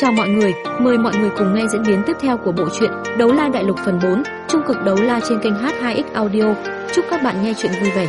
Chào mọi người, mời mọi người cùng nghe diễn biến tiếp theo của bộ truyện Đấu La Đại Lục phần 4, trung cực đấu la trên kênh H2X Audio. Chúc các bạn nghe truyện vui vẻ.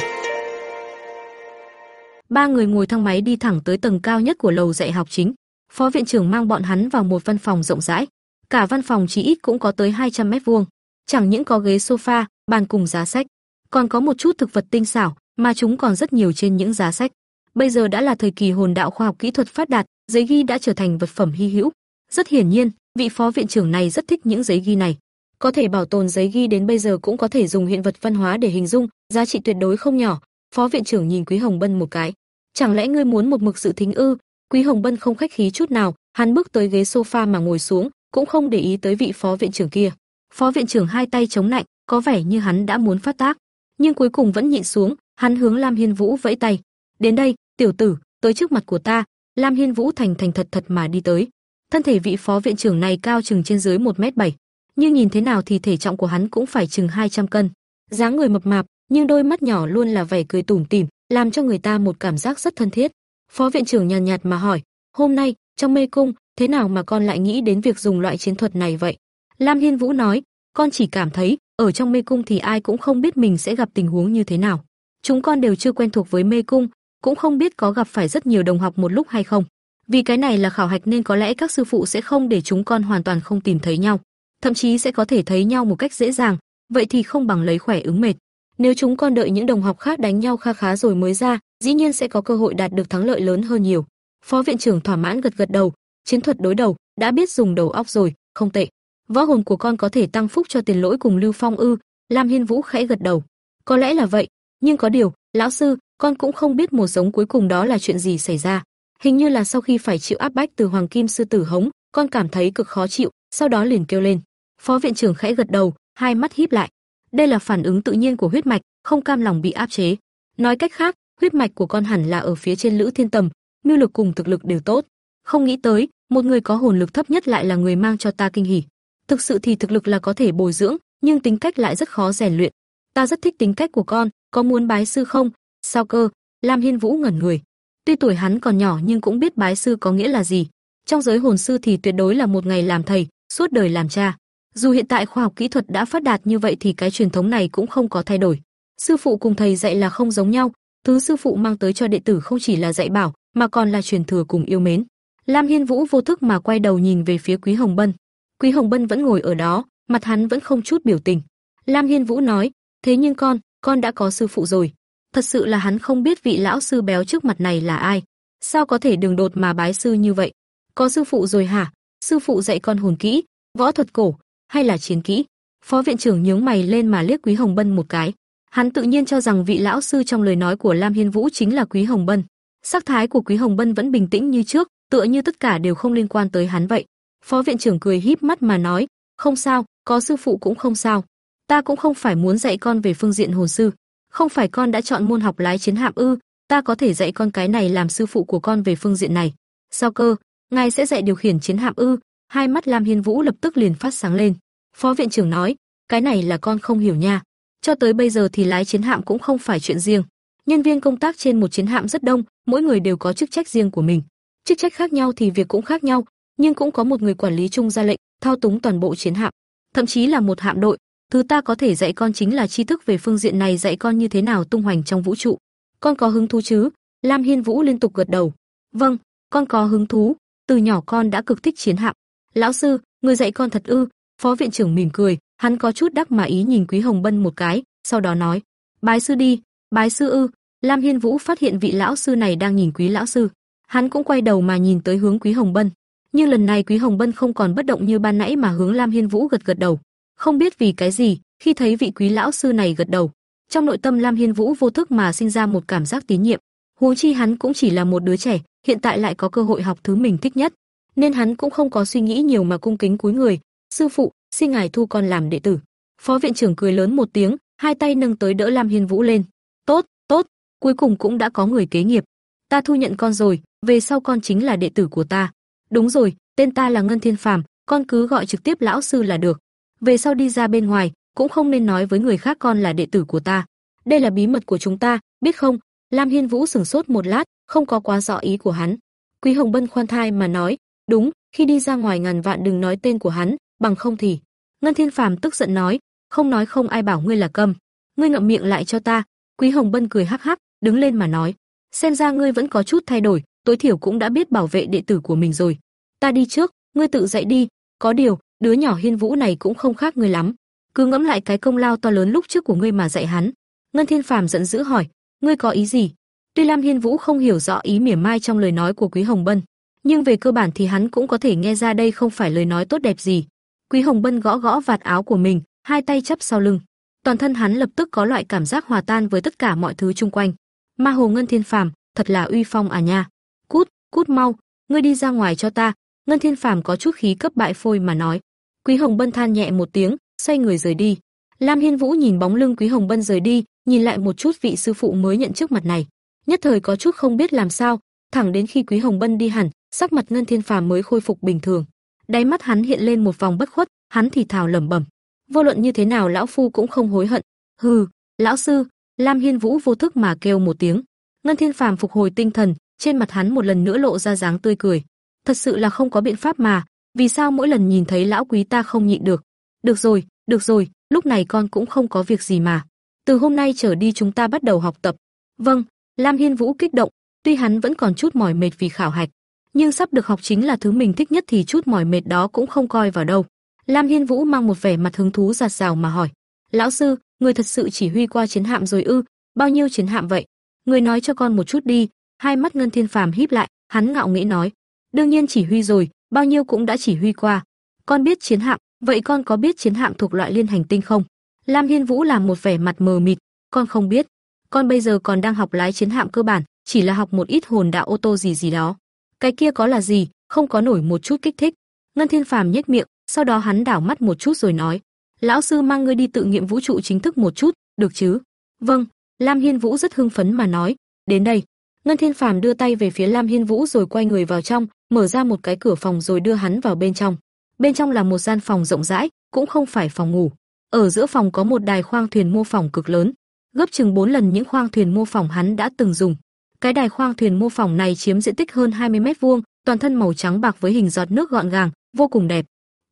Ba người ngồi thang máy đi thẳng tới tầng cao nhất của lầu dạy học chính. Phó viện trưởng mang bọn hắn vào một văn phòng rộng rãi. Cả văn phòng chỉ ít cũng có tới 200 mét vuông. Chẳng những có ghế sofa, bàn cùng giá sách, còn có một chút thực vật tinh xảo, mà chúng còn rất nhiều trên những giá sách. Bây giờ đã là thời kỳ hồn đạo khoa học kỹ thuật phát đạt, giấy ghi đã trở thành vật phẩm hy hữu. Rất hiển nhiên, vị phó viện trưởng này rất thích những giấy ghi này. Có thể bảo tồn giấy ghi đến bây giờ cũng có thể dùng hiện vật văn hóa để hình dung, giá trị tuyệt đối không nhỏ. Phó viện trưởng nhìn Quý Hồng Bân một cái. Chẳng lẽ ngươi muốn một mực sự thính ư? Quý Hồng Bân không khách khí chút nào, hắn bước tới ghế sofa mà ngồi xuống, cũng không để ý tới vị phó viện trưởng kia. Phó viện trưởng hai tay chống lạnh, có vẻ như hắn đã muốn phát tác, nhưng cuối cùng vẫn nhịn xuống, hắn hướng Lam Hiên Vũ vẫy tay. "Đến đây, tiểu tử, tới trước mặt của ta." Lam Hiên Vũ thành thành thật thật mà đi tới. Thân thể vị phó viện trưởng này cao chừng trên dưới 1 mét 7, nhưng nhìn thế nào thì thể trọng của hắn cũng phải chừng 200 cân. Dáng người mập mạp, nhưng đôi mắt nhỏ luôn là vẻ cười tủm tỉm, làm cho người ta một cảm giác rất thân thiết. Phó viện trưởng nhàn nhạt, nhạt mà hỏi, "Hôm nay, trong mê cung, thế nào mà con lại nghĩ đến việc dùng loại chiến thuật này vậy?" Lam Hiên Vũ nói, "Con chỉ cảm thấy, ở trong mê cung thì ai cũng không biết mình sẽ gặp tình huống như thế nào. Chúng con đều chưa quen thuộc với mê cung, cũng không biết có gặp phải rất nhiều đồng học một lúc hay không. Vì cái này là khảo hạch nên có lẽ các sư phụ sẽ không để chúng con hoàn toàn không tìm thấy nhau, thậm chí sẽ có thể thấy nhau một cách dễ dàng, vậy thì không bằng lấy khỏe ứng mệt. Nếu chúng con đợi những đồng học khác đánh nhau kha khá rồi mới ra, dĩ nhiên sẽ có cơ hội đạt được thắng lợi lớn hơn nhiều. Phó viện trưởng thỏa mãn gật gật đầu, chiến thuật đối đầu, đã biết dùng đầu óc rồi, không tệ. Võ hồn của con có thể tăng phúc cho tiền lỗi cùng Lưu Phong ư? Lam Hiên Vũ khẽ gật đầu. Có lẽ là vậy, nhưng có điều, lão sư, con cũng không biết một giống cuối cùng đó là chuyện gì xảy ra. Hình như là sau khi phải chịu áp bách từ Hoàng Kim sư tử hống, con cảm thấy cực khó chịu, sau đó liền kêu lên. Phó viện trưởng khẽ gật đầu, hai mắt híp lại. Đây là phản ứng tự nhiên của huyết mạch, không cam lòng bị áp chế. Nói cách khác, huyết mạch của con hẳn là ở phía trên Lữ Thiên Tầm, mưu lực cùng thực lực đều tốt. Không nghĩ tới, một người có hồn lực thấp nhất lại là người mang cho ta kinh hỉ. Thực sự thì thực lực là có thể bồi dưỡng, nhưng tính cách lại rất khó rèn luyện. Ta rất thích tính cách của con, có muốn bái sư không? Sao cơ? Lam Hiên Vũ ngẩn người. Tuy tuổi hắn còn nhỏ nhưng cũng biết bái sư có nghĩa là gì. Trong giới hồn sư thì tuyệt đối là một ngày làm thầy, suốt đời làm cha. Dù hiện tại khoa học kỹ thuật đã phát đạt như vậy thì cái truyền thống này cũng không có thay đổi. Sư phụ cùng thầy dạy là không giống nhau, thứ sư phụ mang tới cho đệ tử không chỉ là dạy bảo, mà còn là truyền thừa cùng yêu mến. Lam Hiên Vũ vô thức mà quay đầu nhìn về phía Quý Hồng Bân. Quý Hồng Bân vẫn ngồi ở đó, mặt hắn vẫn không chút biểu tình. Lam Hiên Vũ nói, thế nhưng con, con đã có sư phụ rồi. Thật sự là hắn không biết vị lão sư béo trước mặt này là ai. Sao có thể đường đột mà bái sư như vậy? Có sư phụ rồi hả? Sư phụ dạy con hồn kỹ, võ thuật cổ, hay là chiến kỹ? Phó viện trưởng nhướng mày lên mà liếc Quý Hồng Bân một cái. Hắn tự nhiên cho rằng vị lão sư trong lời nói của Lam Hiên Vũ chính là Quý Hồng Bân. Sắc thái của Quý Hồng Bân vẫn bình tĩnh như trước, tựa như tất cả đều không liên quan tới hắn vậy. Phó viện trưởng cười híp mắt mà nói, "Không sao, có sư phụ cũng không sao. Ta cũng không phải muốn dạy con về phương diện hồn sư, không phải con đã chọn môn học lái chiến hạm ư, ta có thể dạy con cái này làm sư phụ của con về phương diện này. Sao cơ, ngài sẽ dạy điều khiển chiến hạm ư? Hai mắt Lam Hiên Vũ lập tức liền phát sáng lên. Phó viện trưởng nói, cái này là con không hiểu nha. Cho tới bây giờ thì lái chiến hạm cũng không phải chuyện riêng. Nhân viên công tác trên một chiến hạm rất đông, mỗi người đều có chức trách riêng của mình. Chức trách khác nhau thì việc cũng khác nhau, nhưng cũng có một người quản lý chung ra lệnh, thao túng toàn bộ chiến hạm, thậm chí là một hạm đội. Thứ ta có thể dạy con chính là tri thức về phương diện này dạy con như thế nào tung hoành trong vũ trụ. Con có hứng thú chứ? Lam Hiên Vũ liên tục gật đầu. Vâng, con có hứng thú, từ nhỏ con đã cực thích chiến hạm. Lão sư, người dạy con thật ư? Phó viện trưởng mỉm cười, hắn có chút đắc mà ý nhìn Quý Hồng Bân một cái, sau đó nói: "Bái sư đi." "Bái sư ư?" Lam Hiên Vũ phát hiện vị lão sư này đang nhìn Quý lão sư. Hắn cũng quay đầu mà nhìn tới hướng Quý Hồng Bân nhưng lần này Quý Hồng Bân không còn bất động như ban nãy mà hướng Lam Hiên Vũ gật gật đầu. Không biết vì cái gì, khi thấy vị quý lão sư này gật đầu, trong nội tâm Lam Hiên Vũ vô thức mà sinh ra một cảm giác tín nhiệm. Huống chi hắn cũng chỉ là một đứa trẻ, hiện tại lại có cơ hội học thứ mình thích nhất, nên hắn cũng không có suy nghĩ nhiều mà cung kính cúi người, "Sư phụ, xin ngài thu con làm đệ tử." Phó viện trưởng cười lớn một tiếng, hai tay nâng tới đỡ Lam Hiên Vũ lên. "Tốt, tốt, cuối cùng cũng đã có người kế nghiệp. Ta thu nhận con rồi, về sau con chính là đệ tử của ta." Đúng rồi, tên ta là Ngân Thiên Phàm, con cứ gọi trực tiếp lão sư là được. Về sau đi ra bên ngoài, cũng không nên nói với người khác con là đệ tử của ta. Đây là bí mật của chúng ta, biết không? Lam Hiên Vũ sững sốt một lát, không có quá rõ ý của hắn. Quý Hồng Bân khoan thai mà nói, "Đúng, khi đi ra ngoài ngàn vạn đừng nói tên của hắn, bằng không thì. Ngân Thiên Phàm tức giận nói, không nói không ai bảo ngươi là câm. Ngươi ngậm miệng lại cho ta. Quý Hồng Bân cười hắc hắc, đứng lên mà nói, xem ra ngươi vẫn có chút thay đổi, tối thiểu cũng đã biết bảo vệ đệ tử của mình rồi. Ta đi trước, ngươi tự dạy đi, có điều, đứa nhỏ Hiên Vũ này cũng không khác ngươi lắm. Cứ ngẫm lại cái công lao to lớn lúc trước của ngươi mà dạy hắn. Ngân Thiên Phàm giận dữ hỏi, ngươi có ý gì? Tuy Lam Hiên Vũ không hiểu rõ ý mỉa mai trong lời nói của Quý Hồng Bân, nhưng về cơ bản thì hắn cũng có thể nghe ra đây không phải lời nói tốt đẹp gì. Quý Hồng Bân gõ gõ vạt áo của mình, hai tay chắp sau lưng. Toàn thân hắn lập tức có loại cảm giác hòa tan với tất cả mọi thứ xung quanh. Ma Hồ Ngân Thiên Phàm, thật là uy phong à nha. Cút, cút mau, ngươi đi ra ngoài cho ta. Ngân Thiên Phàm có chút khí cấp bại phôi mà nói. Quý Hồng Bân than nhẹ một tiếng, xoay người rời đi. Lam Hiên Vũ nhìn bóng lưng Quý Hồng Bân rời đi, nhìn lại một chút vị sư phụ mới nhận trước mặt này, nhất thời có chút không biết làm sao, thẳng đến khi Quý Hồng Bân đi hẳn, sắc mặt Ngân Thiên Phàm mới khôi phục bình thường. Đáy mắt hắn hiện lên một vòng bất khuất, hắn thì thào lẩm bẩm, vô luận như thế nào lão phu cũng không hối hận. Hừ, lão sư, Lam Hiên Vũ vô thức mà kêu một tiếng. Ngân Thiên Phàm phục hồi tinh thần, trên mặt hắn một lần nữa lộ ra dáng tươi cười. Thật sự là không có biện pháp mà, vì sao mỗi lần nhìn thấy lão quý ta không nhịn được. Được rồi, được rồi, lúc này con cũng không có việc gì mà. Từ hôm nay trở đi chúng ta bắt đầu học tập. Vâng, Lam Hiên Vũ kích động, tuy hắn vẫn còn chút mỏi mệt vì khảo hạch, nhưng sắp được học chính là thứ mình thích nhất thì chút mỏi mệt đó cũng không coi vào đâu. Lam Hiên Vũ mang một vẻ mặt hứng thú giạt rào mà hỏi: "Lão sư, người thật sự chỉ huy qua chiến hạm rồi ư? Bao nhiêu chiến hạm vậy? Người nói cho con một chút đi." Hai mắt Ngân Thiên Phàm híp lại, hắn ngạo nghễ nói: "Đương nhiên chỉ huy rồi, bao nhiêu cũng đã chỉ huy qua. Con biết chiến hạm, vậy con có biết chiến hạm thuộc loại liên hành tinh không?" Lam Hiên Vũ làm một vẻ mặt mờ mịt, "Con không biết, con bây giờ còn đang học lái chiến hạm cơ bản, chỉ là học một ít hồn đạo ô tô gì gì đó. Cái kia có là gì, không có nổi một chút kích thích." Ngân Thiên Phàm nhếch miệng, sau đó hắn đảo mắt một chút rồi nói: "Lão sư mang ngươi đi tự nghiệm vũ trụ chính thức một chút, được chứ?" "Vâng." Lam Hiên Vũ rất hưng phấn mà nói: "Đến đây." Ngân Thiên Phàm đưa tay về phía Lam Hiên Vũ rồi quay người vào trong, mở ra một cái cửa phòng rồi đưa hắn vào bên trong. Bên trong là một gian phòng rộng rãi, cũng không phải phòng ngủ. Ở giữa phòng có một đài khoang thuyền mô phỏng cực lớn, gấp chừng 4 lần những khoang thuyền mô phỏng hắn đã từng dùng. Cái đài khoang thuyền mô phỏng này chiếm diện tích hơn 20 mét vuông, toàn thân màu trắng bạc với hình giọt nước gọn gàng, vô cùng đẹp.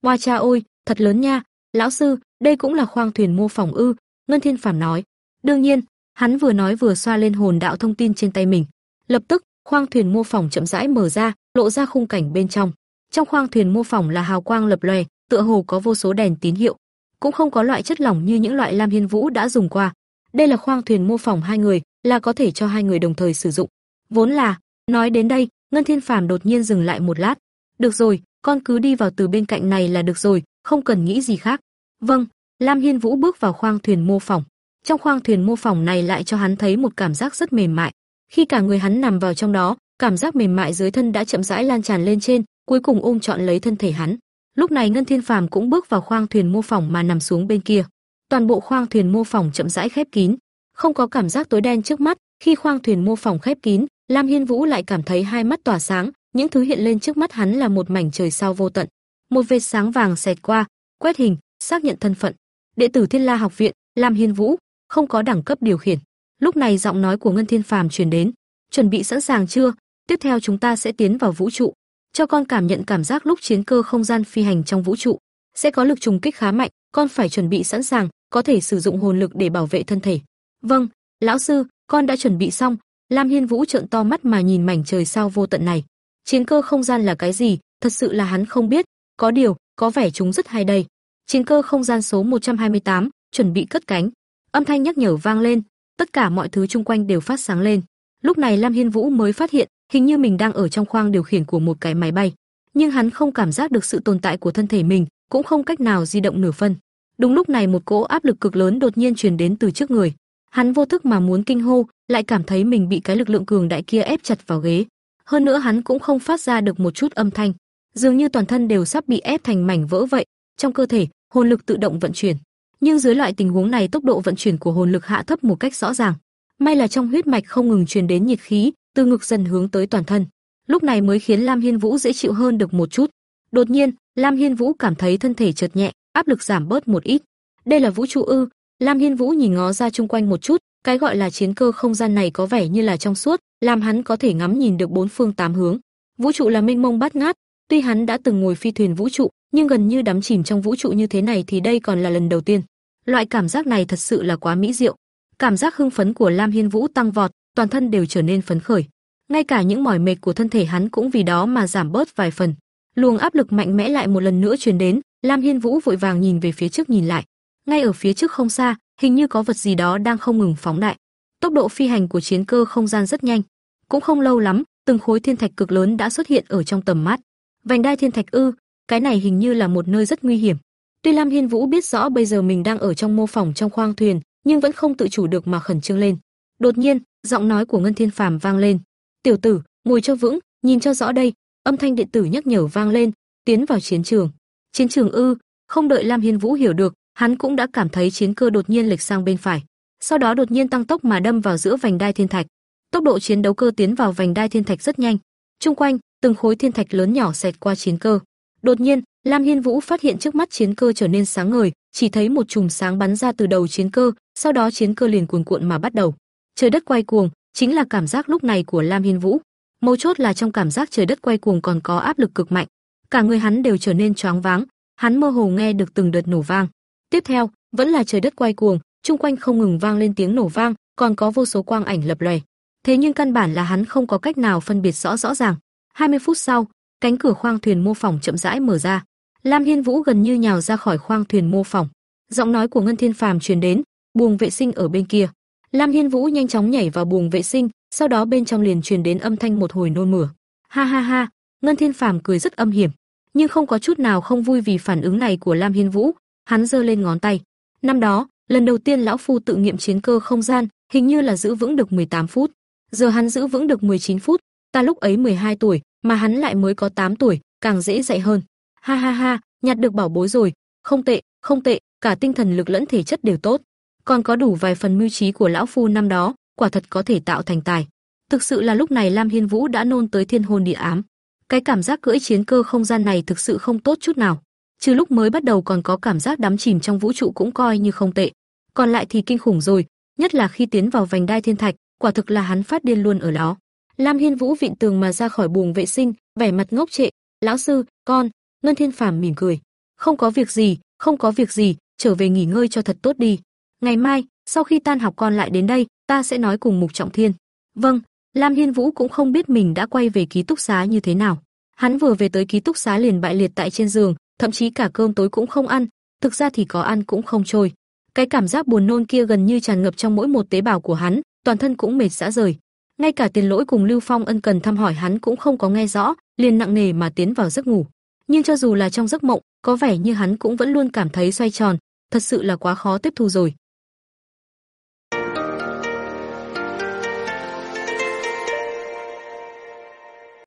Hoa cha ôi, thật lớn nha, lão sư, đây cũng là khoang thuyền mô phỏng ư? Ngân Thiên Phàm nói. Đương nhiên, hắn vừa nói vừa xoa lên hồn đạo thông tin trên tay mình. Lập tức, khoang thuyền mô phỏng chậm rãi mở ra, lộ ra khung cảnh bên trong. Trong khoang thuyền mô phỏng là hào quang lập lòe, tựa hồ có vô số đèn tín hiệu, cũng không có loại chất lỏng như những loại Lam Hiên Vũ đã dùng qua. Đây là khoang thuyền mô phỏng hai người, là có thể cho hai người đồng thời sử dụng. Vốn là, nói đến đây, Ngân Thiên Phàm đột nhiên dừng lại một lát. "Được rồi, con cứ đi vào từ bên cạnh này là được rồi, không cần nghĩ gì khác." "Vâng." Lam Hiên Vũ bước vào khoang thuyền mô phỏng. Trong khoang thuyền mô phỏng này lại cho hắn thấy một cảm giác rất mềm mại. Khi cả người hắn nằm vào trong đó, cảm giác mềm mại dưới thân đã chậm rãi lan tràn lên trên, cuối cùng ôm trọn lấy thân thể hắn. Lúc này Ngân Thiên Phàm cũng bước vào khoang thuyền mô phỏng mà nằm xuống bên kia. Toàn bộ khoang thuyền mô phỏng chậm rãi khép kín, không có cảm giác tối đen trước mắt, khi khoang thuyền mô phỏng khép kín, Lam Hiên Vũ lại cảm thấy hai mắt tỏa sáng, những thứ hiện lên trước mắt hắn là một mảnh trời sao vô tận. Một vệt sáng vàng xẹt qua, quét hình, xác nhận thân phận. Đệ tử Thiên La học viện, Lam Hiên Vũ, không có đẳng cấp điều khiển. Lúc này giọng nói của Ngân Thiên Phàm truyền đến, "Chuẩn bị sẵn sàng chưa? Tiếp theo chúng ta sẽ tiến vào vũ trụ." cho con cảm nhận cảm giác lúc chiến cơ không gian phi hành trong vũ trụ, sẽ có lực trùng kích khá mạnh, con phải chuẩn bị sẵn sàng, có thể sử dụng hồn lực để bảo vệ thân thể. Vâng, lão sư, con đã chuẩn bị xong. Lam Hiên Vũ trợn to mắt mà nhìn mảnh trời sao vô tận này. Chiến cơ không gian là cái gì, thật sự là hắn không biết, có điều, có vẻ chúng rất hay đây. Chiến cơ không gian số 128, chuẩn bị cất cánh. Âm thanh nhắc nhở vang lên, tất cả mọi thứ xung quanh đều phát sáng lên. Lúc này Lam Hiên Vũ mới phát hiện, hình như mình đang ở trong khoang điều khiển của một cái máy bay, nhưng hắn không cảm giác được sự tồn tại của thân thể mình, cũng không cách nào di động nửa phân. Đúng lúc này một cỗ áp lực cực lớn đột nhiên truyền đến từ trước người. Hắn vô thức mà muốn kinh hô, lại cảm thấy mình bị cái lực lượng cường đại kia ép chặt vào ghế. Hơn nữa hắn cũng không phát ra được một chút âm thanh, dường như toàn thân đều sắp bị ép thành mảnh vỡ vậy. Trong cơ thể, hồn lực tự động vận chuyển. Nhưng dưới loại tình huống này tốc độ vận chuyển của hồn lực hạ thấp một cách rõ ràng. May là trong huyết mạch không ngừng truyền đến nhiệt khí, từ ngực dần hướng tới toàn thân. Lúc này mới khiến Lam Hiên Vũ dễ chịu hơn được một chút. Đột nhiên, Lam Hiên Vũ cảm thấy thân thể chợt nhẹ, áp lực giảm bớt một ít. Đây là vũ trụ ư? Lam Hiên Vũ nhìn ngó ra chung quanh một chút, cái gọi là chiến cơ không gian này có vẻ như là trong suốt, làm hắn có thể ngắm nhìn được bốn phương tám hướng. Vũ trụ là mênh mông bát ngát, Tuy hắn đã từng ngồi phi thuyền vũ trụ, nhưng gần như đắm chìm trong vũ trụ như thế này thì đây còn là lần đầu tiên. Loại cảm giác này thật sự là quá mỹ diệu. Cảm giác hưng phấn của Lam Hiên Vũ tăng vọt, toàn thân đều trở nên phấn khởi. Ngay cả những mỏi mệt của thân thể hắn cũng vì đó mà giảm bớt vài phần. Luồng áp lực mạnh mẽ lại một lần nữa truyền đến, Lam Hiên Vũ vội vàng nhìn về phía trước nhìn lại. Ngay ở phía trước không xa, hình như có vật gì đó đang không ngừng phóng đại. Tốc độ phi hành của chiến cơ không gian rất nhanh, cũng không lâu lắm, từng khối thiên thạch cực lớn đã xuất hiện ở trong tầm mắt. Vành đai thiên thạch ư? Cái này hình như là một nơi rất nguy hiểm. Tuy Lam Hiên Vũ biết rõ bây giờ mình đang ở trong mô phỏng trong khoang thuyền, nhưng vẫn không tự chủ được mà khẩn trương lên. Đột nhiên, giọng nói của Ngân Thiên Phàm vang lên. "Tiểu tử, ngồi cho vững, nhìn cho rõ đây." Âm thanh điện tử nhắc nhở vang lên, tiến vào chiến trường. Chiến trường ư? Không đợi Lam Hiên Vũ hiểu được, hắn cũng đã cảm thấy chiến cơ đột nhiên lệch sang bên phải, sau đó đột nhiên tăng tốc mà đâm vào giữa vành đai thiên thạch. Tốc độ chiến đấu cơ tiến vào vành đai thiên thạch rất nhanh. Trung quanh, từng khối thiên thạch lớn nhỏ xẹt qua chiến cơ. Đột nhiên, Lam Hiên Vũ phát hiện trước mắt chiến cơ trở nên sáng ngời, chỉ thấy một chùm sáng bắn ra từ đầu chiến cơ, sau đó chiến cơ liền cuồn cuộn mà bắt đầu. Trời đất quay cuồng, chính là cảm giác lúc này của Lam Hiên Vũ. Mấu chốt là trong cảm giác trời đất quay cuồng còn có áp lực cực mạnh, cả người hắn đều trở nên choáng váng, hắn mơ hồ nghe được từng đợt nổ vang. Tiếp theo, vẫn là trời đất quay cuồng, chung quanh không ngừng vang lên tiếng nổ vang, còn có vô số quang ảnh lập lòe. Thế nhưng căn bản là hắn không có cách nào phân biệt rõ rõ ràng. 20 phút sau, cánh cửa khoang thuyền mô phỏng chậm rãi mở ra. Lam Hiên Vũ gần như nhào ra khỏi khoang thuyền mô phỏng. Giọng nói của Ngân Thiên Phàm truyền đến, buồng vệ sinh ở bên kia. Lam Hiên Vũ nhanh chóng nhảy vào buồng vệ sinh, sau đó bên trong liền truyền đến âm thanh một hồi nôn mửa. Ha ha ha, Ngân Thiên Phàm cười rất âm hiểm, nhưng không có chút nào không vui vì phản ứng này của Lam Hiên Vũ, hắn giơ lên ngón tay. Năm đó, lần đầu tiên lão phu tự nghiệm chiến cơ không gian, hình như là giữ vững được 18 phút. Giờ hắn giữ vững được 19 phút, ta lúc ấy 12 tuổi, mà hắn lại mới có 8 tuổi, càng dễ dạy hơn. Ha ha ha, nhặt được bảo bối rồi, không tệ, không tệ, cả tinh thần lực lẫn thể chất đều tốt. Còn có đủ vài phần mưu trí của lão phu năm đó, quả thật có thể tạo thành tài. Thực sự là lúc này Lam Hiên Vũ đã nôn tới thiên hồn địa ám. Cái cảm giác cưỡi chiến cơ không gian này thực sự không tốt chút nào. Trừ lúc mới bắt đầu còn có cảm giác đắm chìm trong vũ trụ cũng coi như không tệ. Còn lại thì kinh khủng rồi, nhất là khi tiến vào vành đai thiên thạch, quả thực là hắn phát điên luôn ở đó. Lam Hiên Vũ vịn tường mà ra khỏi buồng vệ sinh, vẻ mặt ngốc trệ, "Lão sư, con." Ngân Thiên Phàm mỉm cười, "Không có việc gì, không có việc gì, trở về nghỉ ngơi cho thật tốt đi. Ngày mai, sau khi tan học con lại đến đây, ta sẽ nói cùng Mục Trọng Thiên." "Vâng." Lam Hiên Vũ cũng không biết mình đã quay về ký túc xá như thế nào. Hắn vừa về tới ký túc xá liền bại liệt tại trên giường, thậm chí cả cơm tối cũng không ăn, thực ra thì có ăn cũng không trôi. Cái cảm giác buồn nôn kia gần như tràn ngập trong mỗi một tế bào của hắn, toàn thân cũng mệt rã rời. Ngay cả Tiền Lỗi cùng Lưu Phong ân cần thăm hỏi hắn cũng không có nghe rõ, liền nặng nề mà tiến vào giấc ngủ. Nhưng cho dù là trong giấc mộng, có vẻ như hắn cũng vẫn luôn cảm thấy xoay tròn, thật sự là quá khó tiếp thu rồi.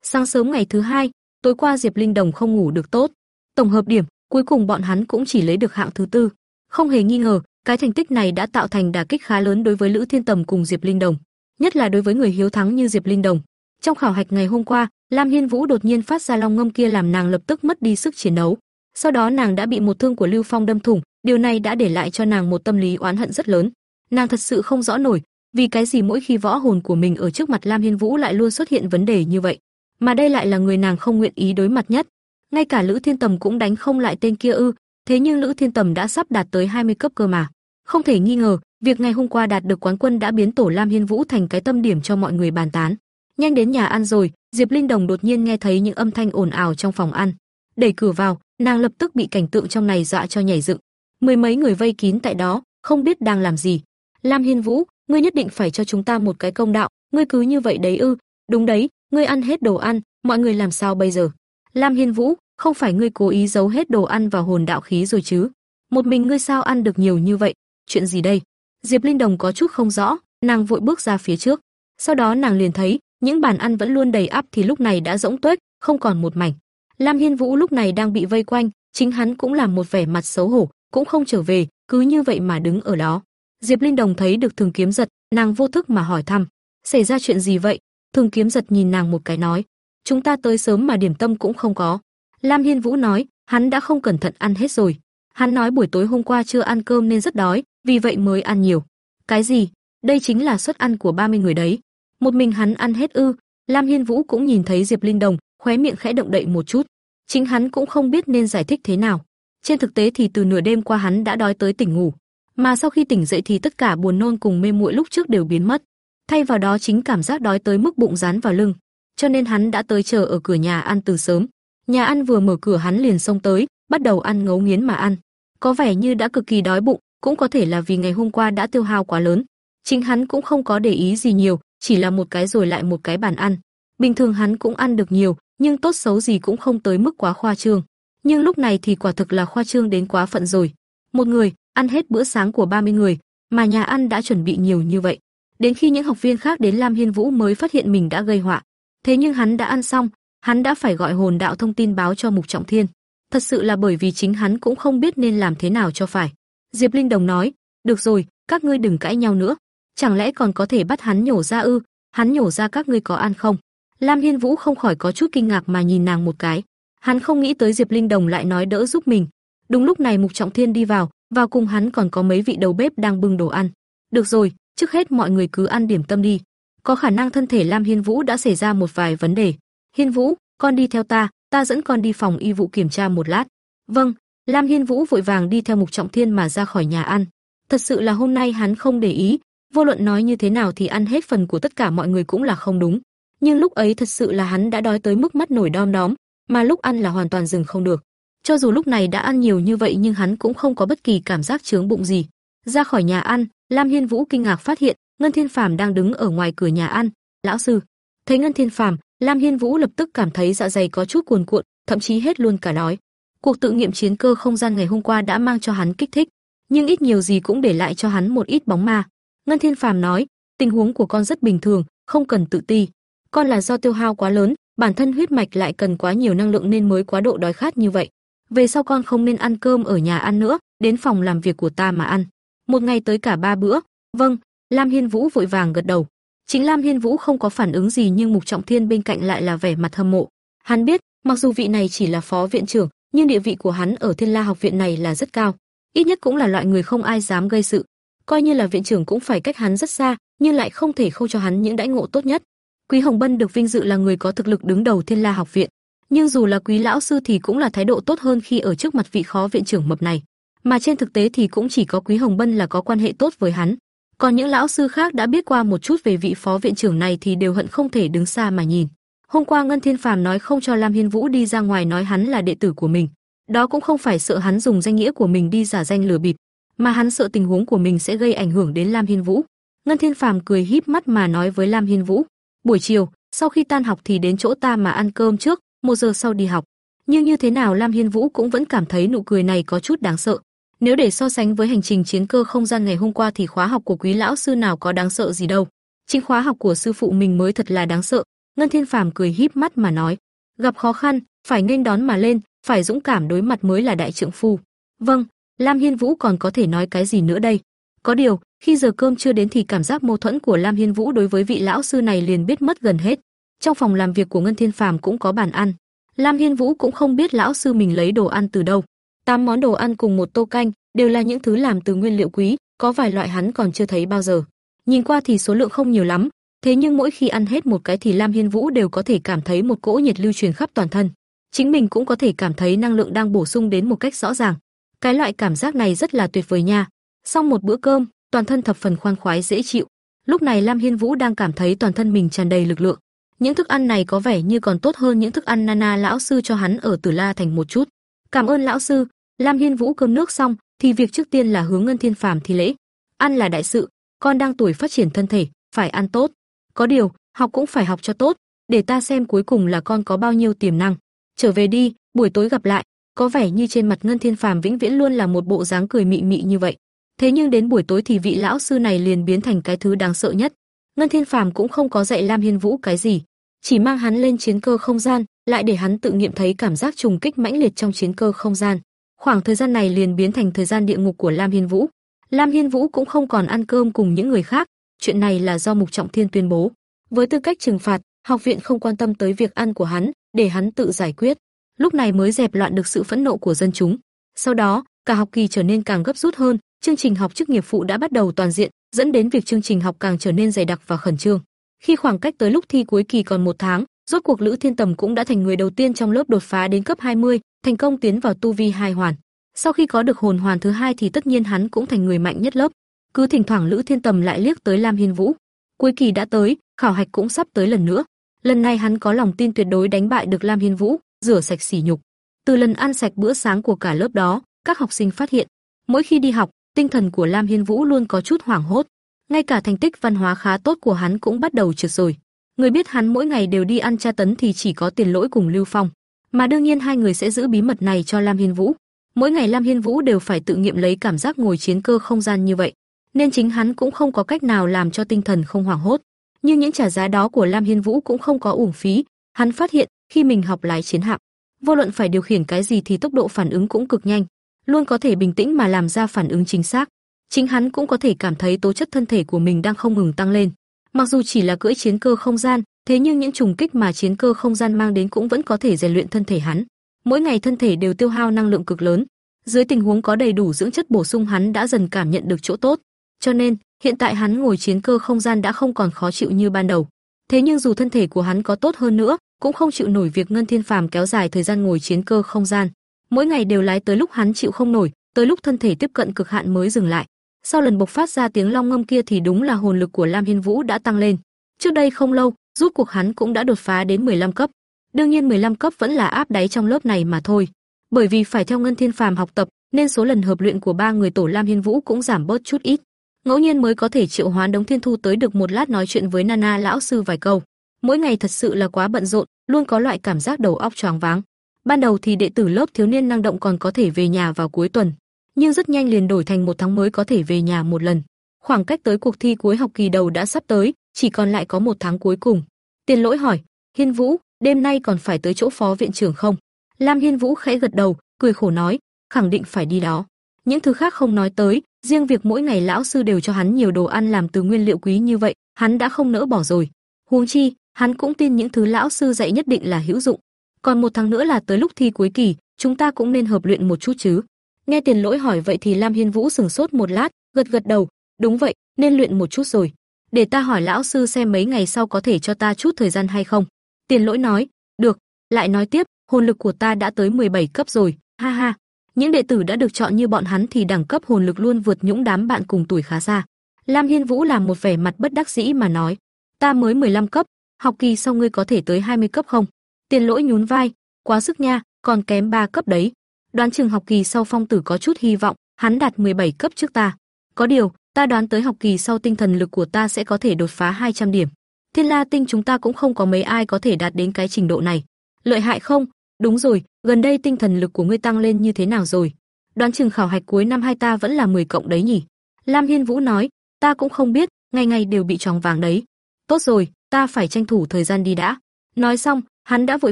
Sáng sớm ngày thứ hai, tối qua Diệp Linh Đồng không ngủ được tốt. Tổng hợp điểm, cuối cùng bọn hắn cũng chỉ lấy được hạng thứ tư. Không hề nghi ngờ, cái thành tích này đã tạo thành đả kích khá lớn đối với Lữ Thiên Tầm cùng Diệp Linh Đồng, nhất là đối với người hiếu thắng như Diệp Linh Đồng. Trong khảo hạch ngày hôm qua, Lam Hiên Vũ đột nhiên phát ra long ngâm kia làm nàng lập tức mất đi sức chiến đấu. Sau đó nàng đã bị một thương của Lưu Phong đâm thủng, điều này đã để lại cho nàng một tâm lý oán hận rất lớn. Nàng thật sự không rõ nổi, vì cái gì mỗi khi võ hồn của mình ở trước mặt Lam Hiên Vũ lại luôn xuất hiện vấn đề như vậy, mà đây lại là người nàng không nguyện ý đối mặt nhất. Ngay cả Lữ Thiên Tầm cũng đánh không lại tên kia ư? Thế nhưng Lữ Thiên Tầm đã sắp đạt tới 20 cấp cơ mà. Không thể nghi ngờ, việc ngày hôm qua đạt được quán quân đã biến tổ Lam Hiên Vũ thành cái tâm điểm cho mọi người bàn tán. Nhanh đến nhà ăn rồi, Diệp Linh Đồng đột nhiên nghe thấy những âm thanh ồn ào trong phòng ăn. Đẩy cửa vào, nàng lập tức bị cảnh tượng trong này dọa cho nhảy dựng. Mười mấy người vây kín tại đó, không biết đang làm gì. Lam Hiên Vũ, ngươi nhất định phải cho chúng ta một cái công đạo, ngươi cứ như vậy đấy ư? Đúng đấy, ngươi ăn hết đồ ăn, mọi người làm sao bây giờ? Lam Hiên Vũ, không phải ngươi cố ý giấu hết đồ ăn vào hồn đạo khí rồi chứ? Một mình ngươi sao ăn được nhiều như vậy? Chuyện gì đây? Diệp Linh Đồng có chút không rõ, nàng vội bước ra phía trước. Sau đó nàng liền thấy, những bàn ăn vẫn luôn đầy ắp thì lúc này đã rỗng tuếch, không còn một mảnh. Lam Hiên Vũ lúc này đang bị vây quanh, chính hắn cũng làm một vẻ mặt xấu hổ, cũng không trở về, cứ như vậy mà đứng ở đó. Diệp Linh Đồng thấy được Thường Kiếm Giật, nàng vô thức mà hỏi thăm, xảy ra chuyện gì vậy? Thường Kiếm Giật nhìn nàng một cái nói, chúng ta tới sớm mà điểm tâm cũng không có. Lam Hiên Vũ nói, hắn đã không cẩn thận ăn hết rồi. Hắn nói buổi tối hôm qua chưa ăn cơm nên rất đói, vì vậy mới ăn nhiều. Cái gì? Đây chính là suất ăn của 30 người đấy. Một mình hắn ăn hết ư? Lam Hiên Vũ cũng nhìn thấy Diệp Linh Đồng, khóe miệng khẽ động đậy một chút. Chính hắn cũng không biết nên giải thích thế nào. Trên thực tế thì từ nửa đêm qua hắn đã đói tới tỉnh ngủ, mà sau khi tỉnh dậy thì tất cả buồn nôn cùng mê muội lúc trước đều biến mất. Thay vào đó chính cảm giác đói tới mức bụng dán vào lưng, cho nên hắn đã tới chờ ở cửa nhà ăn từ sớm. Nhà ăn vừa mở cửa hắn liền xông tới, bắt đầu ăn ngấu nghiến mà ăn. Có vẻ như đã cực kỳ đói bụng, cũng có thể là vì ngày hôm qua đã tiêu hao quá lớn. Chính hắn cũng không có để ý gì nhiều, chỉ là một cái rồi lại một cái bàn ăn. Bình thường hắn cũng ăn được nhiều, nhưng tốt xấu gì cũng không tới mức quá khoa trương. Nhưng lúc này thì quả thực là khoa trương đến quá phận rồi. Một người ăn hết bữa sáng của 30 người, mà nhà ăn đã chuẩn bị nhiều như vậy. Đến khi những học viên khác đến Lam Hiên Vũ mới phát hiện mình đã gây họa. Thế nhưng hắn đã ăn xong, hắn đã phải gọi hồn đạo thông tin báo cho Mục Trọng Thiên. Thật sự là bởi vì chính hắn cũng không biết nên làm thế nào cho phải. Diệp Linh Đồng nói, "Được rồi, các ngươi đừng cãi nhau nữa. Chẳng lẽ còn có thể bắt hắn nhổ ra ư? Hắn nhổ ra các ngươi có ăn không?" Lam Hiên Vũ không khỏi có chút kinh ngạc mà nhìn nàng một cái. Hắn không nghĩ tới Diệp Linh Đồng lại nói đỡ giúp mình. Đúng lúc này Mục Trọng Thiên đi vào, vào cùng hắn còn có mấy vị đầu bếp đang bưng đồ ăn. "Được rồi, trước hết mọi người cứ ăn điểm tâm đi. Có khả năng thân thể Lam Hiên Vũ đã xảy ra một vài vấn đề. Hiên Vũ, con đi theo ta, ta dẫn con đi phòng y vụ kiểm tra một lát." "Vâng." Lam Hiên Vũ vội vàng đi theo Mục Trọng Thiên mà ra khỏi nhà ăn. Thật sự là hôm nay hắn không để ý, vô luận nói như thế nào thì ăn hết phần của tất cả mọi người cũng là không đúng. Nhưng lúc ấy thật sự là hắn đã đói tới mức mắt nổi đom đóm, mà lúc ăn là hoàn toàn dừng không được. Cho dù lúc này đã ăn nhiều như vậy nhưng hắn cũng không có bất kỳ cảm giác chướng bụng gì. Ra khỏi nhà ăn, Lam Hiên Vũ kinh ngạc phát hiện, Ngân Thiên Phàm đang đứng ở ngoài cửa nhà ăn. "Lão sư." Thấy Ngân Thiên Phàm, Lam Hiên Vũ lập tức cảm thấy dạ dày có chút cuồn cuộn, thậm chí hết luôn cả đói. Cuộc tự nghiệm chiến cơ không gian ngày hôm qua đã mang cho hắn kích thích, nhưng ít nhiều gì cũng để lại cho hắn một ít bóng ma. Ngân Thiên Phàm nói, tình huống của con rất bình thường, không cần tự ti. Con là do tiêu hao quá lớn, bản thân huyết mạch lại cần quá nhiều năng lượng nên mới quá độ đói khát như vậy. Về sau con không nên ăn cơm ở nhà ăn nữa, đến phòng làm việc của ta mà ăn. Một ngày tới cả ba bữa. Vâng, Lam Hiên Vũ vội vàng gật đầu. Chính Lam Hiên Vũ không có phản ứng gì nhưng Mục Trọng Thiên bên cạnh lại là vẻ mặt hâm mộ. Hắn biết, mặc dù vị này chỉ là phó viện trưởng, nhưng địa vị của hắn ở Thiên La học viện này là rất cao, ít nhất cũng là loại người không ai dám gây sự. Coi như là viện trưởng cũng phải cách hắn rất xa, nhưng lại không thể không cho hắn những đãi ngộ tốt nhất. Quý Hồng Bân được vinh dự là người có thực lực đứng đầu Thiên La học viện, nhưng dù là quý lão sư thì cũng là thái độ tốt hơn khi ở trước mặt vị khó viện trưởng mập này. Mà trên thực tế thì cũng chỉ có Quý Hồng Bân là có quan hệ tốt với hắn. Còn những lão sư khác đã biết qua một chút về vị phó viện trưởng này thì đều hận không thể đứng xa mà nhìn. Hôm qua Ngân Thiên Phàm nói không cho Lam Hiên Vũ đi ra ngoài nói hắn là đệ tử của mình. Đó cũng không phải sợ hắn dùng danh nghĩa của mình đi giả danh lừa bịp, mà hắn sợ tình huống của mình sẽ gây ảnh hưởng đến Lam Hiên Vũ. Ngân Thiên Phàm cười híp mắt mà nói với Lam Hiên Vũ, "Buổi chiều, sau khi tan học thì đến chỗ ta mà ăn cơm trước, một giờ sau đi học." Nhưng như thế nào Lam Hiên Vũ cũng vẫn cảm thấy nụ cười này có chút đáng sợ. Nếu để so sánh với hành trình chiến cơ không gian ngày hôm qua thì khóa học của quý lão sư nào có đáng sợ gì đâu. Chính khóa học của sư phụ mình mới thật là đáng sợ. Ngân Thiên Phàm cười híp mắt mà nói, gặp khó khăn, phải nghênh đón mà lên, phải dũng cảm đối mặt mới là đại trượng phu. Vâng, Lam Hiên Vũ còn có thể nói cái gì nữa đây? Có điều, khi giờ cơm chưa đến thì cảm giác mâu thuẫn của Lam Hiên Vũ đối với vị lão sư này liền biết mất gần hết. Trong phòng làm việc của Ngân Thiên Phàm cũng có bàn ăn. Lam Hiên Vũ cũng không biết lão sư mình lấy đồ ăn từ đâu. Tám món đồ ăn cùng một tô canh đều là những thứ làm từ nguyên liệu quý, có vài loại hắn còn chưa thấy bao giờ. Nhìn qua thì số lượng không nhiều lắm, thế nhưng mỗi khi ăn hết một cái thì Lam Hiên Vũ đều có thể cảm thấy một cỗ nhiệt lưu truyền khắp toàn thân. Chính mình cũng có thể cảm thấy năng lượng đang bổ sung đến một cách rõ ràng. Cái loại cảm giác này rất là tuyệt vời nha. Sau một bữa cơm, toàn thân thập phần khoan khoái dễ chịu. Lúc này Lam Hiên Vũ đang cảm thấy toàn thân mình tràn đầy lực lượng. Những thức ăn này có vẻ như còn tốt hơn những thức ăn Nana lão sư cho hắn ở Tử La thành một chút. Cảm ơn lão sư. Lam Hiên Vũ cơm nước xong, thì việc trước tiên là hướng Ngân Thiên Phàm thi lễ. Ăn là đại sự, con đang tuổi phát triển thân thể, phải ăn tốt. Có điều, học cũng phải học cho tốt, để ta xem cuối cùng là con có bao nhiêu tiềm năng. Trở về đi, buổi tối gặp lại. Có vẻ như trên mặt Ngân Thiên Phàm vĩnh viễn luôn là một bộ dáng cười mị mị như vậy. Thế nhưng đến buổi tối thì vị lão sư này liền biến thành cái thứ đáng sợ nhất. Ngân Thiên Phàm cũng không có dạy Lam Hiên Vũ cái gì, chỉ mang hắn lên chiến cơ không gian, lại để hắn tự nghiệm thấy cảm giác trùng kích mãnh liệt trong chiến cơ không gian. Khoảng thời gian này liền biến thành thời gian địa ngục của Lam Hiên Vũ. Lam Hiên Vũ cũng không còn ăn cơm cùng những người khác, chuyện này là do Mục Trọng Thiên tuyên bố. Với tư cách trừng phạt, học viện không quan tâm tới việc ăn của hắn, để hắn tự giải quyết. Lúc này mới dẹp loạn được sự phẫn nộ của dân chúng. Sau đó, cả học kỳ trở nên càng gấp rút hơn, chương trình học chức nghiệp phụ đã bắt đầu toàn diện, dẫn đến việc chương trình học càng trở nên dày đặc và khẩn trương. Khi khoảng cách tới lúc thi cuối kỳ còn một tháng, Rốt cuộc Lữ Thiên Tầm cũng đã thành người đầu tiên trong lớp đột phá đến cấp 20, thành công tiến vào tu vi hai hoàn. Sau khi có được hồn hoàn thứ hai thì tất nhiên hắn cũng thành người mạnh nhất lớp. Cứ thỉnh thoảng Lữ Thiên Tầm lại liếc tới Lam Hiên Vũ. Cuối kỳ đã tới, khảo hạch cũng sắp tới lần nữa. Lần này hắn có lòng tin tuyệt đối đánh bại được Lam Hiên Vũ, rửa sạch sỉ nhục. Từ lần ăn sạch bữa sáng của cả lớp đó, các học sinh phát hiện, mỗi khi đi học, tinh thần của Lam Hiên Vũ luôn có chút hoảng hốt. Ngay cả thành tích văn hóa khá tốt của hắn cũng bắt đầu trượt rồi. Người biết hắn mỗi ngày đều đi ăn tra tấn thì chỉ có Tiền Lỗi cùng Lưu Phong, mà đương nhiên hai người sẽ giữ bí mật này cho Lam Hiên Vũ. Mỗi ngày Lam Hiên Vũ đều phải tự nghiệm lấy cảm giác ngồi chiến cơ không gian như vậy, nên chính hắn cũng không có cách nào làm cho tinh thần không hoảng hốt. Nhưng những trả giá đó của Lam Hiên Vũ cũng không có uổng phí, hắn phát hiện khi mình học lái chiến hạm, vô luận phải điều khiển cái gì thì tốc độ phản ứng cũng cực nhanh, luôn có thể bình tĩnh mà làm ra phản ứng chính xác. Chính hắn cũng có thể cảm thấy tố chất thân thể của mình đang không ngừng tăng lên. Mặc dù chỉ là cưỡi chiến cơ không gian, thế nhưng những trùng kích mà chiến cơ không gian mang đến cũng vẫn có thể rèn luyện thân thể hắn. Mỗi ngày thân thể đều tiêu hao năng lượng cực lớn. Dưới tình huống có đầy đủ dưỡng chất bổ sung hắn đã dần cảm nhận được chỗ tốt, cho nên hiện tại hắn ngồi chiến cơ không gian đã không còn khó chịu như ban đầu. Thế nhưng dù thân thể của hắn có tốt hơn nữa, cũng không chịu nổi việc Ngân Thiên Phàm kéo dài thời gian ngồi chiến cơ không gian. Mỗi ngày đều lái tới lúc hắn chịu không nổi, tới lúc thân thể tiếp cận cực hạn mới dừng lại. Sau lần bộc phát ra tiếng long ngâm kia thì đúng là hồn lực của Lam Hiên Vũ đã tăng lên. Trước đây không lâu, rút cuộc hắn cũng đã đột phá đến 15 cấp. Đương nhiên 15 cấp vẫn là áp đáy trong lớp này mà thôi. Bởi vì phải theo Ngân Thiên Phàm học tập, nên số lần hợp luyện của ba người tổ Lam Hiên Vũ cũng giảm bớt chút ít. Ngẫu nhiên mới có thể triệu hoán Đống Thiên Thu tới được một lát nói chuyện với Nana lão sư vài câu. Mỗi ngày thật sự là quá bận rộn, luôn có loại cảm giác đầu óc choáng váng. Ban đầu thì đệ tử lớp thiếu niên năng động còn có thể về nhà vào cuối tuần, nhưng rất nhanh liền đổi thành một tháng mới có thể về nhà một lần. Khoảng cách tới cuộc thi cuối học kỳ đầu đã sắp tới, chỉ còn lại có một tháng cuối cùng. Tiền Lỗi hỏi, Hiên Vũ, đêm nay còn phải tới chỗ phó viện trưởng không? Lam Hiên Vũ khẽ gật đầu, cười khổ nói, khẳng định phải đi đó. Những thứ khác không nói tới, riêng việc mỗi ngày lão sư đều cho hắn nhiều đồ ăn làm từ nguyên liệu quý như vậy, hắn đã không nỡ bỏ rồi. Huống chi, hắn cũng tin những thứ lão sư dạy nhất định là hữu dụng. Còn một tháng nữa là tới lúc thi cuối kỳ, chúng ta cũng nên hợp luyện một chút chứ. Nghe Tiền Lỗi hỏi vậy thì Lam Hiên Vũ sừng sốt một lát, gật gật đầu, đúng vậy, nên luyện một chút rồi. Để ta hỏi lão sư xem mấy ngày sau có thể cho ta chút thời gian hay không. Tiền Lỗi nói, được, lại nói tiếp, hồn lực của ta đã tới 17 cấp rồi, ha ha. Những đệ tử đã được chọn như bọn hắn thì đẳng cấp hồn lực luôn vượt những đám bạn cùng tuổi khá xa. Lam Hiên Vũ làm một vẻ mặt bất đắc dĩ mà nói, ta mới 15 cấp, học kỳ sau ngươi có thể tới 20 cấp không? Tiền Lỗi nhún vai, quá sức nha, còn kém 3 cấp đấy. Đoán chừng học kỳ sau Phong Tử có chút hy vọng, hắn đạt 17 cấp trước ta. Có điều, ta đoán tới học kỳ sau tinh thần lực của ta sẽ có thể đột phá 200 điểm. Thiên La Tinh chúng ta cũng không có mấy ai có thể đạt đến cái trình độ này. Lợi hại không? Đúng rồi, gần đây tinh thần lực của ngươi tăng lên như thế nào rồi? Đoán chừng khảo hạch cuối năm hai ta vẫn là 10 cộng đấy nhỉ? Lam Hiên Vũ nói, ta cũng không biết, ngày ngày đều bị tròng vàng đấy. Tốt rồi, ta phải tranh thủ thời gian đi đã. Nói xong, hắn đã vội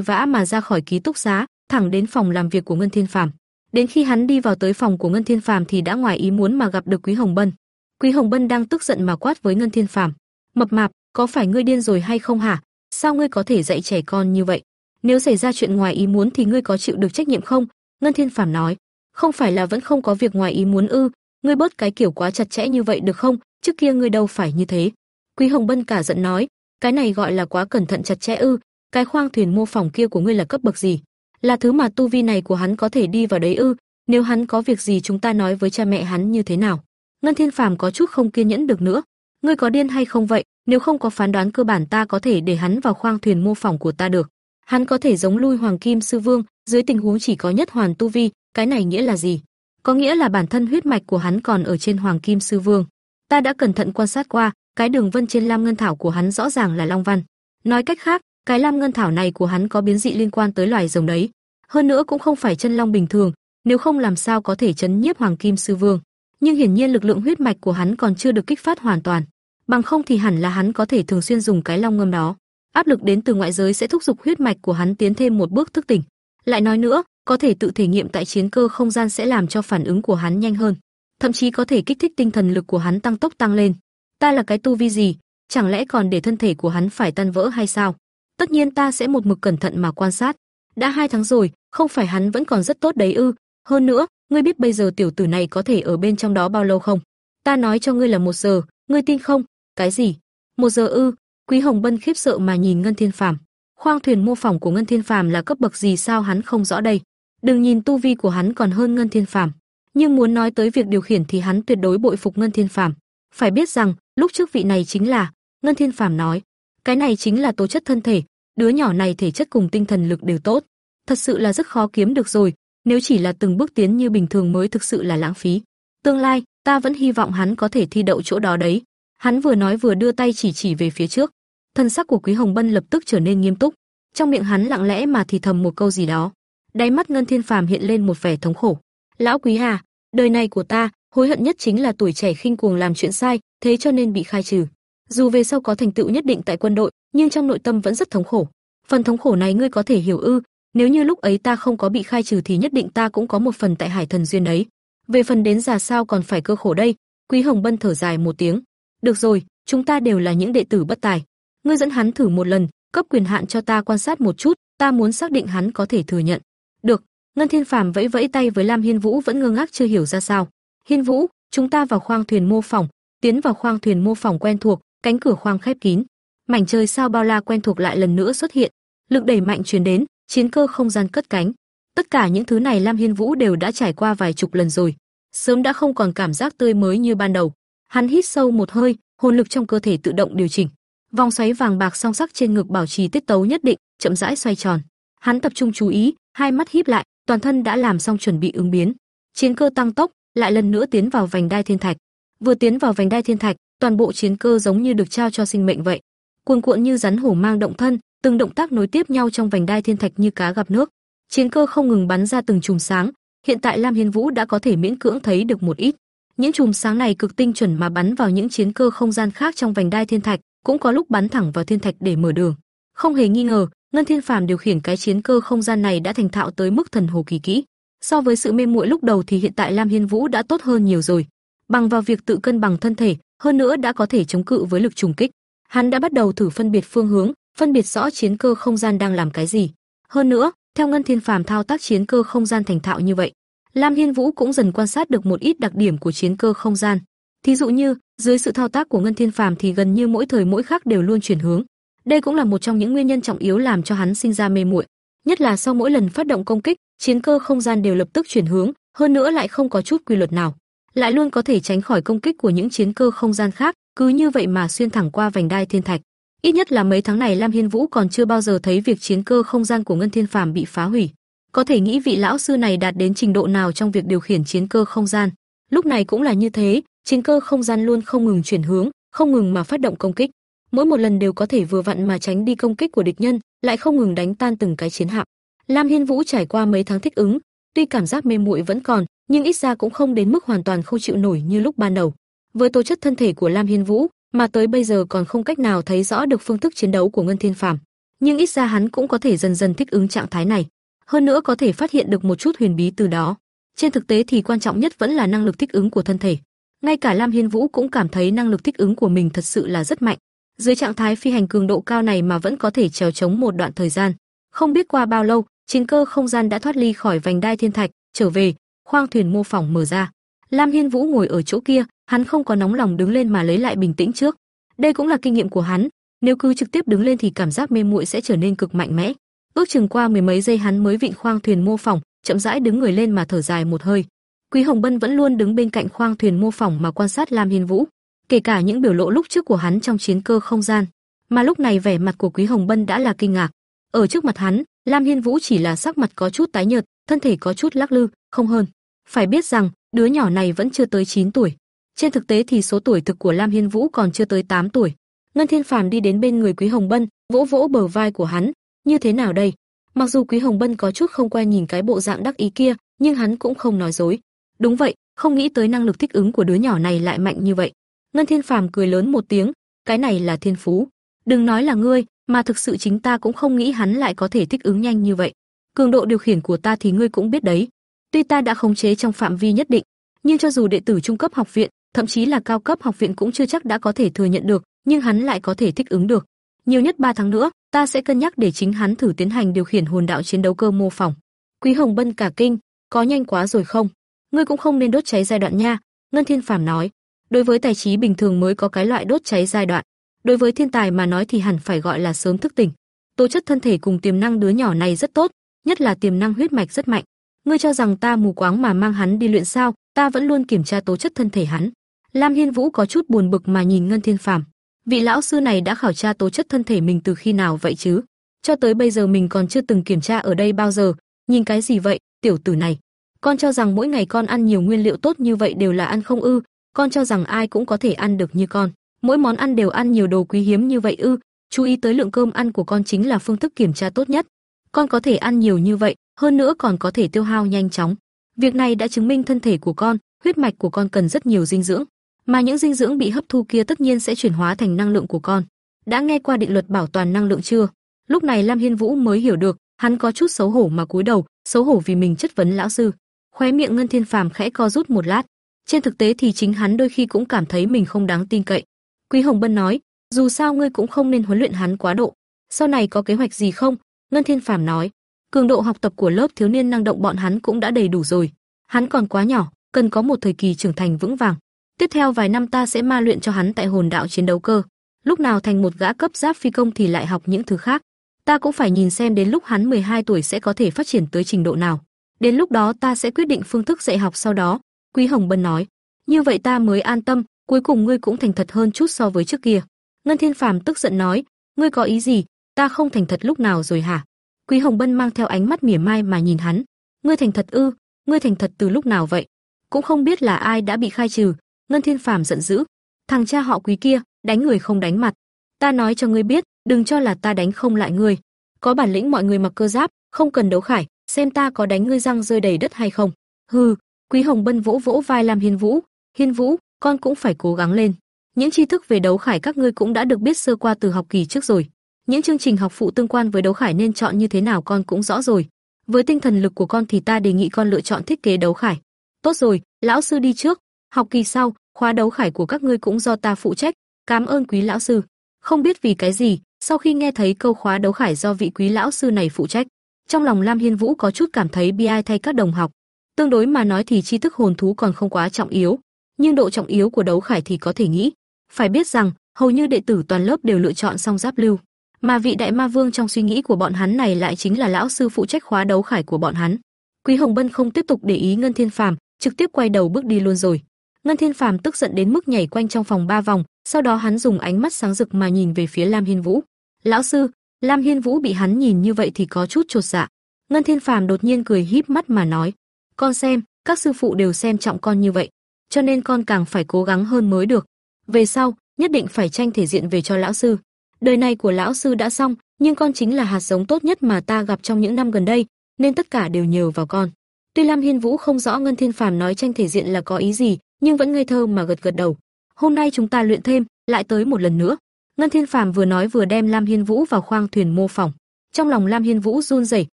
vã mà ra khỏi ký túc xá, thẳng đến phòng làm việc của Ngân Thiên Phàm. Đến khi hắn đi vào tới phòng của Ngân Thiên Phàm thì đã ngoài ý muốn mà gặp được Quý Hồng Bân. Quý Hồng Bân đang tức giận mà quát với Ngân Thiên Phàm, "Mập mạp, có phải ngươi điên rồi hay không hả? Sao ngươi có thể dạy trẻ con như vậy? Nếu xảy ra chuyện ngoài ý muốn thì ngươi có chịu được trách nhiệm không?" Ngân Thiên Phàm nói, "Không phải là vẫn không có việc ngoài ý muốn ư? Ngươi bớt cái kiểu quá chặt chẽ như vậy được không? Trước kia ngươi đâu phải như thế." Quý Hồng Bân cả giận nói, "Cái này gọi là quá cẩn thận chặt chẽ ư? Cái khoang thuyền mô phỏng kia của ngươi là cấp bậc gì? Là thứ mà tu vi này của hắn có thể đi vào đấy ư? Nếu hắn có việc gì chúng ta nói với cha mẹ hắn như thế nào?" Ngân Thiên Phàm có chút không kiên nhẫn được nữa. Ngươi có điên hay không vậy? Nếu không có phán đoán cơ bản ta có thể để hắn vào khoang thuyền mô phỏng của ta được. Hắn có thể giống lui Hoàng Kim Sư Vương, dưới tình huống chỉ có nhất hoàn tu vi, cái này nghĩa là gì? Có nghĩa là bản thân huyết mạch của hắn còn ở trên Hoàng Kim Sư Vương. Ta đã cẩn thận quan sát qua, cái đường vân trên lam ngân thảo của hắn rõ ràng là long văn. Nói cách khác, cái lam ngân thảo này của hắn có biến dị liên quan tới loài rồng đấy. Hơn nữa cũng không phải chân long bình thường, nếu không làm sao có thể chấn nhiếp Hoàng Kim Sư Vương nhưng hiển nhiên lực lượng huyết mạch của hắn còn chưa được kích phát hoàn toàn, bằng không thì hẳn là hắn có thể thường xuyên dùng cái long ngâm đó. Áp lực đến từ ngoại giới sẽ thúc giục huyết mạch của hắn tiến thêm một bước thức tỉnh. Lại nói nữa, có thể tự thể nghiệm tại chiến cơ không gian sẽ làm cho phản ứng của hắn nhanh hơn, thậm chí có thể kích thích tinh thần lực của hắn tăng tốc tăng lên. Ta là cái tu vi gì, chẳng lẽ còn để thân thể của hắn phải tan vỡ hay sao? Tất nhiên ta sẽ một mực cẩn thận mà quan sát. Đã hai tháng rồi, không phải hắn vẫn còn rất tốt đấy ư? Hơn nữa, ngươi biết bây giờ tiểu tử này có thể ở bên trong đó bao lâu không? Ta nói cho ngươi là một giờ, ngươi tin không? Cái gì? Một giờ ư? Quý Hồng Bân khiếp sợ mà nhìn Ngân Thiên Phàm. Khoang thuyền mô phỏng của Ngân Thiên Phàm là cấp bậc gì sao hắn không rõ đây. Đừng nhìn tu vi của hắn còn hơn Ngân Thiên Phàm, nhưng muốn nói tới việc điều khiển thì hắn tuyệt đối bội phục Ngân Thiên Phàm. Phải biết rằng, lúc trước vị này chính là, Ngân Thiên Phàm nói, cái này chính là tố chất thân thể, đứa nhỏ này thể chất cùng tinh thần lực đều tốt, thật sự là rất khó kiếm được rồi, nếu chỉ là từng bước tiến như bình thường mới thực sự là lãng phí. Tương lai, ta vẫn hy vọng hắn có thể thi đậu chỗ đó đấy. Hắn vừa nói vừa đưa tay chỉ chỉ về phía trước. Thân sắc của Quý Hồng Bân lập tức trở nên nghiêm túc, trong miệng hắn lặng lẽ mà thì thầm một câu gì đó. Đáy mắt Ngân Thiên Phàm hiện lên một vẻ thống khổ. "Lão Quý Hà, đời này của ta, hối hận nhất chính là tuổi trẻ khinh cuồng làm chuyện sai, thế cho nên bị khai trừ. Dù về sau có thành tựu nhất định tại quân đội, nhưng trong nội tâm vẫn rất thống khổ. Phần thống khổ này ngươi có thể hiểu ư? Nếu như lúc ấy ta không có bị khai trừ thì nhất định ta cũng có một phần tại Hải Thần duyên ấy. Về phần đến già sao còn phải cơ khổ đây?" Quý Hồng Bân thở dài một tiếng. "Được rồi, chúng ta đều là những đệ tử bất tài. Ngươi dẫn hắn thử một lần, cấp quyền hạn cho ta quan sát một chút, ta muốn xác định hắn có thể thừa nhận." "Được." Ngân Thiên Phàm vẫy vẫy tay với Lam Hiên Vũ vẫn ngơ ngác chưa hiểu ra sao. "Hiên Vũ, chúng ta vào khoang thuyền mô phỏng." Tiến vào khoang thuyền mô phỏng quen thuộc, cánh cửa khoang khép kín. Mảnh trời sao bao la quen thuộc lại lần nữa xuất hiện, lực đẩy mạnh truyền đến, chiến cơ không gian cất cánh. Tất cả những thứ này Lam Hiên Vũ đều đã trải qua vài chục lần rồi, sớm đã không còn cảm giác tươi mới như ban đầu. Hắn hít sâu một hơi, hồn lực trong cơ thể tự động điều chỉnh. Vòng xoáy vàng bạc song sắc trên ngực bảo trì tiết tấu nhất định, chậm rãi xoay tròn. Hắn tập trung chú ý, hai mắt híp lại, toàn thân đã làm xong chuẩn bị ứng biến. Chiến cơ tăng tốc, lại lần nữa tiến vào vành đai thiên thạch. Vừa tiến vào vành đai thiên thạch, toàn bộ chiến cơ giống như được trao cho sinh mệnh vậy, cuồn cuộn như rắn hổ mang động thân, từng động tác nối tiếp nhau trong vành đai thiên thạch như cá gặp nước. Chiến cơ không ngừng bắn ra từng chùm sáng, hiện tại Lam Hiên Vũ đã có thể miễn cưỡng thấy được một ít. Những chùm sáng này cực tinh chuẩn mà bắn vào những chiến cơ không gian khác trong vành đai thiên thạch, cũng có lúc bắn thẳng vào thiên thạch để mở đường. Không hề nghi ngờ, Ngân Thiên Phàm điều khiển cái chiến cơ không gian này đã thành thạo tới mức thần hồ kỳ kỹ. So với sự mê muội lúc đầu thì hiện tại Lam Hiên Vũ đã tốt hơn nhiều rồi. Bằng vào việc tự cân bằng thân thể, hơn nữa đã có thể chống cự với lực trùng kích. Hắn đã bắt đầu thử phân biệt phương hướng, phân biệt rõ chiến cơ không gian đang làm cái gì. Hơn nữa, theo Ngân Thiên Phàm thao tác chiến cơ không gian thành thạo như vậy, Lam Hiên Vũ cũng dần quan sát được một ít đặc điểm của chiến cơ không gian. Thí dụ như, dưới sự thao tác của Ngân Thiên Phàm thì gần như mỗi thời mỗi khắc đều luôn chuyển hướng. Đây cũng là một trong những nguyên nhân trọng yếu làm cho hắn sinh ra mê muội, nhất là sau mỗi lần phát động công kích, chiến cơ không gian đều lập tức chuyển hướng, hơn nữa lại không có chút quy luật nào, lại luôn có thể tránh khỏi công kích của những chiến cơ không gian khác, cứ như vậy mà xuyên thẳng qua vành đai thiên thạch. Ít nhất là mấy tháng này Lam Hiên Vũ còn chưa bao giờ thấy việc chiến cơ không gian của Ngân Thiên Phàm bị phá hủy. Có thể nghĩ vị lão sư này đạt đến trình độ nào trong việc điều khiển chiến cơ không gian. Lúc này cũng là như thế, chiến cơ không gian luôn không ngừng chuyển hướng, không ngừng mà phát động công kích. Mỗi một lần đều có thể vừa vặn mà tránh đi công kích của địch nhân, lại không ngừng đánh tan từng cái chiến hạm. Lam Hiên Vũ trải qua mấy tháng thích ứng, tuy cảm giác mê muội vẫn còn, nhưng ít ra cũng không đến mức hoàn toàn không chịu nổi như lúc ban đầu. Với tố chất thân thể của Lam Hiên Vũ, mà tới bây giờ còn không cách nào thấy rõ được phương thức chiến đấu của Ngân Thiên Phàm, nhưng ít ra hắn cũng có thể dần dần thích ứng trạng thái này, hơn nữa có thể phát hiện được một chút huyền bí từ đó. Trên thực tế thì quan trọng nhất vẫn là năng lực thích ứng của thân thể. Ngay cả Lam Hiên Vũ cũng cảm thấy năng lực thích ứng của mình thật sự là rất mạnh. Dưới trạng thái phi hành cường độ cao này mà vẫn có thể trèo chống một đoạn thời gian. Không biết qua bao lâu, chiến cơ không gian đã thoát ly khỏi vành đai thiên thạch, trở về, khoang thuyền mô phỏng mở ra. Lam Hiên Vũ ngồi ở chỗ kia, hắn không có nóng lòng đứng lên mà lấy lại bình tĩnh trước. Đây cũng là kinh nghiệm của hắn, nếu cứ trực tiếp đứng lên thì cảm giác mê muội sẽ trở nên cực mạnh mẽ. Ước chừng qua mười mấy giây hắn mới vịn khoang thuyền mô phỏng, chậm rãi đứng người lên mà thở dài một hơi. Quý Hồng Bân vẫn luôn đứng bên cạnh khoang thuyền mô phỏng mà quan sát Lam Hiên Vũ, kể cả những biểu lộ lúc trước của hắn trong chiến cơ không gian, mà lúc này vẻ mặt của Quý Hồng Bân đã là kinh ngạc. Ở trước mặt hắn, Lam Hiên Vũ chỉ là sắc mặt có chút tái nhợt, thân thể có chút lắc lư, không hơn. Phải biết rằng, đứa nhỏ này vẫn chưa tới 9 tuổi. Trên thực tế thì số tuổi thực của Lam Hiên Vũ còn chưa tới 8 tuổi. Ngân Thiên Phàm đi đến bên người Quý Hồng Bân, vỗ vỗ bờ vai của hắn, "Như thế nào đây?" Mặc dù Quý Hồng Bân có chút không quen nhìn cái bộ dạng đắc ý kia, nhưng hắn cũng không nói dối. Đúng vậy, không nghĩ tới năng lực thích ứng của đứa nhỏ này lại mạnh như vậy. Ngân Thiên Phàm cười lớn một tiếng, cái này là thiên phú. Đừng nói là ngươi, mà thực sự chính ta cũng không nghĩ hắn lại có thể thích ứng nhanh như vậy. Cường độ điều khiển của ta thì ngươi cũng biết đấy. Tuy ta đã khống chế trong phạm vi nhất định, nhưng cho dù đệ tử trung cấp học viện, thậm chí là cao cấp học viện cũng chưa chắc đã có thể thừa nhận được, nhưng hắn lại có thể thích ứng được. Nhiều nhất 3 tháng nữa, ta sẽ cân nhắc để chính hắn thử tiến hành điều khiển hồn đạo chiến đấu cơ mô phỏng. Quý Hồng Bân cả kinh, có nhanh quá rồi không? Ngươi cũng không nên đốt cháy giai đoạn nha, Ngân Thiên Phàm nói. Đối với tài trí bình thường mới có cái loại đốt cháy giai đoạn, đối với thiên tài mà nói thì hẳn phải gọi là sớm thức tỉnh. tố chất thân thể cùng tiềm năng đứa nhỏ này rất tốt, nhất là tiềm năng huyết mạch rất mạnh. Ngươi cho rằng ta mù quáng mà mang hắn đi luyện sao? Ta vẫn luôn kiểm tra tố chất thân thể hắn. Lam Hiên Vũ có chút buồn bực mà nhìn Ngân Thiên Phàm. Vị lão sư này đã khảo tra tố chất thân thể mình từ khi nào vậy chứ? Cho tới bây giờ mình còn chưa từng kiểm tra ở đây bao giờ, nhìn cái gì vậy, tiểu tử này? Con cho rằng mỗi ngày con ăn nhiều nguyên liệu tốt như vậy đều là ăn không ư? Con cho rằng ai cũng có thể ăn được như con. Mỗi món ăn đều ăn nhiều đồ quý hiếm như vậy ư? Chú ý tới lượng cơm ăn của con chính là phương thức kiểm tra tốt nhất. Con có thể ăn nhiều như vậy, hơn nữa còn có thể tiêu hao nhanh chóng. Việc này đã chứng minh thân thể của con, huyết mạch của con cần rất nhiều dinh dưỡng, mà những dinh dưỡng bị hấp thu kia tất nhiên sẽ chuyển hóa thành năng lượng của con. Đã nghe qua định luật bảo toàn năng lượng chưa? Lúc này Lam Hiên Vũ mới hiểu được, hắn có chút xấu hổ mà cúi đầu, xấu hổ vì mình chất vấn lão sư. Khóe miệng Ngân Thiên Phàm khẽ co rút một lát. Trên thực tế thì chính hắn đôi khi cũng cảm thấy mình không đáng tin cậy. Quý Hồng Bân nói, dù sao ngươi cũng không nên huấn luyện hắn quá độ. Sau này có kế hoạch gì không? Ngân Thiên Phàm nói, cường độ học tập của lớp thiếu niên năng động bọn hắn cũng đã đầy đủ rồi. Hắn còn quá nhỏ, cần có một thời kỳ trưởng thành vững vàng. Tiếp theo vài năm ta sẽ ma luyện cho hắn tại hồn đạo chiến đấu cơ. Lúc nào thành một gã cấp giáp phi công thì lại học những thứ khác. Ta cũng phải nhìn xem đến lúc hắn 12 tuổi sẽ có thể phát triển tới trình độ nào. Đến lúc đó ta sẽ quyết định phương thức dạy học sau đó." Quý Hồng Bân nói. "Như vậy ta mới an tâm, cuối cùng ngươi cũng thành thật hơn chút so với trước kia." Ngân Thiên Phàm tức giận nói, "Ngươi có ý gì? Ta không thành thật lúc nào rồi hả?" Quý Hồng Bân mang theo ánh mắt mỉa mai mà nhìn hắn, "Ngươi thành thật ư? Ngươi thành thật từ lúc nào vậy?" Cũng không biết là ai đã bị khai trừ, Ngân Thiên Phàm giận dữ, "Thằng cha họ Quý kia, đánh người không đánh mặt. Ta nói cho ngươi biết, đừng cho là ta đánh không lại ngươi. Có bản lĩnh mọi người mặc cơ giáp, không cần đấu khải, xem ta có đánh ngươi răng rơi đầy đất hay không." Hừ, Quý Hồng Bân vỗ vỗ vai làm Hiên Vũ, "Hiên Vũ, con cũng phải cố gắng lên. Những tri thức về đấu khải các ngươi cũng đã được biết sơ qua từ học kỳ trước rồi. Những chương trình học phụ tương quan với đấu khải nên chọn như thế nào con cũng rõ rồi. Với tinh thần lực của con thì ta đề nghị con lựa chọn thiết kế đấu khải. Tốt rồi, lão sư đi trước, học kỳ sau, khóa đấu khải của các ngươi cũng do ta phụ trách. Cảm ơn quý lão sư. Không biết vì cái gì, sau khi nghe thấy câu khóa đấu khải do vị quý lão sư này phụ trách, trong lòng Lam Hiên Vũ có chút cảm thấy bi ai thay các đồng học. Tương đối mà nói thì tri thức hồn thú còn không quá trọng yếu, nhưng độ trọng yếu của đấu khải thì có thể nghĩ. Phải biết rằng, hầu như đệ tử toàn lớp đều lựa chọn song giáp lưu, mà vị đại ma vương trong suy nghĩ của bọn hắn này lại chính là lão sư phụ trách khóa đấu khải của bọn hắn. Quý Hồng Bân không tiếp tục để ý Ngân Thiên Phàm, trực tiếp quay đầu bước đi luôn rồi. Ngân Thiên Phàm tức giận đến mức nhảy quanh trong phòng ba vòng, sau đó hắn dùng ánh mắt sáng rực mà nhìn về phía Lam Hiên Vũ. "Lão sư." Lam Hiên Vũ bị hắn nhìn như vậy thì có chút chột dạ. Ngân Thiên Phàm đột nhiên cười híp mắt mà nói: "Con xem, các sư phụ đều xem trọng con như vậy, cho nên con càng phải cố gắng hơn mới được. Về sau, nhất định phải tranh thể diện về cho lão sư. Đời này của lão sư đã xong, nhưng con chính là hạt giống tốt nhất mà ta gặp trong những năm gần đây, nên tất cả đều nhờ vào con." Tuy Lam Hiên Vũ không rõ Ngân Thiên Phàm nói tranh thể diện là có ý gì, nhưng vẫn ngây thơ mà gật gật đầu. "Hôm nay chúng ta luyện thêm, lại tới một lần nữa." Ngân Thiên Phàm vừa nói vừa đem Lam Hiên Vũ vào khoang thuyền mô phỏng. Trong lòng Lam Hiên Vũ run rẩy,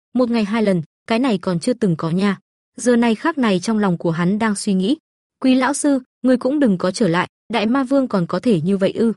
một ngày hai lần, cái này còn chưa từng có nha. Giờ này khác này trong lòng của hắn đang suy nghĩ, "Quý lão sư, người cũng đừng có trở lại, Đại Ma Vương còn có thể như vậy ư?"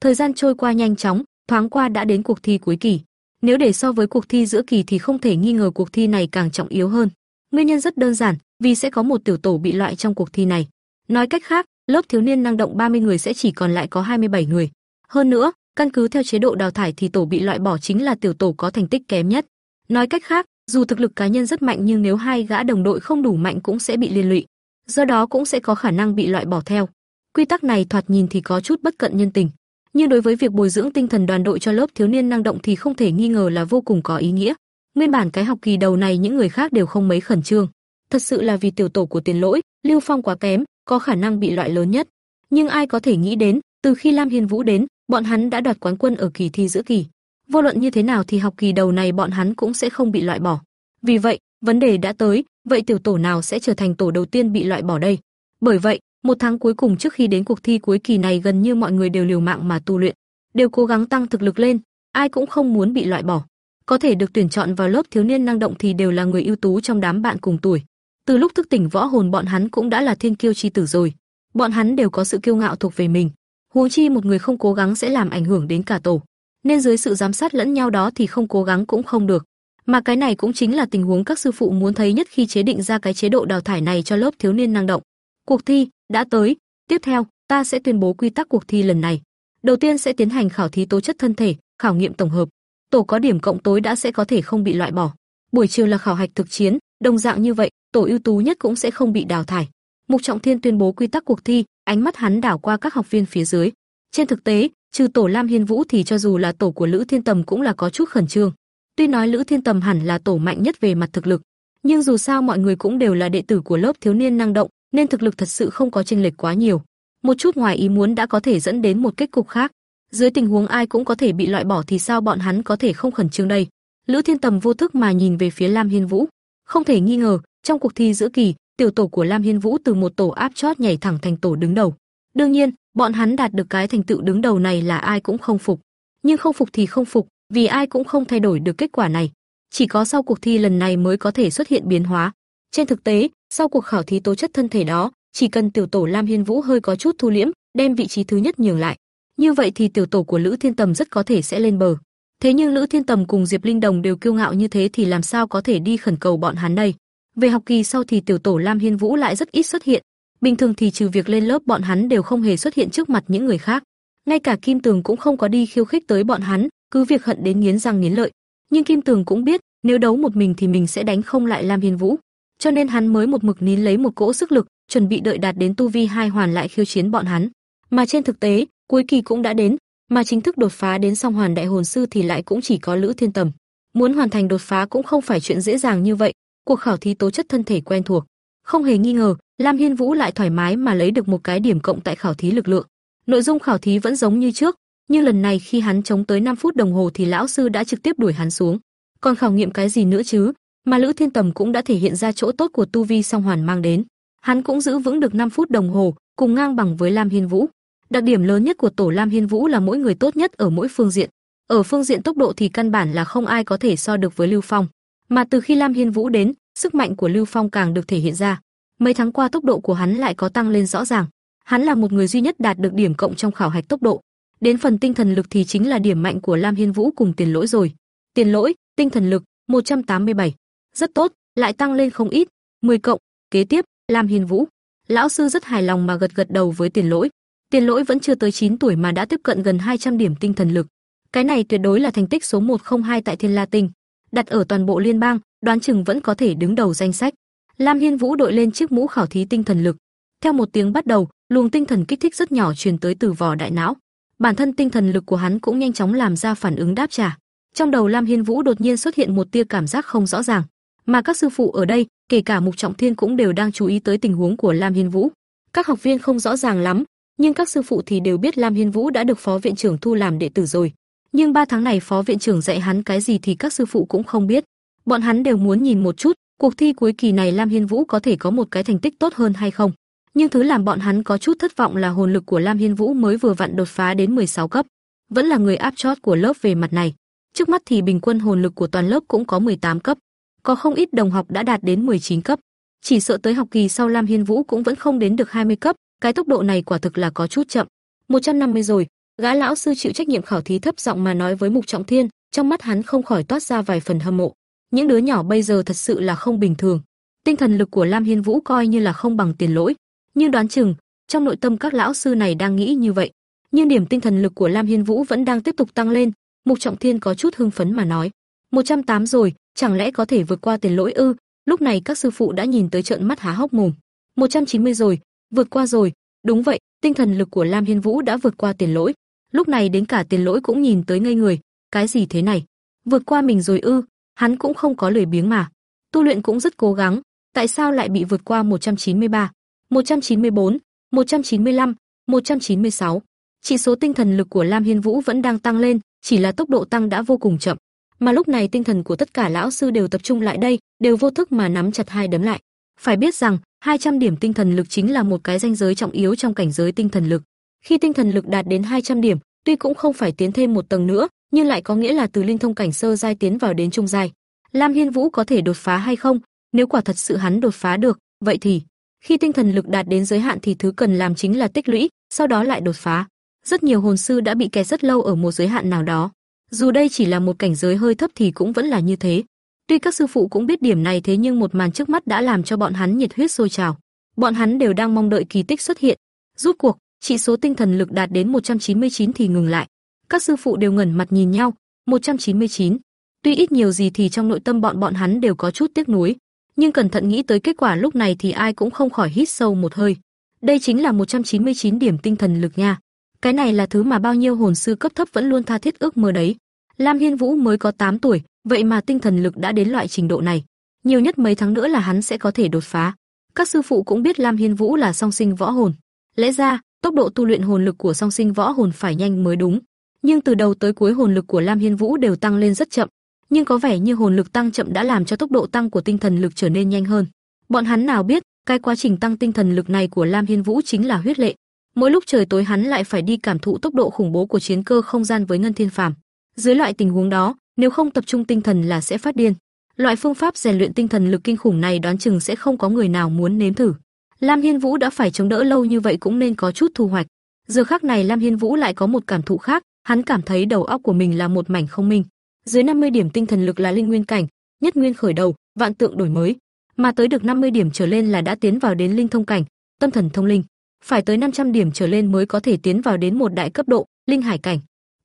Thời gian trôi qua nhanh chóng, thoáng qua đã đến cuộc thi cuối kỳ. Nếu để so với cuộc thi giữa kỳ thì không thể nghi ngờ cuộc thi này càng trọng yếu hơn. Nguyên nhân rất đơn giản, vì sẽ có một tiểu tổ bị loại trong cuộc thi này. Nói cách khác, lớp thiếu niên năng động 30 người sẽ chỉ còn lại có 27 người. Hơn nữa, căn cứ theo chế độ đào thải thì tổ bị loại bỏ chính là tiểu tổ có thành tích kém nhất. Nói cách khác, dù thực lực cá nhân rất mạnh nhưng nếu hai gã đồng đội không đủ mạnh cũng sẽ bị liên lụy. Do đó cũng sẽ có khả năng bị loại bỏ theo. Quy tắc này thoạt nhìn thì có chút bất cận nhân tình, nhưng đối với việc bồi dưỡng tinh thần đoàn đội cho lớp thiếu niên năng động thì không thể nghi ngờ là vô cùng có ý nghĩa. Nguyên bản cái học kỳ đầu này những người khác đều không mấy khẩn trương, thật sự là vì tiểu tổ của Tiền Lỗi, Lưu Phong quá kém, có khả năng bị loại lớn nhất. Nhưng ai có thể nghĩ đến, từ khi Lam Hiên Vũ đến, bọn hắn đã đoạt quán quân ở kỳ thi giữa kỳ. Vô luận như thế nào thì học kỳ đầu này bọn hắn cũng sẽ không bị loại bỏ. Vì vậy, vấn đề đã tới, vậy tiểu tổ nào sẽ trở thành tổ đầu tiên bị loại bỏ đây? Bởi vậy, một tháng cuối cùng trước khi đến cuộc thi cuối kỳ này gần như mọi người đều liều mạng mà tu luyện, đều cố gắng tăng thực lực lên, ai cũng không muốn bị loại bỏ. Có thể được tuyển chọn vào lớp thiếu niên năng động thì đều là người ưu tú trong đám bạn cùng tuổi. Từ lúc thức tỉnh võ hồn bọn hắn cũng đã là thiên kiêu chi tử rồi. Bọn hắn đều có sự kiêu ngạo thuộc về mình. Huống chi một người không cố gắng sẽ làm ảnh hưởng đến cả tổ. Nên dưới sự giám sát lẫn nhau đó thì không cố gắng cũng không được. Mà cái này cũng chính là tình huống các sư phụ muốn thấy nhất khi chế định ra cái chế độ đào thải này cho lớp thiếu niên năng động. Cuộc thi đã tới, Tiếp theo, ta sẽ tuyên bố quy tắc cuộc thi lần này. Đầu tiên sẽ tiến hành khảo thí tố chất thân thể, khảo nghiệm tổng hợp. Tổ có điểm cộng tối đã sẽ có thể không bị loại bỏ. Buổi chiều là khảo hạch thực chiến, đồng dạng như vậy, tổ ưu tú nhất cũng sẽ không bị đào thải. Mục Trọng Thiên tuyên bố quy tắc cuộc thi, ánh mắt hắn đảo qua các học viên phía dưới. Trên thực tế, trừ tổ Lam Hiên Vũ thì cho dù là tổ của Lữ Thiên Tầm cũng là có chút khẩn trương. Tuy nói Lữ Thiên Tầm hẳn là tổ mạnh nhất về mặt thực lực, nhưng dù sao mọi người cũng đều là đệ tử của lớp thiếu niên năng động, nên thực lực thật sự không có chênh lệch quá nhiều. Một chút ngoài ý muốn đã có thể dẫn đến một kết cục khác. Dưới tình huống ai cũng có thể bị loại bỏ thì sao bọn hắn có thể không khẩn trương đây? Lữ Thiên Tầm vô thức mà nhìn về phía Lam Hiên Vũ, không thể nghi ngờ, trong cuộc thi giữa kỳ, tiểu tổ của Lam Hiên Vũ từ một tổ áp chót nhảy thẳng thành tổ đứng đầu. Đương nhiên, bọn hắn đạt được cái thành tựu đứng đầu này là ai cũng không phục. Nhưng không phục thì không phục, vì ai cũng không thay đổi được kết quả này. Chỉ có sau cuộc thi lần này mới có thể xuất hiện biến hóa. Trên thực tế, sau cuộc khảo thí tố chất thân thể đó, chỉ cần tiểu tổ Lam Hiên Vũ hơi có chút thu liễm, đem vị trí thứ nhất nhường lại, như vậy thì tiểu tổ của Lữ Thiên Tầm rất có thể sẽ lên bờ. Thế nhưng Lữ Thiên Tầm cùng Diệp Linh Đồng đều kiêu ngạo như thế thì làm sao có thể đi khẩn cầu bọn hắn đây? Về học kỳ sau thì tiểu tổ Lam Hiên Vũ lại rất ít xuất hiện, bình thường thì trừ việc lên lớp bọn hắn đều không hề xuất hiện trước mặt những người khác. Ngay cả Kim Tường cũng không có đi khiêu khích tới bọn hắn, cứ việc hận đến nghiến răng nghiến lợi. Nhưng Kim Tường cũng biết, nếu đấu một mình thì mình sẽ đánh không lại Lam Hiên Vũ, cho nên hắn mới một mực nín lấy một cỗ sức lực, chuẩn bị đợi đạt đến tu vi hai hoàn lại khiêu chiến bọn hắn. Mà trên thực tế, cuối kỳ cũng đã đến, mà chính thức đột phá đến song hoàn đại hồn sư thì lại cũng chỉ có Lữ Thiên Tầm. Muốn hoàn thành đột phá cũng không phải chuyện dễ dàng như vậy, cuộc khảo thí tố chất thân thể quen thuộc. Không hề nghi ngờ, Lam Hiên Vũ lại thoải mái mà lấy được một cái điểm cộng tại khảo thí lực lượng. Nội dung khảo thí vẫn giống như trước, nhưng lần này khi hắn chống tới 5 phút đồng hồ thì lão sư đã trực tiếp đuổi hắn xuống. Còn khảo nghiệm cái gì nữa chứ? Mà Lữ Thiên Tầm cũng đã thể hiện ra chỗ tốt của tu vi song hoàn mang đến. Hắn cũng giữ vững được 5 phút đồng hồ, cùng ngang bằng với Lam Hiên Vũ. Đặc điểm lớn nhất của tổ Lam Hiên Vũ là mỗi người tốt nhất ở mỗi phương diện. Ở phương diện tốc độ thì căn bản là không ai có thể so được với Lưu Phong. Mà từ khi Lam Hiên Vũ đến, sức mạnh của Lưu Phong càng được thể hiện ra. Mấy tháng qua tốc độ của hắn lại có tăng lên rõ ràng. Hắn là một người duy nhất đạt được điểm cộng trong khảo hạch tốc độ. Đến phần tinh thần lực thì chính là điểm mạnh của Lam Hiên Vũ cùng Tiền Lỗi rồi. Tiền Lỗi, tinh thần lực 187. Rất tốt, lại tăng lên không ít, 10 cộng. Kế tiếp, Lam Hiên Vũ. Lão sư rất hài lòng mà gật gật đầu với Tiền Lỗi. Tiền Lỗi vẫn chưa tới 9 tuổi mà đã tiếp cận gần 200 điểm tinh thần lực. Cái này tuyệt đối là thành tích số 102 tại Thiên La Tinh. Đặt ở toàn bộ liên bang, đoán chừng vẫn có thể đứng đầu danh sách. Lam Hiên Vũ đội lên chiếc mũ khảo thí tinh thần lực. Theo một tiếng bắt đầu, luồng tinh thần kích thích rất nhỏ truyền tới từ vỏ đại não. Bản thân tinh thần lực của hắn cũng nhanh chóng làm ra phản ứng đáp trả. Trong đầu Lam Hiên Vũ đột nhiên xuất hiện một tia cảm giác không rõ ràng, mà các sư phụ ở đây, kể cả Mục Trọng Thiên cũng đều đang chú ý tới tình huống của Lam Hiên Vũ. Các học viên không rõ ràng lắm, nhưng các sư phụ thì đều biết Lam Hiên Vũ đã được phó viện trưởng thu làm đệ tử rồi. Nhưng ba tháng này phó viện trưởng dạy hắn cái gì thì các sư phụ cũng không biết. Bọn hắn đều muốn nhìn một chút, cuộc thi cuối kỳ này Lam Hiên Vũ có thể có một cái thành tích tốt hơn hay không. Nhưng thứ làm bọn hắn có chút thất vọng là hồn lực của Lam Hiên Vũ mới vừa vặn đột phá đến 16 cấp, vẫn là người áp chót của lớp về mặt này. Trước mắt thì bình quân hồn lực của toàn lớp cũng có 18 cấp, có không ít đồng học đã đạt đến 19 cấp. Chỉ sợ tới học kỳ sau Lam Hiên Vũ cũng vẫn không đến được 20 cấp, cái tốc độ này quả thực là có chút chậm. 150 rồi, gã lão sư chịu trách nhiệm khảo thí thấp giọng mà nói với Mục Trọng Thiên, trong mắt hắn không khỏi toát ra vài phần hâm mộ. Những đứa nhỏ bây giờ thật sự là không bình thường. Tinh thần lực của Lam Hiên Vũ coi như là không bằng tiền lỗi, nhưng đoán chừng trong nội tâm các lão sư này đang nghĩ như vậy. Nhưng điểm tinh thần lực của Lam Hiên Vũ vẫn đang tiếp tục tăng lên, Mục Trọng Thiên có chút hưng phấn mà nói, 108 rồi, chẳng lẽ có thể vượt qua tiền lỗi ư? Lúc này các sư phụ đã nhìn tới trợn mắt há hốc mồm. 190 rồi, vượt qua rồi. Đúng vậy, tinh thần lực của Lam Hiên Vũ đã vượt qua tiền lỗi. Lúc này đến cả tiền lỗi cũng nhìn tới ngây người, cái gì thế này? Vượt qua mình rồi ư? Hắn cũng không có lười biếng mà. Tu luyện cũng rất cố gắng, tại sao lại bị vượt qua 193, 194, 195, 196? Chỉ số tinh thần lực của Lam Hiên Vũ vẫn đang tăng lên, chỉ là tốc độ tăng đã vô cùng chậm. Mà lúc này tinh thần của tất cả lão sư đều tập trung lại đây, đều vô thức mà nắm chặt hai đấm lại. Phải biết rằng, 200 điểm tinh thần lực chính là một cái danh giới trọng yếu trong cảnh giới tinh thần lực. Khi tinh thần lực đạt đến 200 điểm, tuy cũng không phải tiến thêm một tầng nữa, nhưng lại có nghĩa là từ linh thông cảnh sơ giai tiến vào đến trung giai. Lam Hiên Vũ có thể đột phá hay không? Nếu quả thật sự hắn đột phá được, vậy thì khi tinh thần lực đạt đến giới hạn thì thứ cần làm chính là tích lũy, sau đó lại đột phá. Rất nhiều hồn sư đã bị kẹt rất lâu ở một giới hạn nào đó. Dù đây chỉ là một cảnh giới hơi thấp thì cũng vẫn là như thế. Tuy các sư phụ cũng biết điểm này thế nhưng một màn trước mắt đã làm cho bọn hắn nhiệt huyết sôi trào. Bọn hắn đều đang mong đợi kỳ tích xuất hiện. Rút cuộc, chỉ số tinh thần lực đạt đến 199 thì ngừng lại. Các sư phụ đều ngẩn mặt nhìn nhau, 199. Tuy ít nhiều gì thì trong nội tâm bọn bọn hắn đều có chút tiếc nuối, nhưng cẩn thận nghĩ tới kết quả lúc này thì ai cũng không khỏi hít sâu một hơi. Đây chính là 199 điểm tinh thần lực nha. Cái này là thứ mà bao nhiêu hồn sư cấp thấp vẫn luôn tha thiết ước mơ đấy. Lam Hiên Vũ mới có 8 tuổi, vậy mà tinh thần lực đã đến loại trình độ này. Nhiều nhất mấy tháng nữa là hắn sẽ có thể đột phá. Các sư phụ cũng biết Lam Hiên Vũ là song sinh võ hồn. Lẽ ra, tốc độ tu luyện hồn lực của song sinh võ hồn phải nhanh mới đúng. Nhưng từ đầu tới cuối hồn lực của Lam Hiên Vũ đều tăng lên rất chậm, nhưng có vẻ như hồn lực tăng chậm đã làm cho tốc độ tăng của tinh thần lực trở nên nhanh hơn. Bọn hắn nào biết, cái quá trình tăng tinh thần lực này của Lam Hiên Vũ chính là huyết lệ. Mỗi lúc trời tối hắn lại phải đi cảm thụ tốc độ khủng bố của chiến cơ không gian với Ngân Thiên Phàm. Dưới loại tình huống đó, nếu không tập trung tinh thần là sẽ phát điên. Loại phương pháp rèn luyện tinh thần lực kinh khủng này đoán chừng sẽ không có người nào muốn nếm thử. Lam Hiên Vũ đã phải chống đỡ lâu như vậy cũng nên có chút thu hoạch. Giờ khắc này Lam Hiên Vũ lại có một cảm thụ khác, hắn cảm thấy đầu óc của mình là một mảnh không minh. Dưới 50 điểm tinh thần lực là linh nguyên cảnh, nhất nguyên khởi đầu, vạn tượng đổi mới, mà tới được 50 điểm trở lên là đã tiến vào đến linh thông cảnh, tâm thần thông linh. Phải tới 500 điểm trở lên mới có thể tiến vào đến một đại cấp độ, linh hải cảnh.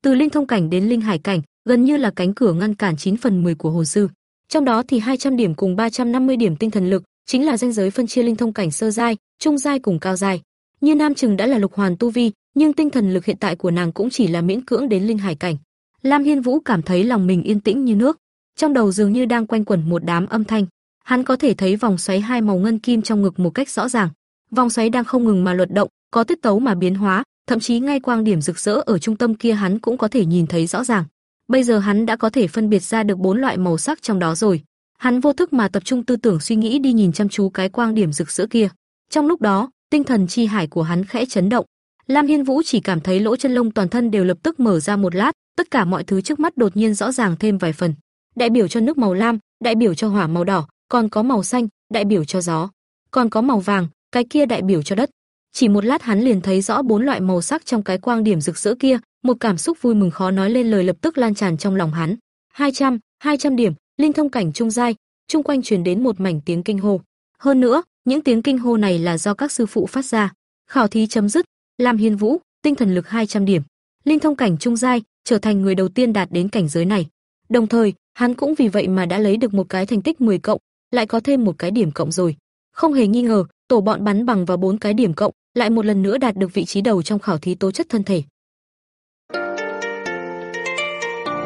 Từ linh thông cảnh đến linh hải cảnh, gần như là cánh cửa ngăn cản 9 phần 10 của hồ sư. Trong đó thì 200 điểm cùng 350 điểm tinh thần lực, chính là ranh giới phân chia linh thông cảnh sơ giai, trung giai cùng cao giai. Như Nam Trừng đã là lục hoàn tu vi, nhưng tinh thần lực hiện tại của nàng cũng chỉ là miễn cưỡng đến linh hải cảnh. Lam Hiên Vũ cảm thấy lòng mình yên tĩnh như nước, trong đầu dường như đang quanh quẩn một đám âm thanh. Hắn có thể thấy vòng xoáy hai màu ngân kim trong ngực một cách rõ ràng. Vòng xoáy đang không ngừng mà luật động, có tiết tấu mà biến hóa, thậm chí ngay quang điểm rực rỡ ở trung tâm kia hắn cũng có thể nhìn thấy rõ ràng. Bây giờ hắn đã có thể phân biệt ra được bốn loại màu sắc trong đó rồi. Hắn vô thức mà tập trung tư tưởng suy nghĩ đi nhìn chăm chú cái quang điểm rực rỡ kia. Trong lúc đó, tinh thần chi hải của hắn khẽ chấn động. Lam Hiên Vũ chỉ cảm thấy lỗ chân lông toàn thân đều lập tức mở ra một lát, tất cả mọi thứ trước mắt đột nhiên rõ ràng thêm vài phần. Đại biểu cho nước màu lam, đại biểu cho hỏa màu đỏ, còn có màu xanh, đại biểu cho gió, còn có màu vàng, cái kia đại biểu cho đất. Chỉ một lát hắn liền thấy rõ bốn loại màu sắc trong cái quang điểm rực rỡ kia, một cảm xúc vui mừng khó nói lên lời lập tức lan tràn trong lòng hắn. 200, 200 điểm, linh thông cảnh trung giai, chung quanh truyền đến một mảnh tiếng kinh hô. Hơn nữa, những tiếng kinh hô này là do các sư phụ phát ra. Khảo thí chấm dứt, Lam Hiên Vũ, tinh thần lực 200 điểm, linh thông cảnh trung giai, trở thành người đầu tiên đạt đến cảnh giới này. Đồng thời, hắn cũng vì vậy mà đã lấy được một cái thành tích 10 cộng, lại có thêm một cái điểm cộng rồi. Không hề nghi ngờ, tổ bọn bắn bằng vào bốn cái điểm cộng, lại một lần nữa đạt được vị trí đầu trong khảo thí tố chất thân thể.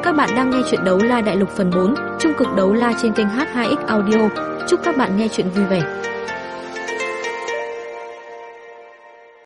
Các bạn đang nghe chuyện đấu la đại lục phần 4, trung cực đấu la trên kênh H2X Audio. Chúc các bạn nghe chuyện vui vẻ.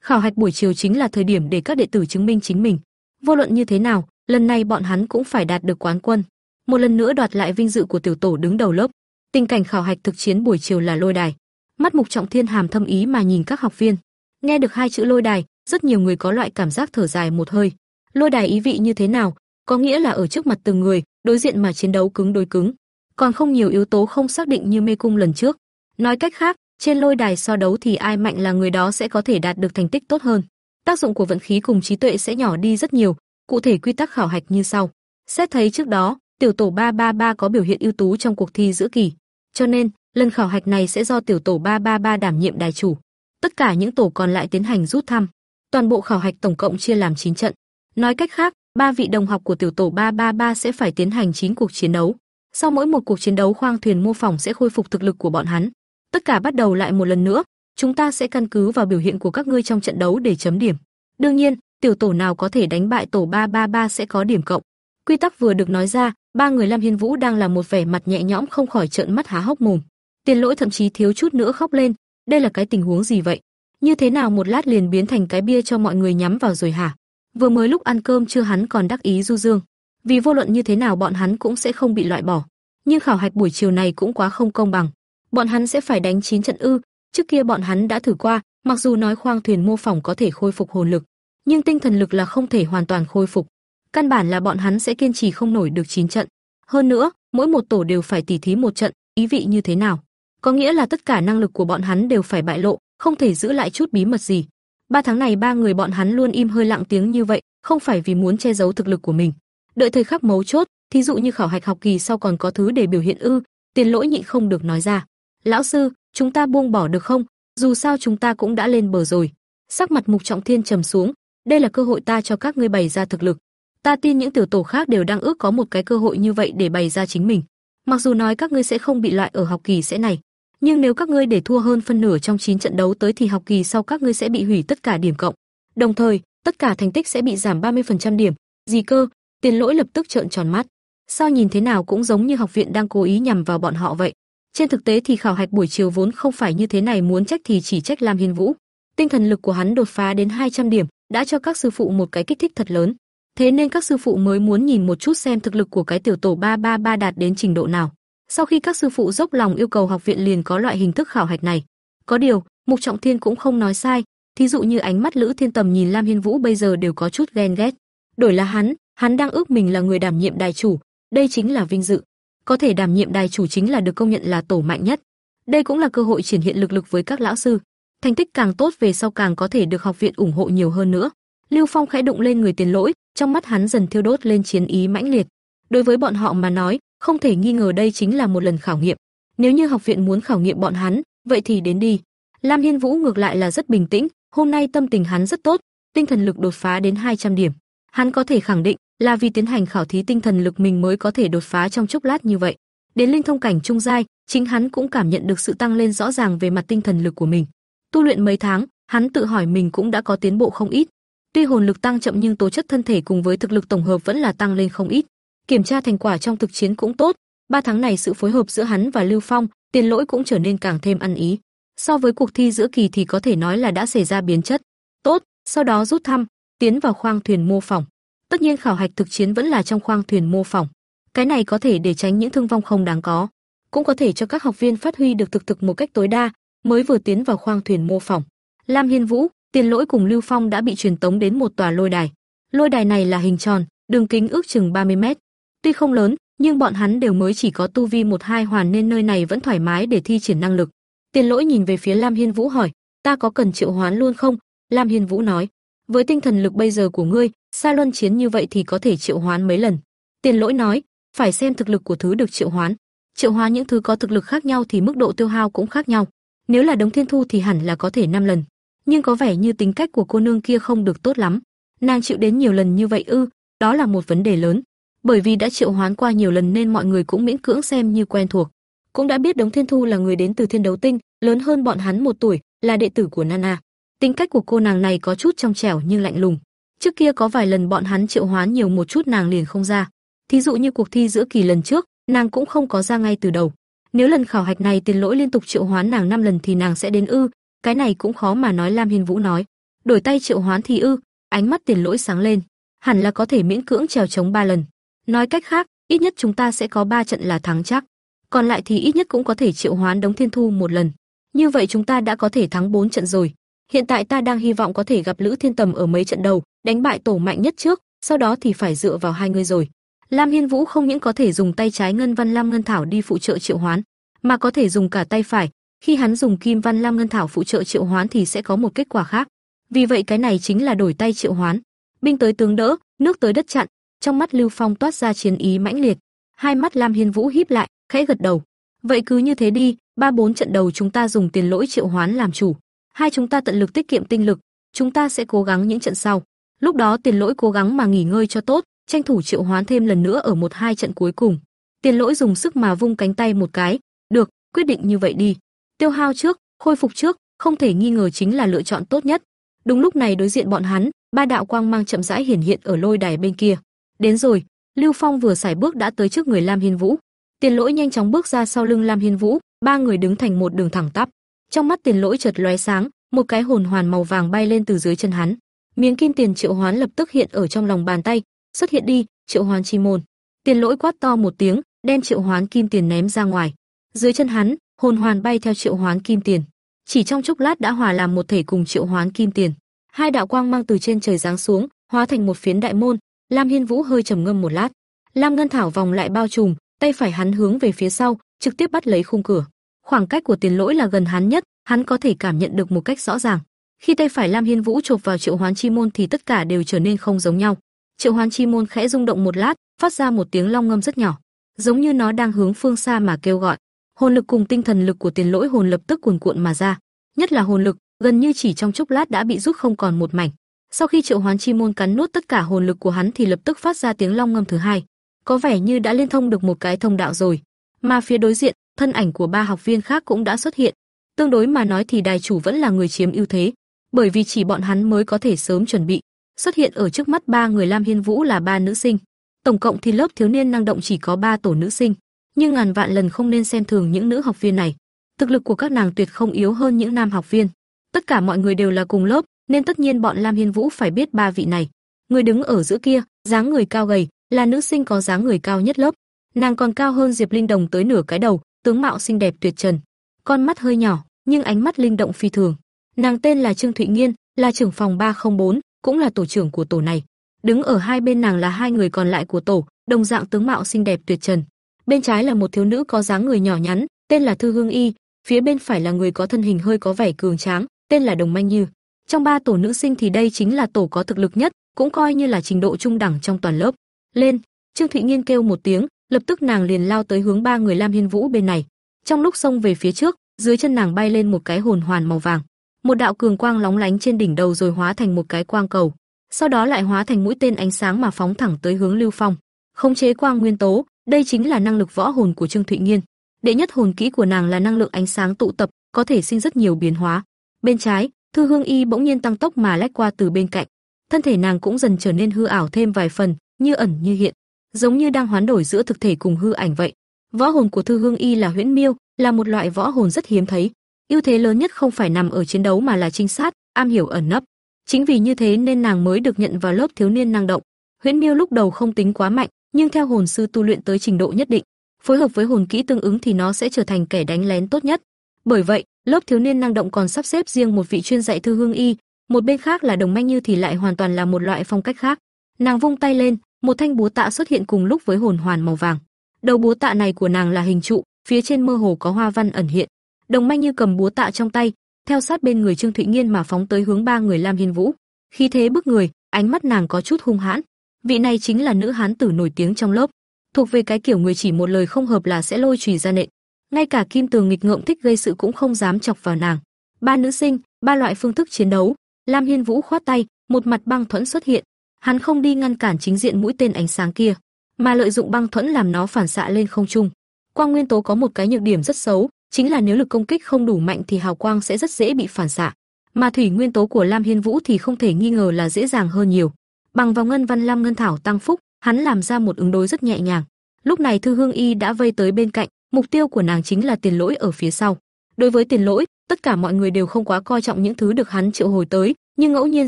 Khảo hạch buổi chiều chính là thời điểm để các đệ tử chứng minh chính mình. Vô luận như thế nào, lần này bọn hắn cũng phải đạt được quán quân, một lần nữa đoạt lại vinh dự của tiểu tổ đứng đầu lớp. Tình cảnh khảo hạch thực chiến buổi chiều là lôi đài. Mắt Mục Trọng Thiên hàm thâm ý mà nhìn các học viên. Nghe được hai chữ lôi đài, rất nhiều người có loại cảm giác thở dài một hơi. Lôi đài ý vị như thế nào? Có nghĩa là ở trước mặt từng người, đối diện mà chiến đấu cứng đối cứng. Còn không nhiều yếu tố không xác định như mê cung lần trước. Nói cách khác, trên lôi đài so đấu thì ai mạnh là người đó sẽ có thể đạt được thành tích tốt hơn. Tác dụng của vận khí cùng trí tuệ sẽ nhỏ đi rất nhiều, Cụ thể quy tắc khảo hạch như sau. Xét thấy trước đó, tiểu tổ 333 có biểu hiện ưu tú trong cuộc thi giữa kỳ, cho nên lần khảo hạch này sẽ do tiểu tổ 333 đảm nhiệm đài chủ. Tất cả những tổ còn lại tiến hành rút thăm. Toàn bộ khảo hạch tổng cộng chia làm 9 trận. Nói cách khác, ba vị đồng học của tiểu tổ 333 sẽ phải tiến hành 9 cuộc chiến đấu. Sau mỗi một cuộc chiến đấu khoang thuyền mô phỏng sẽ khôi phục thực lực của bọn hắn. Tất cả bắt đầu lại một lần nữa, chúng ta sẽ căn cứ vào biểu hiện của các ngươi trong trận đấu để chấm điểm. Đương nhiên, tiểu tổ nào có thể đánh bại tổ 333 sẽ có điểm cộng. Quy tắc vừa được nói ra, ba người Lam Hiên Vũ đang là một vẻ mặt nhẹ nhõm không khỏi trợn mắt há hốc mồm. Tiền Lỗi thậm chí thiếu chút nữa khóc lên, đây là cái tình huống gì vậy? Như thế nào một lát liền biến thành cái bia cho mọi người nhắm vào rồi hả? Vừa mới lúc ăn cơm chưa hắn còn đắc ý du dương, vì vô luận như thế nào bọn hắn cũng sẽ không bị loại bỏ. Nhưng khảo hạch buổi chiều này cũng quá không công bằng. Bọn hắn sẽ phải đánh 9 trận ư? Trước kia bọn hắn đã thử qua, mặc dù nói khoang thuyền mô phỏng có thể khôi phục hồn lực, nhưng tinh thần lực là không thể hoàn toàn khôi phục. Căn bản là bọn hắn sẽ kiên trì không nổi được 9 trận. Hơn nữa, mỗi một tổ đều phải tỉ thí một trận, ý vị như thế nào? Có nghĩa là tất cả năng lực của bọn hắn đều phải bại lộ, không thể giữ lại chút bí mật gì. Ba tháng này ba người bọn hắn luôn im hơi lặng tiếng như vậy, không phải vì muốn che giấu thực lực của mình. Đợi thời khắc mấu chốt, thí dụ như khảo hạch học kỳ sau còn có thứ để biểu hiện ư? Tiền lỗi nhịn không được nói ra. Lão sư, chúng ta buông bỏ được không? Dù sao chúng ta cũng đã lên bờ rồi. Sắc mặt Mục Trọng Thiên trầm xuống, đây là cơ hội ta cho các ngươi bày ra thực lực. Ta tin những tiểu tổ khác đều đang ước có một cái cơ hội như vậy để bày ra chính mình. Mặc dù nói các ngươi sẽ không bị loại ở học kỳ sẽ này, nhưng nếu các ngươi để thua hơn phân nửa trong 9 trận đấu tới thì học kỳ sau các ngươi sẽ bị hủy tất cả điểm cộng. Đồng thời, tất cả thành tích sẽ bị giảm 30% điểm. Gì cơ? Tiền Lỗi lập tức trợn tròn mắt. Sao nhìn thế nào cũng giống như học viện đang cố ý nhằm vào bọn họ vậy. Trên thực tế thì khảo hạch buổi chiều vốn không phải như thế này, muốn trách thì chỉ trách Lam Hiên Vũ. Tinh thần lực của hắn đột phá đến 200 điểm, đã cho các sư phụ một cái kích thích thật lớn. Thế nên các sư phụ mới muốn nhìn một chút xem thực lực của cái tiểu tổ 333 đạt đến trình độ nào. Sau khi các sư phụ dốc lòng yêu cầu học viện liền có loại hình thức khảo hạch này. Có điều, Mục Trọng Thiên cũng không nói sai, thí dụ như ánh mắt Lữ Thiên Tầm nhìn Lam Hiên Vũ bây giờ đều có chút ghen ghét. Đổi là hắn, hắn đang ước mình là người đảm nhiệm đài chủ, đây chính là vinh dự. Có thể đảm nhiệm đài chủ chính là được công nhận là tổ mạnh nhất. Đây cũng là cơ hội triển hiện lực lực với các lão sư. Thành tích càng tốt về sau càng có thể được học viện ủng hộ nhiều hơn nữa. Lưu Phong khẽ đụng lên người tiền lỗi, trong mắt hắn dần thiêu đốt lên chiến ý mãnh liệt. Đối với bọn họ mà nói, không thể nghi ngờ đây chính là một lần khảo nghiệm. Nếu như học viện muốn khảo nghiệm bọn hắn, vậy thì đến đi. Lam Hiên Vũ ngược lại là rất bình tĩnh, hôm nay tâm tình hắn rất tốt, tinh thần lực đột phá đến 200 điểm. Hắn có thể khẳng định là vì tiến hành khảo thí tinh thần lực mình mới có thể đột phá trong chốc lát như vậy. Đến linh thông cảnh trung giai, chính hắn cũng cảm nhận được sự tăng lên rõ ràng về mặt tinh thần lực của mình. Tu luyện mấy tháng, hắn tự hỏi mình cũng đã có tiến bộ không ít. Tuy hồn lực tăng chậm nhưng tố chất thân thể cùng với thực lực tổng hợp vẫn là tăng lên không ít. Kiểm tra thành quả trong thực chiến cũng tốt, ba tháng này sự phối hợp giữa hắn và Lưu Phong, Tiền Lỗi cũng trở nên càng thêm ăn ý. So với cuộc thi giữa kỳ thì có thể nói là đã xảy ra biến chất. Tốt, sau đó rút thăm, tiến vào khoang thuyền mô phỏng. Tất nhiên khảo hạch thực chiến vẫn là trong khoang thuyền mô phỏng. Cái này có thể để tránh những thương vong không đáng có, cũng có thể cho các học viên phát huy được thực thực một cách tối đa, mới vừa tiến vào khoang thuyền mô phỏng. Lam Hiên Vũ, Tiền Lỗi cùng Lưu Phong đã bị truyền tống đến một tòa lôi đài. Lôi đài này là hình tròn, đường kính ước chừng 30 mét. Tuy không lớn, nhưng bọn hắn đều mới chỉ có tu vi một hai hoàn nên nơi này vẫn thoải mái để thi triển năng lực. Tiền Lỗi nhìn về phía Lam Hiên Vũ hỏi, "Ta có cần triệu hoán luôn không?" Lam Hiên Vũ nói, "Với tinh thần lực bây giờ của ngươi, xa luân chiến như vậy thì có thể triệu hoán mấy lần." Tiền Lỗi nói, "Phải xem thực lực của thứ được triệu hoán. Triệu hoán những thứ có thực lực khác nhau thì mức độ tiêu hao cũng khác nhau. Nếu là Đống Thiên Thu thì hẳn là có thể 5 lần, nhưng có vẻ như tính cách của cô nương kia không được tốt lắm. Nàng chịu đến nhiều lần như vậy ư? Đó là một vấn đề lớn." Bởi vì đã triệu hoán qua nhiều lần nên mọi người cũng miễn cưỡng xem như quen thuộc. Cũng đã biết Đống Thiên Thu là người đến từ Thiên Đấu Tinh, lớn hơn bọn hắn một tuổi, là đệ tử của Nana. Tính cách của cô nàng này có chút trong trẻo nhưng lạnh lùng. Trước kia có vài lần bọn hắn triệu hoán nhiều một chút nàng liền không ra. Thí dụ như cuộc thi giữa kỳ lần trước, nàng cũng không có ra ngay từ đầu. Nếu lần khảo hạch này tiền lỗi liên tục triệu hoán nàng 5 lần thì nàng sẽ đến ư? Cái này cũng khó mà nói Lam Hiên Vũ nói. Đổi tay triệu hoán thì ư? Ánh mắt tiền lỗi sáng lên, hẳn là có thể miễn cưỡng trèo chống ba lần. Nói cách khác, ít nhất chúng ta sẽ có 3 trận là thắng chắc. Còn lại thì ít nhất cũng có thể triệu hoán đống thiên thu một lần. Như vậy chúng ta đã có thể thắng 4 trận rồi. Hiện tại ta đang hy vọng có thể gặp Lữ Thiên Tầm ở mấy trận đầu, đánh bại tổ mạnh nhất trước, sau đó thì phải dựa vào hai người rồi. Lam Hiên Vũ không những có thể dùng tay trái Ngân Văn Lam Ngân Thảo đi phụ trợ triệu hoán, mà có thể dùng cả tay phải, khi hắn dùng Kim Văn Lam Ngân Thảo phụ trợ triệu hoán thì sẽ có một kết quả khác. Vì vậy cái này chính là đổi tay triệu hoán. Binh tới tướng đỡ, nước tới đất chặn, trong mắt Lưu Phong toát ra chiến ý mãnh liệt. Hai mắt Lam Hiên Vũ híp lại, khẽ gật đầu. Vậy cứ như thế đi, ba bốn trận đầu chúng ta dùng tiền lỗi triệu hoán làm chủ, hai chúng ta tận lực tiết kiệm tinh lực, chúng ta sẽ cố gắng những trận sau. Lúc đó tiền lỗi cố gắng mà nghỉ ngơi cho tốt, tranh thủ triệu hoán thêm lần nữa ở một hai trận cuối cùng. Tiền lỗi dùng sức mà vung cánh tay một cái, được, quyết định như vậy đi. Tiêu hao trước, khôi phục trước, không thể nghi ngờ chính là lựa chọn tốt nhất. Đúng lúc này đối diện bọn hắn, ba đạo quang mang chậm rãi hiển hiện ở lôi đài bên kia. Đến rồi, Lưu Phong vừa xài bước đã tới trước người Lam Hiên Vũ. Tiền Lỗi nhanh chóng bước ra sau lưng Lam Hiên Vũ, ba người đứng thành một đường thẳng tắp. Trong mắt Tiền Lỗi chợt lóe sáng, một cái hồn hoàn màu vàng bay lên từ dưới chân hắn. Miếng kim tiền triệu hoán lập tức hiện ở trong lòng bàn tay, xuất hiện đi, triệu hoán chi môn. Tiền Lỗi quát to một tiếng, đem triệu hoán kim tiền ném ra ngoài. Dưới chân hắn, hồn hoàn bay theo triệu hoán kim tiền. Chỉ trong chốc lát đã hòa làm một thể cùng triệu hoán kim tiền. Hai đạo quang mang từ trên trời giáng xuống, hóa thành một phiến đại môn, Lam Hiên Vũ hơi trầm ngâm một lát, Lam Ngân Thảo vòng lại bao trùm, tay phải hắn hướng về phía sau, trực tiếp bắt lấy khung cửa. Khoảng cách của Tiền Lỗi là gần hắn nhất, hắn có thể cảm nhận được một cách rõ ràng. Khi tay phải Lam Hiên Vũ chộp vào Triệu Hoán Chi môn thì tất cả đều trở nên không giống nhau. Triệu Hoán Chi môn khẽ rung động một lát, phát ra một tiếng long ngâm rất nhỏ, giống như nó đang hướng phương xa mà kêu gọi. Hồn lực cùng tinh thần lực của Tiền Lỗi hồn lập tức cuồn cuộn mà ra, nhất là hồn lực, gần như chỉ trong chốc lát đã bị rút không còn một mảnh. Sau khi triệu hoán chi môn cắn nuốt tất cả hồn lực của hắn thì lập tức phát ra tiếng long ngâm thứ hai, có vẻ như đã liên thông được một cái thông đạo rồi. Mà phía đối diện, thân ảnh của ba học viên khác cũng đã xuất hiện. Tương đối mà nói thì đài chủ vẫn là người chiếm ưu thế, bởi vì chỉ bọn hắn mới có thể sớm chuẩn bị. Xuất hiện ở trước mắt ba người Lam Hiên Vũ là ba nữ sinh. Tổng cộng thì lớp thiếu niên năng động chỉ có ba tổ nữ sinh, nhưng ngàn vạn lần không nên xem thường những nữ học viên này. Thực lực của các nàng tuyệt không yếu hơn những nam học viên. Tất cả mọi người đều là cùng lớp, nên tất nhiên bọn Lam Hiên Vũ phải biết ba vị này. Người đứng ở giữa kia, dáng người cao gầy, là nữ sinh có dáng người cao nhất lớp. Nàng còn cao hơn Diệp Linh Đồng tới nửa cái đầu, tướng mạo xinh đẹp tuyệt trần. Con mắt hơi nhỏ, nhưng ánh mắt linh động phi thường. Nàng tên là Trương Thụy Nghiên, là trưởng phòng 304, cũng là tổ trưởng của tổ này. Đứng ở hai bên nàng là hai người còn lại của tổ, đồng dạng tướng mạo xinh đẹp tuyệt trần. Bên trái là một thiếu nữ có dáng người nhỏ nhắn, tên là Thư Hương Y, phía bên phải là người có thân hình hơi có vẻ cường tráng, tên là Đồng Manh Như. Trong ba tổ nữ sinh thì đây chính là tổ có thực lực nhất, cũng coi như là trình độ trung đẳng trong toàn lớp. Lên, Trương Thụy Nghiên kêu một tiếng, lập tức nàng liền lao tới hướng ba người Lam Hiên Vũ bên này. Trong lúc xông về phía trước, dưới chân nàng bay lên một cái hồn hoàn màu vàng. Một đạo cường quang lóng lánh trên đỉnh đầu rồi hóa thành một cái quang cầu, sau đó lại hóa thành mũi tên ánh sáng mà phóng thẳng tới hướng Lưu Phong. Khống chế quang nguyên tố, đây chính là năng lực võ hồn của Trương Thụy Nghiên. Đệ nhất hồn kỹ của nàng là năng lượng ánh sáng tụ tập, có thể sinh rất nhiều biến hóa. Bên trái, Thư Hương Y bỗng nhiên tăng tốc mà lách qua từ bên cạnh. Thân thể nàng cũng dần trở nên hư ảo thêm vài phần, như ẩn như hiện, giống như đang hoán đổi giữa thực thể cùng hư ảnh vậy. Võ hồn của Thư Hương Y là Huyễn Miêu, là một loại võ hồn rất hiếm thấy. Ưu thế lớn nhất không phải nằm ở chiến đấu mà là trinh sát, am hiểu ẩn nấp. Chính vì như thế nên nàng mới được nhận vào lớp thiếu niên năng động. Huyễn Miêu lúc đầu không tính quá mạnh, nhưng theo hồn sư tu luyện tới trình độ nhất định, phối hợp với hồn kỹ tương ứng thì nó sẽ trở thành kẻ đánh lén tốt nhất. Bởi vậy, lớp thiếu niên năng động còn sắp xếp riêng một vị chuyên dạy thư hương y, một bên khác là đồng manh như thì lại hoàn toàn là một loại phong cách khác. Nàng vung tay lên, một thanh búa tạ xuất hiện cùng lúc với hồn hoàn màu vàng. Đầu búa tạ này của nàng là hình trụ, phía trên mơ hồ có hoa văn ẩn hiện. Đồng manh như cầm búa tạ trong tay, theo sát bên người Trương Thụy Nghiên mà phóng tới hướng ba người Lam Hiên Vũ. khi thế bức người, ánh mắt nàng có chút hung hãn. Vị này chính là nữ hán tử nổi tiếng trong lớp, thuộc về cái kiểu người chỉ một lời không hợp là sẽ lôi chùy ra nện. Ngay cả Kim Tường nghịch ngợm thích gây sự cũng không dám chọc vào nàng. Ba nữ sinh, ba loại phương thức chiến đấu. Lam Hiên Vũ khoát tay, một mặt băng thuẫn xuất hiện. Hắn không đi ngăn cản chính diện mũi tên ánh sáng kia, mà lợi dụng băng thuẫn làm nó phản xạ lên không trung. Quang nguyên tố có một cái nhược điểm rất xấu, chính là nếu lực công kích không đủ mạnh thì hào quang sẽ rất dễ bị phản xạ. Mà thủy nguyên tố của Lam Hiên Vũ thì không thể nghi ngờ là dễ dàng hơn nhiều. Bằng vào ngân văn lam ngân thảo tăng phúc, hắn làm ra một ứng đối rất nhẹ nhàng. Lúc này Thư Hương Y đã vây tới bên cạnh, mục tiêu của nàng chính là Tiền Lỗi ở phía sau. Đối với Tiền Lỗi, tất cả mọi người đều không quá coi trọng những thứ được hắn triệu hồi tới, nhưng ngẫu nhiên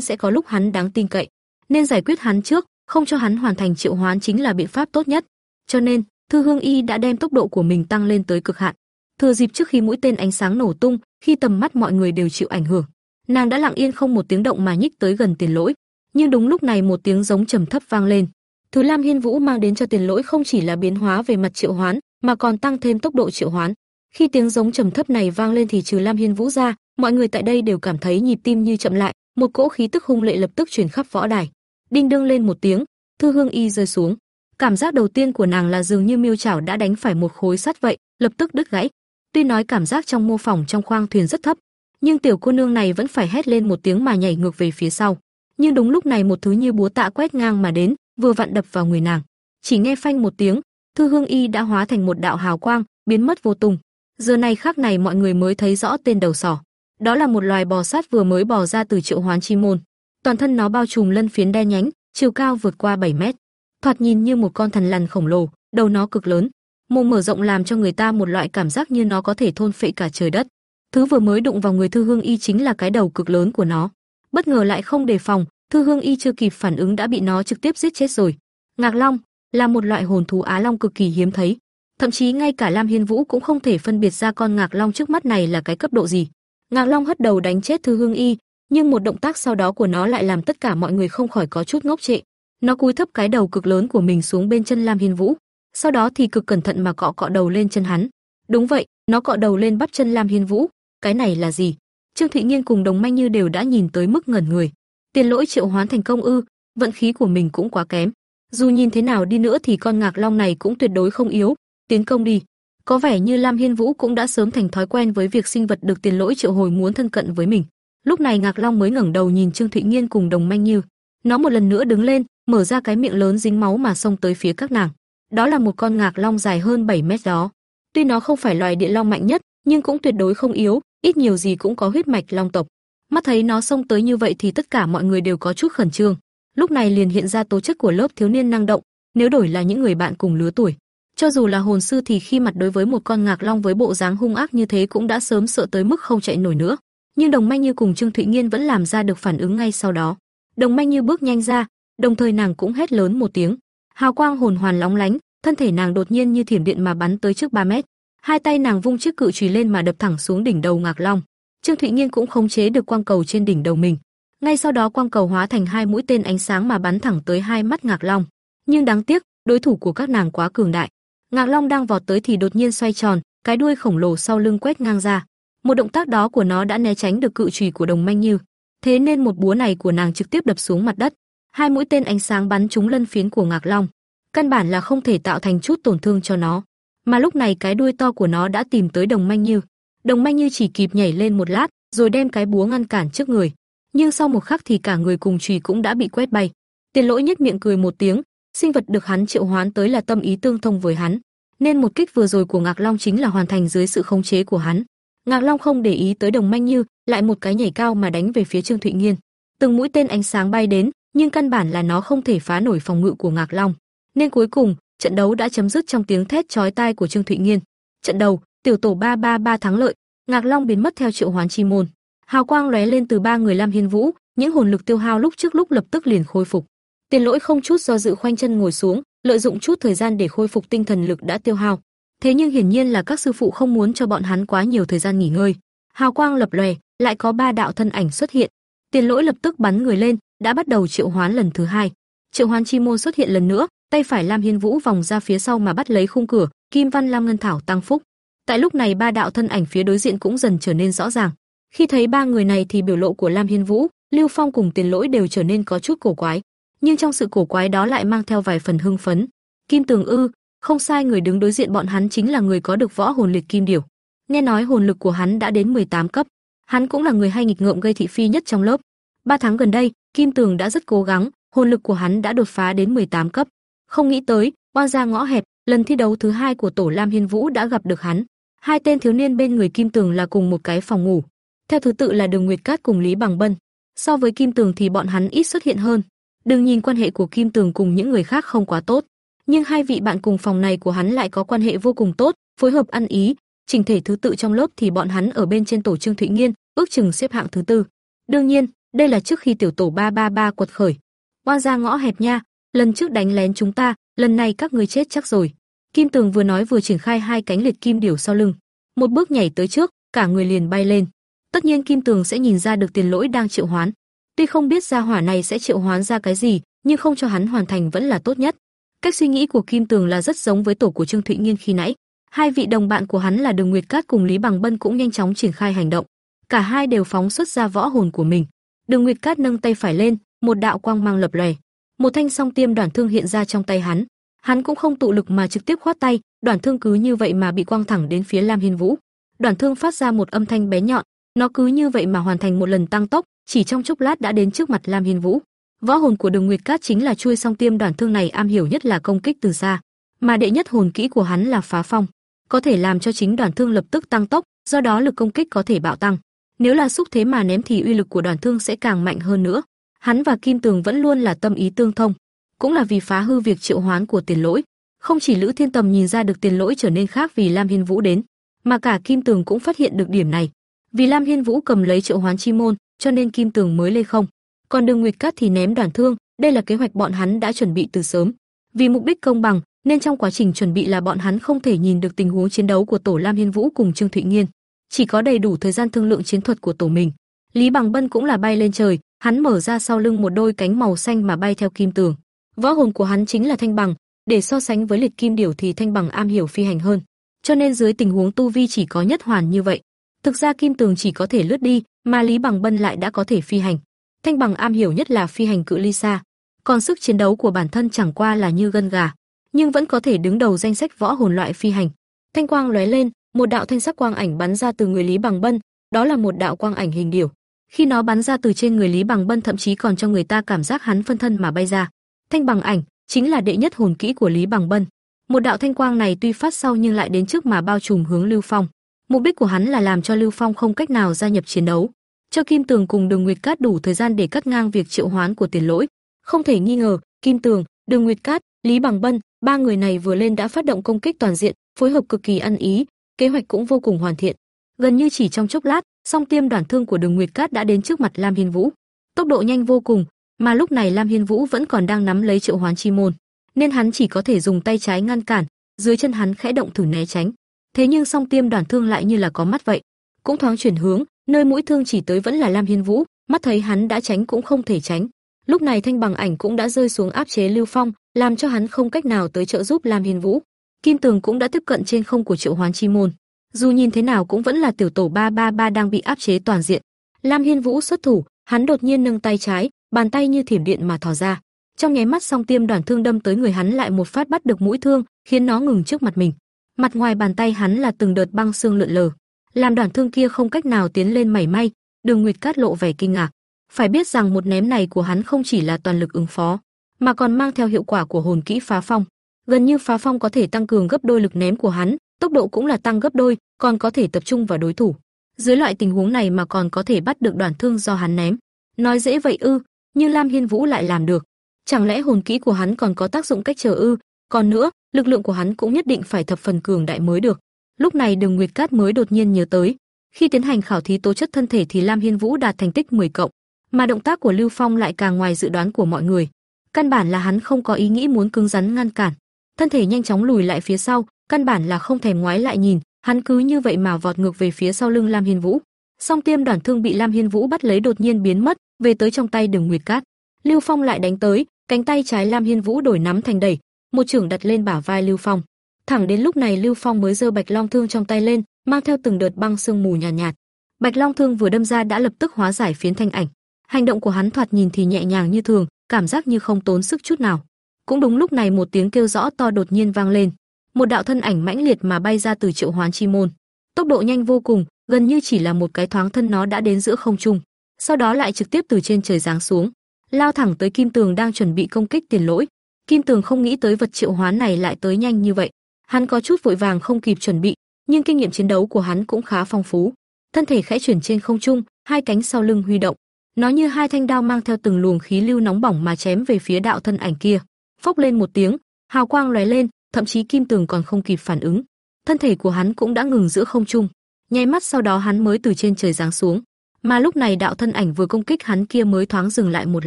sẽ có lúc hắn đáng tin cậy, nên giải quyết hắn trước, không cho hắn hoàn thành triệu hoán chính là biện pháp tốt nhất. Cho nên, Thư Hương Y đã đem tốc độ của mình tăng lên tới cực hạn. Thừa dịp trước khi mũi tên ánh sáng nổ tung, khi tầm mắt mọi người đều chịu ảnh hưởng, nàng đã lặng yên không một tiếng động mà nhích tới gần Tiền Lỗi. Nhưng đúng lúc này một tiếng giống trầm thấp vang lên. Thứ Lam Hiên Vũ mang đến cho Tiền Lỗi không chỉ là biến hóa về mặt triệu hoán, mà còn tăng thêm tốc độ triệu hoán. Khi tiếng giống trầm thấp này vang lên thì trừ Lam Hiên Vũ ra, mọi người tại đây đều cảm thấy nhịp tim như chậm lại, một cỗ khí tức hung lệ lập tức truyền khắp võ đài. Đinh đương lên một tiếng, Thư Hương Y rơi xuống. Cảm giác đầu tiên của nàng là dường như miêu chảo đã đánh phải một khối sắt vậy, lập tức đứt gãy. Tuy nói cảm giác trong mô phỏng trong khoang thuyền rất thấp, nhưng tiểu cô nương này vẫn phải hét lên một tiếng mà nhảy ngược về phía sau. Nhưng đúng lúc này một thứ như búa tạ quét ngang mà đến, vừa vặn đập vào người nàng. Chỉ nghe phanh một tiếng, Thư Hương Y đã hóa thành một đạo hào quang, biến mất vô tung. Giờ này khắc này mọi người mới thấy rõ tên đầu sỏ. Đó là một loài bò sát vừa mới bò ra từ triệu hoán chi môn. Toàn thân nó bao trùm lân phiến đen nhánh, chiều cao vượt qua 7 mét. Thoạt nhìn như một con thần lằn khổng lồ, đầu nó cực lớn, mồm mở rộng làm cho người ta một loại cảm giác như nó có thể thôn phệ cả trời đất. Thứ vừa mới đụng vào người Thư Hương Y chính là cái đầu cực lớn của nó. Bất ngờ lại không đề phòng, Thư Hương Y chưa kịp phản ứng đã bị nó trực tiếp giết chết rồi. Ngạc Long là một loại hồn thú Á Long cực kỳ hiếm thấy, thậm chí ngay cả Lam Hiên Vũ cũng không thể phân biệt ra con Ngạc Long trước mắt này là cái cấp độ gì. Ngạc Long hất đầu đánh chết Thư Hương Y, nhưng một động tác sau đó của nó lại làm tất cả mọi người không khỏi có chút ngốc trệ. Nó cúi thấp cái đầu cực lớn của mình xuống bên chân Lam Hiên Vũ, sau đó thì cực cẩn thận mà cọ cọ đầu lên chân hắn. Đúng vậy, nó cọ đầu lên bắp chân Lam Hiên Vũ, cái này là gì? Trương Thụy Nghiên cùng Đồng Manh Như đều đã nhìn tới mức ngẩn người. Tiền lỗi triệu hoán thành công ư? Vận khí của mình cũng quá kém. Dù nhìn thế nào đi nữa thì con ngạc long này cũng tuyệt đối không yếu, tiến công đi. Có vẻ như Lam Hiên Vũ cũng đã sớm thành thói quen với việc sinh vật được tiền lỗi triệu hồi muốn thân cận với mình. Lúc này Ngạc Long mới ngẩng đầu nhìn Trương Thụy Nghiên cùng Đồng Manh Như. Nó một lần nữa đứng lên, mở ra cái miệng lớn dính máu mà xông tới phía các nàng. Đó là một con Ngạc Long dài hơn 7 mét đó. Tuy nó không phải loài địa long mạnh nhất, nhưng cũng tuyệt đối không yếu, ít nhiều gì cũng có huyết mạch long tộc. Mắt thấy nó xông tới như vậy thì tất cả mọi người đều có chút khẩn trương. Lúc này liền hiện ra tố chất của lớp thiếu niên năng động, nếu đổi là những người bạn cùng lứa tuổi, cho dù là hồn sư thì khi mặt đối với một con ngạc long với bộ dáng hung ác như thế cũng đã sớm sợ tới mức không chạy nổi nữa. Nhưng Đồng Manh Như cùng Trương Thụy Nghiên vẫn làm ra được phản ứng ngay sau đó. Đồng Manh Như bước nhanh ra, đồng thời nàng cũng hét lớn một tiếng. Hào quang hồn hoàn lóng lánh, thân thể nàng đột nhiên như thiểm điện mà bắn tới trước 3 mét. Hai tay nàng vung chiếc cự chùy lên mà đập thẳng xuống đỉnh đầu ngạc long. Trương Thụy Nghiên cũng khống chế được quang cầu trên đỉnh đầu mình. Ngay sau đó quang cầu hóa thành hai mũi tên ánh sáng mà bắn thẳng tới hai mắt ngạc long. Nhưng đáng tiếc, đối thủ của các nàng quá cường đại. Ngạc Long đang vọt tới thì đột nhiên xoay tròn, cái đuôi khổng lồ sau lưng quét ngang ra. Một động tác đó của nó đã né tránh được cự chùy của Đồng Manh Như, thế nên một búa này của nàng trực tiếp đập xuống mặt đất. Hai mũi tên ánh sáng bắn trúng lân phiến của Ngạc Long, căn bản là không thể tạo thành chút tổn thương cho nó. Mà lúc này cái đuôi to của nó đã tìm tới Đồng Manh Như. Đồng Manh Như chỉ kịp nhảy lên một lát, rồi đem cái búa ngăn cản trước người. Nhưng sau một khắc thì cả người cùng chùy cũng đã bị quét bay. Tiền Lỗi nhất miệng cười một tiếng, sinh vật được hắn triệu hoán tới là tâm ý tương thông với hắn, nên một kích vừa rồi của Ngạc Long chính là hoàn thành dưới sự khống chế của hắn. Ngạc Long không để ý tới Đồng Manh Như, lại một cái nhảy cao mà đánh về phía Trương Thụy Nghiên. Từng mũi tên ánh sáng bay đến, nhưng căn bản là nó không thể phá nổi phòng ngự của Ngạc Long, nên cuối cùng, trận đấu đã chấm dứt trong tiếng thét chói tai của Trương Thụy Nghiên. Trận đầu, tiểu tổ 333 thắng lợi, Ngạc Long biến mất theo triệu hoán chi môn. Hào quang lóe lên từ ba người Lam Hiên Vũ, những hồn lực tiêu hao lúc trước lúc lập tức liền khôi phục. Tiền Lỗi không chút do dự khoanh chân ngồi xuống, lợi dụng chút thời gian để khôi phục tinh thần lực đã tiêu hao. Thế nhưng hiển nhiên là các sư phụ không muốn cho bọn hắn quá nhiều thời gian nghỉ ngơi. Hào quang lập lòe, lại có ba đạo thân ảnh xuất hiện. Tiền Lỗi lập tức bắn người lên, đã bắt đầu triệu hoán lần thứ hai. Triệu hoán chi môn xuất hiện lần nữa, tay phải Lam Hiên Vũ vòng ra phía sau mà bắt lấy khung cửa, Kim Văn Lam Ngân Thảo tăng phúc. Tại lúc này ba đạo thân ảnh phía đối diện cũng dần trở nên rõ ràng. Khi thấy ba người này thì biểu lộ của Lam Hiên Vũ, Lưu Phong cùng Tiền Lỗi đều trở nên có chút cổ quái nhưng trong sự cổ quái đó lại mang theo vài phần hưng phấn. Kim Tường ư, không sai người đứng đối diện bọn hắn chính là người có được võ hồn liệt kim điểu. Nghe nói hồn lực của hắn đã đến 18 cấp, hắn cũng là người hay nghịch ngợm gây thị phi nhất trong lớp. Ba tháng gần đây, Kim Tường đã rất cố gắng, hồn lực của hắn đã đột phá đến 18 cấp. Không nghĩ tới, oan ra ngõ hẹp, lần thi đấu thứ hai của tổ Lam Hiên Vũ đã gặp được hắn. Hai tên thiếu niên bên người Kim Tường là cùng một cái phòng ngủ, theo thứ tự là Đường Nguyệt Cát cùng Lý Bằng Bân. So với Kim Tường thì bọn hắn ít xuất hiện hơn, Đừng nhìn quan hệ của Kim Tường cùng những người khác không quá tốt, nhưng hai vị bạn cùng phòng này của hắn lại có quan hệ vô cùng tốt, phối hợp ăn ý, chỉnh thể thứ tự trong lớp thì bọn hắn ở bên trên tổ Trương Thụy Nghiên, ước chừng xếp hạng thứ tư. Đương nhiên, đây là trước khi tiểu tổ 333 quật khởi. Quan ra ngõ hẹp nha, lần trước đánh lén chúng ta, lần này các người chết chắc rồi. Kim Tường vừa nói vừa triển khai hai cánh liệt kim điểu sau lưng, một bước nhảy tới trước, cả người liền bay lên. Tất nhiên Kim Tường sẽ nhìn ra được tiền lỗi đang triệu hoán, Tuy không biết gia hỏa này sẽ triệu hoán ra cái gì, nhưng không cho hắn hoàn thành vẫn là tốt nhất. Cách suy nghĩ của Kim Tường là rất giống với tổ của Trương Thụy Nghiên khi nãy. Hai vị đồng bạn của hắn là Đường Nguyệt Cát cùng Lý Bằng Bân cũng nhanh chóng triển khai hành động. Cả hai đều phóng xuất ra võ hồn của mình. Đường Nguyệt Cát nâng tay phải lên, một đạo quang mang lập lòe, một thanh song tiêm đoạn thương hiện ra trong tay hắn. Hắn cũng không tụ lực mà trực tiếp khoát tay, đoạn thương cứ như vậy mà bị quang thẳng đến phía Lam Hiên Vũ. Đoạn thương phát ra một âm thanh bé nhọn, nó cứ như vậy mà hoàn thành một lần tăng tốc, chỉ trong chốc lát đã đến trước mặt Lam Hiên Vũ. Võ hồn của Đường Nguyệt Cát chính là chui song tiêm đoàn thương này am hiểu nhất là công kích từ xa, mà đệ nhất hồn kỹ của hắn là phá phong, có thể làm cho chính đoàn thương lập tức tăng tốc, do đó lực công kích có thể bạo tăng. Nếu là xúc thế mà ném thì uy lực của đoàn thương sẽ càng mạnh hơn nữa. Hắn và Kim Tường vẫn luôn là tâm ý tương thông, cũng là vì phá hư việc triệu hoán của Tiền Lỗi. Không chỉ Lữ Thiên Tầm nhìn ra được Tiền Lỗi trở nên khác vì Lam Hiên Vũ đến, mà cả Kim Tường cũng phát hiện được điểm này. Vì Lam Hiên Vũ cầm lấy triệu hoán chi môn, cho nên Kim Tường mới lê không. Còn Đường Nguyệt Cát thì ném đoàn thương, đây là kế hoạch bọn hắn đã chuẩn bị từ sớm. Vì mục đích công bằng, nên trong quá trình chuẩn bị là bọn hắn không thể nhìn được tình huống chiến đấu của tổ Lam Hiên Vũ cùng Trương Thụy Nghiên, chỉ có đầy đủ thời gian thương lượng chiến thuật của tổ mình. Lý Bằng Bân cũng là bay lên trời, hắn mở ra sau lưng một đôi cánh màu xanh mà bay theo kim tường. Võ hồn của hắn chính là thanh bằng, để so sánh với liệt kim điểu thì thanh bằng am hiểu phi hành hơn, cho nên dưới tình huống tu vi chỉ có nhất hoàn như vậy, Thực ra Kim Tường chỉ có thể lướt đi, mà Lý Bằng Bân lại đã có thể phi hành. Thanh Bằng am hiểu nhất là phi hành cự ly xa, còn sức chiến đấu của bản thân chẳng qua là như gân gà, nhưng vẫn có thể đứng đầu danh sách võ hồn loại phi hành. Thanh quang lóe lên, một đạo thanh sắc quang ảnh bắn ra từ người Lý Bằng Bân, đó là một đạo quang ảnh hình điểu. Khi nó bắn ra từ trên người Lý Bằng Bân thậm chí còn cho người ta cảm giác hắn phân thân mà bay ra. Thanh bằng ảnh chính là đệ nhất hồn kỹ của Lý Bằng Bân. Một đạo thanh quang này tuy phát sau nhưng lại đến trước mà bao trùm hướng Lưu Phong. Mục đích của hắn là làm cho Lưu Phong không cách nào gia nhập chiến đấu, cho Kim Tường cùng Đường Nguyệt Cát đủ thời gian để cắt ngang việc triệu hoán của Tiền Lỗi. Không thể nghi ngờ, Kim Tường, Đường Nguyệt Cát, Lý Bằng Bân, ba người này vừa lên đã phát động công kích toàn diện, phối hợp cực kỳ ăn ý, kế hoạch cũng vô cùng hoàn thiện. Gần như chỉ trong chốc lát, song tiêm đoàn thương của Đường Nguyệt Cát đã đến trước mặt Lam Hiên Vũ. Tốc độ nhanh vô cùng, mà lúc này Lam Hiên Vũ vẫn còn đang nắm lấy triệu hoán chi môn, nên hắn chỉ có thể dùng tay trái ngăn cản, dưới chân hắn khẽ động thử né tránh. Thế nhưng song tiêm đoàn thương lại như là có mắt vậy, cũng thoáng chuyển hướng, nơi mũi thương chỉ tới vẫn là Lam Hiên Vũ, mắt thấy hắn đã tránh cũng không thể tránh. Lúc này thanh bằng ảnh cũng đã rơi xuống áp chế Lưu Phong, làm cho hắn không cách nào tới trợ giúp Lam Hiên Vũ. Kim Tường cũng đã tiếp cận trên không của Triệu Hoán Chi môn. Dù nhìn thế nào cũng vẫn là tiểu tổ 333 đang bị áp chế toàn diện. Lam Hiên Vũ xuất thủ, hắn đột nhiên nâng tay trái, bàn tay như thiểm điện mà thò ra. Trong nháy mắt song tiêm đoàn thương đâm tới người hắn lại một phát bắt được mũi thương, khiến nó ngừng trước mặt mình. Mặt ngoài bàn tay hắn là từng đợt băng xương lượn lờ, làm đoàn thương kia không cách nào tiến lên mảy may, Đường Nguyệt Cát lộ vẻ kinh ngạc. Phải biết rằng một ném này của hắn không chỉ là toàn lực ứng phó, mà còn mang theo hiệu quả của hồn kỹ phá phong. Gần như phá phong có thể tăng cường gấp đôi lực ném của hắn, tốc độ cũng là tăng gấp đôi, còn có thể tập trung vào đối thủ. Dưới loại tình huống này mà còn có thể bắt được đoàn thương do hắn ném. Nói dễ vậy ư, nhưng Lam Hiên Vũ lại làm được. Chẳng lẽ hồn kỹ của hắn còn có tác dụng cách trở ư? Còn nữa, lực lượng của hắn cũng nhất định phải thập phần cường đại mới được. Lúc này Đường Nguyệt Cát mới đột nhiên nhớ tới, khi tiến hành khảo thí tố chất thân thể thì Lam Hiên Vũ đạt thành tích 10 cộng, mà động tác của Lưu Phong lại càng ngoài dự đoán của mọi người. Căn bản là hắn không có ý nghĩ muốn cứng rắn ngăn cản, thân thể nhanh chóng lùi lại phía sau, căn bản là không thèm ngoái lại nhìn, hắn cứ như vậy mà vọt ngược về phía sau lưng Lam Hiên Vũ. Song tiêm đoạn thương bị Lam Hiên Vũ bắt lấy đột nhiên biến mất, về tới trong tay Đường Nguyệt Cát. Lưu Phong lại đánh tới, cánh tay trái Lam Hiên Vũ đổi nắm thành đẩy, một chưởng đặt lên bả vai Lưu Phong. Thẳng đến lúc này Lưu Phong mới giơ Bạch Long thương trong tay lên, mang theo từng đợt băng sương mù nhàn nhạt, nhạt. Bạch Long thương vừa đâm ra đã lập tức hóa giải phiến thanh ảnh. Hành động của hắn thoạt nhìn thì nhẹ nhàng như thường, cảm giác như không tốn sức chút nào. Cũng đúng lúc này một tiếng kêu rõ to đột nhiên vang lên, một đạo thân ảnh mãnh liệt mà bay ra từ Triệu Hoán Chi môn. Tốc độ nhanh vô cùng, gần như chỉ là một cái thoáng thân nó đã đến giữa không trung, sau đó lại trực tiếp từ trên trời giáng xuống, lao thẳng tới Kim Tường đang chuẩn bị công kích tiền lỗi. Kim Tường không nghĩ tới vật triệu hoán này lại tới nhanh như vậy, Hắn có chút vội vàng không kịp chuẩn bị, nhưng kinh nghiệm chiến đấu của hắn cũng khá phong phú. Thân thể khẽ chuyển trên không trung, hai cánh sau lưng huy động, nó như hai thanh đao mang theo từng luồng khí lưu nóng bỏng mà chém về phía đạo thân ảnh kia. Phốc lên một tiếng, hào quang lóe lên, thậm chí kim tường còn không kịp phản ứng. Thân thể của hắn cũng đã ngừng giữa không trung. Nháy mắt sau đó hắn mới từ trên trời giáng xuống, mà lúc này đạo thân ảnh vừa công kích hắn kia mới thoáng dừng lại một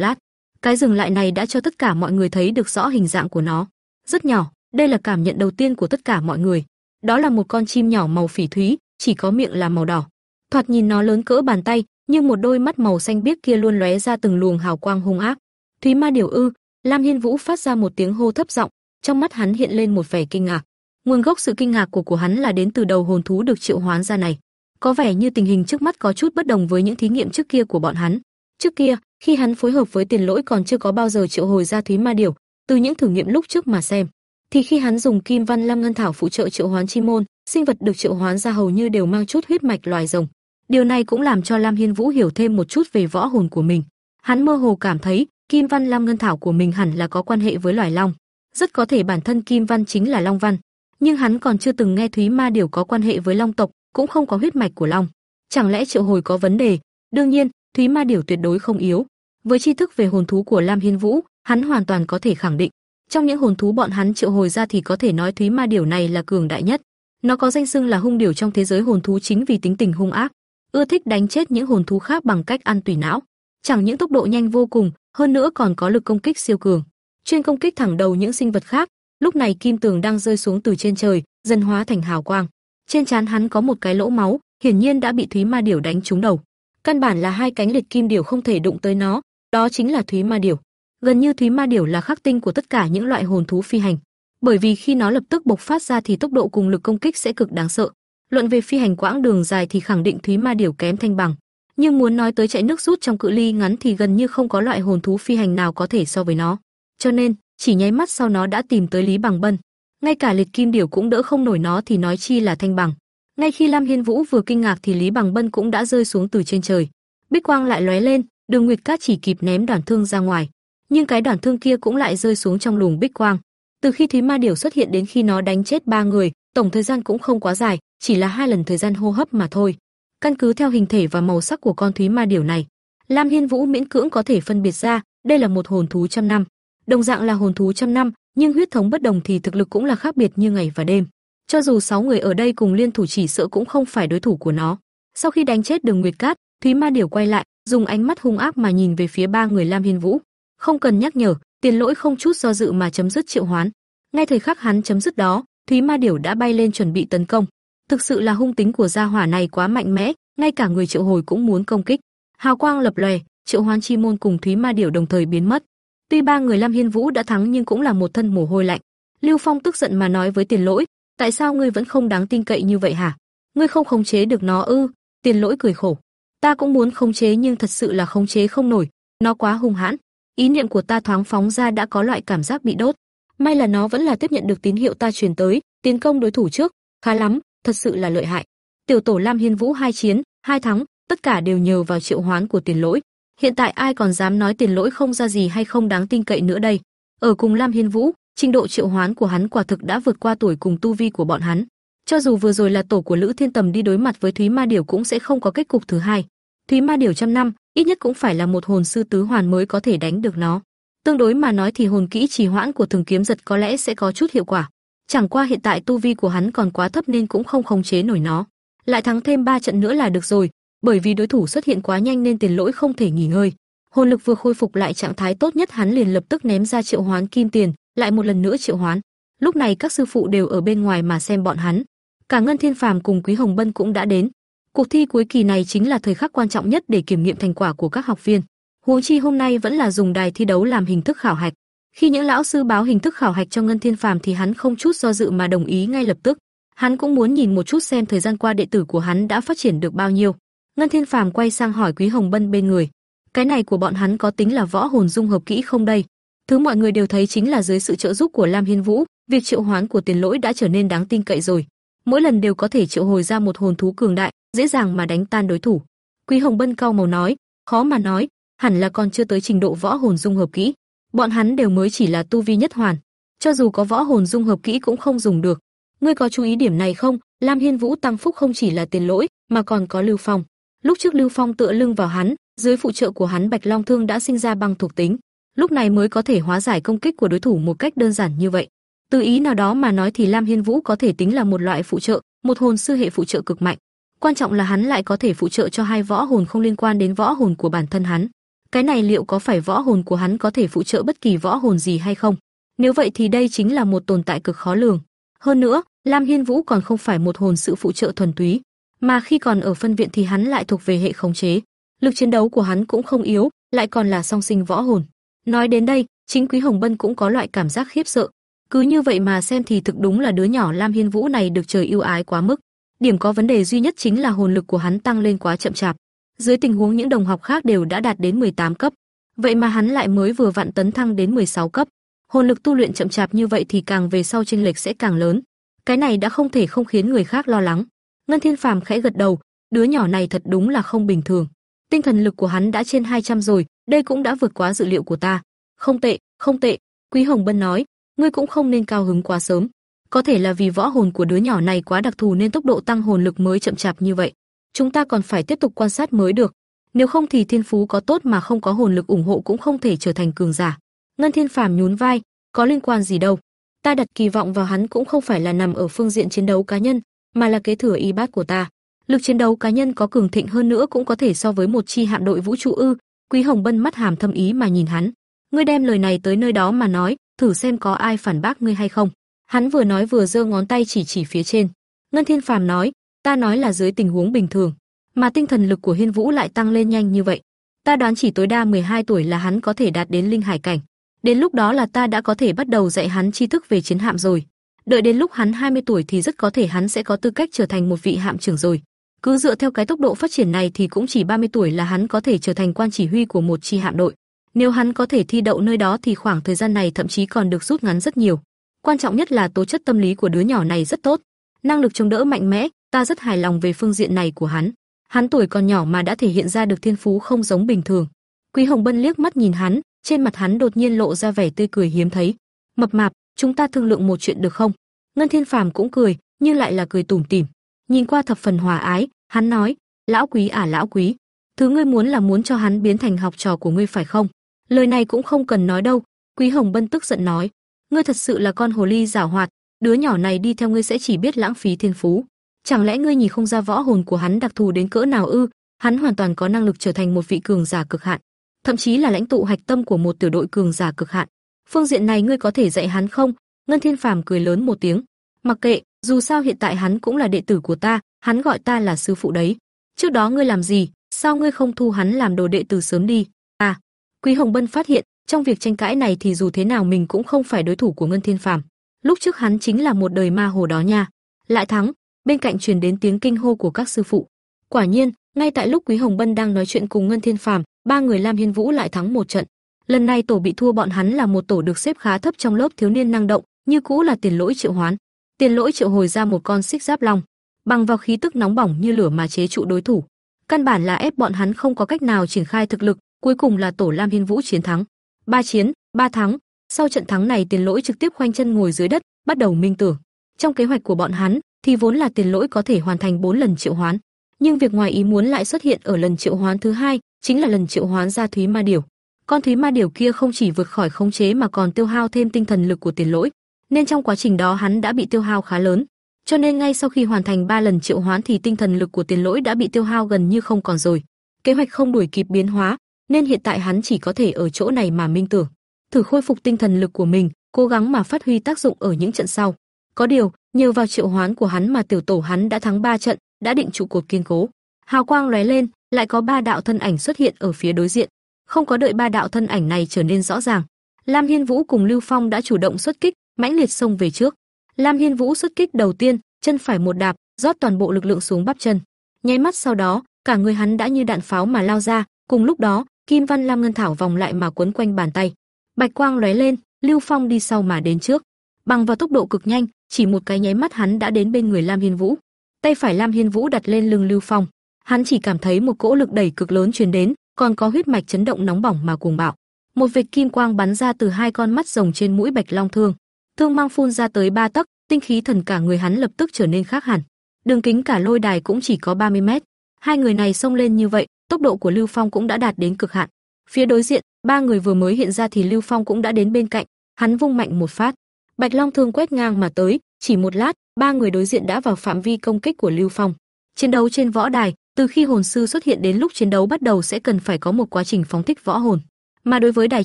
lát. Cái dừng lại này đã cho tất cả mọi người thấy được rõ hình dạng của nó. Rất nhỏ, đây là cảm nhận đầu tiên của tất cả mọi người. Đó là một con chim nhỏ màu phỉ thúy, chỉ có miệng là màu đỏ. Thoạt nhìn nó lớn cỡ bàn tay, nhưng một đôi mắt màu xanh biếc kia luôn lóe ra từng luồng hào quang hung ác. Thúy Ma điều ư? Lam Hiên Vũ phát ra một tiếng hô thấp giọng, trong mắt hắn hiện lên một vẻ kinh ngạc. Nguồn gốc sự kinh ngạc của của hắn là đến từ đầu hồn thú được triệu hoán ra này. Có vẻ như tình hình trước mắt có chút bất đồng với những thí nghiệm trước kia của bọn hắn. Trước kia, khi hắn phối hợp với Tiền Lỗi còn chưa có bao giờ triệu hồi ra Thúy Ma Điểu, từ những thử nghiệm lúc trước mà xem, thì khi hắn dùng Kim Văn Lam Ngân Thảo phụ trợ triệu hoán chi môn, sinh vật được triệu hoán ra hầu như đều mang chút huyết mạch loài rồng. Điều này cũng làm cho Lam Hiên Vũ hiểu thêm một chút về võ hồn của mình. Hắn mơ hồ cảm thấy, Kim Văn Lam Ngân Thảo của mình hẳn là có quan hệ với loài long, rất có thể bản thân Kim Văn chính là Long Văn, nhưng hắn còn chưa từng nghe Thúy Ma Điểu có quan hệ với Long tộc, cũng không có huyết mạch của long. Chẳng lẽ triệu hồi có vấn đề? Đương nhiên, Thúy Ma Điểu tuyệt đối không yếu. Với tri thức về hồn thú của Lam Hiên Vũ, hắn hoàn toàn có thể khẳng định, trong những hồn thú bọn hắn triệu hồi ra thì có thể nói Thúy Ma điểu này là cường đại nhất. Nó có danh xưng là hung điểu trong thế giới hồn thú chính vì tính tình hung ác, ưa thích đánh chết những hồn thú khác bằng cách ăn tùy não. Chẳng những tốc độ nhanh vô cùng, hơn nữa còn có lực công kích siêu cường, chuyên công kích thẳng đầu những sinh vật khác. Lúc này kim tường đang rơi xuống từ trên trời, dần hóa thành hào quang. Trên trán hắn có một cái lỗ máu, hiển nhiên đã bị Thúy Ma điểu đánh trúng đầu. Căn bản là hai cánh liệt kim điểu không thể đụng tới nó, đó chính là Thúy Ma điểu. Gần như Thúy Ma Điểu là khắc tinh của tất cả những loại hồn thú phi hành, bởi vì khi nó lập tức bộc phát ra thì tốc độ cùng lực công kích sẽ cực đáng sợ. Luận về phi hành quãng đường dài thì khẳng định Thúy Ma Điểu kém Thanh Bằng, nhưng muốn nói tới chạy nước rút trong cự ly ngắn thì gần như không có loại hồn thú phi hành nào có thể so với nó. Cho nên, chỉ nháy mắt sau nó đã tìm tới Lý Bằng Bân. Ngay cả liệt kim điểu cũng đỡ không nổi nó thì nói chi là Thanh Bằng. Ngay khi Lam Hiên Vũ vừa kinh ngạc thì Lý Bằng Bân cũng đã rơi xuống từ trên trời. Bích quang lại lóe lên, Đường Nguyệt Cát chỉ kịp ném đòn thương ra ngoài, nhưng cái đòn thương kia cũng lại rơi xuống trong luồng bích quang. Từ khi Thúy Ma Điểu xuất hiện đến khi nó đánh chết ba người, tổng thời gian cũng không quá dài, chỉ là hai lần thời gian hô hấp mà thôi. Căn cứ theo hình thể và màu sắc của con Thúy Ma Điểu này, Lam Hiên Vũ miễn cưỡng có thể phân biệt ra, đây là một hồn thú trăm năm. Đồng dạng là hồn thú trăm năm, nhưng huyết thống bất đồng thì thực lực cũng là khác biệt như ngày và đêm. Cho dù sáu người ở đây cùng liên thủ chỉ sợ cũng không phải đối thủ của nó. Sau khi đánh chết Đường Nguyệt Cát, Thúy Ma Điểu quay lại, dùng ánh mắt hung ác mà nhìn về phía ba người Lam Hiên Vũ. Không cần nhắc nhở, Tiền Lỗi không chút do dự mà chấm dứt triệu hoán. Ngay thời khắc hắn chấm dứt đó, Thúy Ma Điểu đã bay lên chuẩn bị tấn công. Thực sự là hung tính của gia hỏa này quá mạnh mẽ, ngay cả người triệu hồi cũng muốn công kích. Hào quang lập lòe, triệu hoán chi môn cùng Thúy Ma Điểu đồng thời biến mất. Tuy ba người Lam Hiên Vũ đã thắng nhưng cũng là một thân mồ hôi lạnh. Lưu Phong tức giận mà nói với Tiền Lỗi, tại sao ngươi vẫn không đáng tin cậy như vậy hả? Ngươi không khống chế được nó ư? Tiền Lỗi cười khổ, ta cũng muốn khống chế nhưng thật sự là khống chế không nổi, nó quá hung hãn. Ý niệm của ta thoáng phóng ra đã có loại cảm giác bị đốt. May là nó vẫn là tiếp nhận được tín hiệu ta truyền tới, tiến công đối thủ trước, khá lắm, thật sự là lợi hại. Tiểu tổ Lam Hiên Vũ hai chiến, hai thắng, tất cả đều nhờ vào triệu hoán của Tiền Lỗi. Hiện tại ai còn dám nói Tiền Lỗi không ra gì hay không đáng tin cậy nữa đây? Ở cùng Lam Hiên Vũ, trình độ triệu hoán của hắn quả thực đã vượt qua tuổi cùng tu vi của bọn hắn. Cho dù vừa rồi là tổ của Lữ Thiên Tầm đi đối mặt với Thúy Ma Điểu cũng sẽ không có kết cục thứ hai. Thúy Ma Điểu trăm năm, ít nhất cũng phải là một hồn sư tứ hoàn mới có thể đánh được nó. Tương đối mà nói thì hồn kỹ trì hoãn của Thường Kiếm Giật có lẽ sẽ có chút hiệu quả. Chẳng qua hiện tại tu vi của hắn còn quá thấp nên cũng không khống chế nổi nó. Lại thắng thêm 3 trận nữa là được rồi, bởi vì đối thủ xuất hiện quá nhanh nên Tiền Lỗi không thể nghỉ ngơi. Hồn lực vừa khôi phục lại trạng thái tốt nhất hắn liền lập tức ném ra triệu hoán kim tiền, lại một lần nữa triệu hoán. Lúc này các sư phụ đều ở bên ngoài mà xem bọn hắn. Cả Ngân Thiên Phàm cùng Quý Hồng Bân cũng đã đến. Cuộc thi cuối kỳ này chính là thời khắc quan trọng nhất để kiểm nghiệm thành quả của các học viên. Huống chi hôm nay vẫn là dùng đài thi đấu làm hình thức khảo hạch. Khi những lão sư báo hình thức khảo hạch cho Ngân Thiên Phàm thì hắn không chút do dự mà đồng ý ngay lập tức. Hắn cũng muốn nhìn một chút xem thời gian qua đệ tử của hắn đã phát triển được bao nhiêu. Ngân Thiên Phàm quay sang hỏi Quý Hồng Bân bên người, cái này của bọn hắn có tính là võ hồn dung hợp kỹ không đây? Thứ mọi người đều thấy chính là dưới sự trợ giúp của Lam Hiên Vũ, việc triệu hoán của Tiền Lỗi đã trở nên đáng tin cậy rồi. Mỗi lần đều có thể triệu hồi ra một hồn thú cường đại, dễ dàng mà đánh tan đối thủ. Quý Hồng Bân cao màu nói, khó mà nói, hẳn là còn chưa tới trình độ võ hồn dung hợp kỹ. Bọn hắn đều mới chỉ là tu vi nhất hoàn, cho dù có võ hồn dung hợp kỹ cũng không dùng được. Ngươi có chú ý điểm này không? Lam Hiên Vũ tăng phúc không chỉ là tiền lỗi, mà còn có Lưu Phong. Lúc trước Lưu Phong tựa lưng vào hắn, dưới phụ trợ của hắn Bạch Long Thương đã sinh ra băng thuộc tính, lúc này mới có thể hóa giải công kích của đối thủ một cách đơn giản như vậy. Từ ý nào đó mà nói thì Lam Hiên Vũ có thể tính là một loại phụ trợ, một hồn sư hệ phụ trợ cực mạnh. Quan trọng là hắn lại có thể phụ trợ cho hai võ hồn không liên quan đến võ hồn của bản thân hắn. Cái này liệu có phải võ hồn của hắn có thể phụ trợ bất kỳ võ hồn gì hay không? Nếu vậy thì đây chính là một tồn tại cực khó lường. Hơn nữa, Lam Hiên Vũ còn không phải một hồn sự phụ trợ thuần túy, mà khi còn ở phân viện thì hắn lại thuộc về hệ khống chế. Lực chiến đấu của hắn cũng không yếu, lại còn là song sinh võ hồn. Nói đến đây, chính Quý Hồng Bân cũng có loại cảm giác khiếp sợ. Cứ như vậy mà xem thì thực đúng là đứa nhỏ Lam Hiên Vũ này được trời yêu ái quá mức. Điểm có vấn đề duy nhất chính là hồn lực của hắn tăng lên quá chậm chạp. Dưới tình huống những đồng học khác đều đã đạt đến 18 cấp, vậy mà hắn lại mới vừa vặn tấn thăng đến 16 cấp. Hồn lực tu luyện chậm chạp như vậy thì càng về sau chênh lệch sẽ càng lớn. Cái này đã không thể không khiến người khác lo lắng. Ngân Thiên Phàm khẽ gật đầu, đứa nhỏ này thật đúng là không bình thường. Tinh thần lực của hắn đã trên 200 rồi, đây cũng đã vượt quá dự liệu của ta. Không tệ, không tệ, Quý Hồng Bân nói, ngươi cũng không nên cao hứng quá sớm. Có thể là vì võ hồn của đứa nhỏ này quá đặc thù nên tốc độ tăng hồn lực mới chậm chạp như vậy. Chúng ta còn phải tiếp tục quan sát mới được. Nếu không thì thiên phú có tốt mà không có hồn lực ủng hộ cũng không thể trở thành cường giả. Ngân Thiên Phàm nhún vai, có liên quan gì đâu. Ta đặt kỳ vọng vào hắn cũng không phải là nằm ở phương diện chiến đấu cá nhân, mà là kế thừa y bát của ta. Lực chiến đấu cá nhân có cường thịnh hơn nữa cũng có thể so với một chi hạm đội vũ trụ ư? Quý Hồng Bân mắt hàm thâm ý mà nhìn hắn. Ngươi đem lời này tới nơi đó mà nói, thử xem có ai phản bác ngươi hay không. Hắn vừa nói vừa giơ ngón tay chỉ chỉ phía trên. Ngân Thiên Phàm nói, ta nói là dưới tình huống bình thường, mà tinh thần lực của Hiên Vũ lại tăng lên nhanh như vậy. Ta đoán chỉ tối đa 12 tuổi là hắn có thể đạt đến linh hải cảnh. Đến lúc đó là ta đã có thể bắt đầu dạy hắn tri thức về chiến hạm rồi. Đợi đến lúc hắn 20 tuổi thì rất có thể hắn sẽ có tư cách trở thành một vị hạm trưởng rồi. Cứ dựa theo cái tốc độ phát triển này thì cũng chỉ 30 tuổi là hắn có thể trở thành quan chỉ huy của một chi hạm đội. Nếu hắn có thể thi đậu nơi đó thì khoảng thời gian này thậm chí còn được rút ngắn rất nhiều. Quan trọng nhất là tố chất tâm lý của đứa nhỏ này rất tốt, năng lực chống đỡ mạnh mẽ, ta rất hài lòng về phương diện này của hắn. Hắn tuổi còn nhỏ mà đã thể hiện ra được thiên phú không giống bình thường. Quý Hồng Bân liếc mắt nhìn hắn, trên mặt hắn đột nhiên lộ ra vẻ tươi cười hiếm thấy. "Mập mạp, chúng ta thương lượng một chuyện được không?" Ngân Thiên Phàm cũng cười, nhưng lại là cười tủm tỉm. Nhìn qua thập phần hòa ái, hắn nói: "Lão quý à lão quý, thứ ngươi muốn là muốn cho hắn biến thành học trò của ngươi phải không?" Lời này cũng không cần nói đâu, Quý Hồng Bân tức giận nói: "Ngươi thật sự là con hồ ly giảo hoạt, đứa nhỏ này đi theo ngươi sẽ chỉ biết lãng phí thiên phú. Chẳng lẽ ngươi nhìn không ra võ hồn của hắn đặc thù đến cỡ nào ư? Hắn hoàn toàn có năng lực trở thành một vị cường giả cực hạn, thậm chí là lãnh tụ hạch tâm của một tiểu đội cường giả cực hạn. Phương diện này ngươi có thể dạy hắn không?" Ngân Thiên Phàm cười lớn một tiếng, "Mặc kệ, dù sao hiện tại hắn cũng là đệ tử của ta, hắn gọi ta là sư phụ đấy. Trước đó ngươi làm gì, sao ngươi không thu hắn làm đồ đệ tử sớm đi?" À, Quý Hồng Bân phát hiện, trong việc tranh cãi này thì dù thế nào mình cũng không phải đối thủ của Ngân Thiên Phàm. Lúc trước hắn chính là một đời ma hồ đó nha. Lại thắng, bên cạnh truyền đến tiếng kinh hô của các sư phụ. Quả nhiên, ngay tại lúc Quý Hồng Bân đang nói chuyện cùng Ngân Thiên Phàm, ba người Lam Hiên Vũ lại thắng một trận. Lần này tổ bị thua bọn hắn là một tổ được xếp khá thấp trong lớp thiếu niên năng động, như cũ là Tiền Lỗi Triệu Hoán. Tiền Lỗi triệu hồi ra một con xích giáp long, bằng vào khí tức nóng bỏng như lửa mà chế trụ đối thủ. Căn bản là ép bọn hắn không có cách nào triển khai thực lực, cuối cùng là tổ Lam Hiên Vũ chiến thắng. Ba chiến, ba thắng. Sau trận thắng này Tiền Lỗi trực tiếp khoanh chân ngồi dưới đất, bắt đầu minh tưởng. Trong kế hoạch của bọn hắn, thì vốn là Tiền Lỗi có thể hoàn thành 4 lần triệu hoán, nhưng việc ngoài ý muốn lại xuất hiện ở lần triệu hoán thứ hai, chính là lần triệu hoán ra Thúy Ma Điểu. Con Thúy Ma Điểu kia không chỉ vượt khỏi khống chế mà còn tiêu hao thêm tinh thần lực của Tiền Lỗi, nên trong quá trình đó hắn đã bị tiêu hao khá lớn. Cho nên ngay sau khi hoàn thành 3 lần triệu hoán thì tinh thần lực của Tiền Lỗi đã bị tiêu hao gần như không còn rồi. Kế hoạch không đuổi kịp biến hóa, nên hiện tại hắn chỉ có thể ở chỗ này mà minh tưởng, thử khôi phục tinh thần lực của mình, cố gắng mà phát huy tác dụng ở những trận sau. Có điều, nhờ vào triệu hoán của hắn mà tiểu tổ hắn đã thắng 3 trận, đã định trụ cột kiên cố. Hào quang lóe lên, lại có ba đạo thân ảnh xuất hiện ở phía đối diện. Không có đợi ba đạo thân ảnh này trở nên rõ ràng, Lam Hiên Vũ cùng Lưu Phong đã chủ động xuất kích, mãnh liệt xông về trước. Lam Hiên Vũ xuất kích đầu tiên, chân phải một đạp, rót toàn bộ lực lượng xuống bắp chân. Nháy mắt sau đó, cả người hắn đã như đạn pháo mà lao ra, cùng lúc đó, Kim Văn Lam Ngân Thảo vòng lại mà quấn quanh bàn tay. Bạch quang lóe lên, Lưu Phong đi sau mà đến trước. Bằng vào tốc độ cực nhanh, chỉ một cái nháy mắt hắn đã đến bên người Lam Hiên Vũ. Tay phải Lam Hiên Vũ đặt lên lưng Lưu Phong, hắn chỉ cảm thấy một cỗ lực đẩy cực lớn truyền đến, còn có huyết mạch chấn động nóng bỏng mà cuồng bạo. Một vệt kim quang bắn ra từ hai con mắt rồng trên mũi Bạch Long Thương. Thương mang phun ra tới ba tấc, tinh khí thần cả người hắn lập tức trở nên khác hẳn. Đường kính cả lôi đài cũng chỉ có 30 mét. Hai người này xông lên như vậy, tốc độ của Lưu Phong cũng đã đạt đến cực hạn. Phía đối diện, ba người vừa mới hiện ra thì Lưu Phong cũng đã đến bên cạnh, hắn vung mạnh một phát, Bạch Long thương quét ngang mà tới, chỉ một lát, ba người đối diện đã vào phạm vi công kích của Lưu Phong. Chiến đấu trên võ đài, từ khi hồn sư xuất hiện đến lúc chiến đấu bắt đầu sẽ cần phải có một quá trình phóng thích võ hồn. Mà đối với đài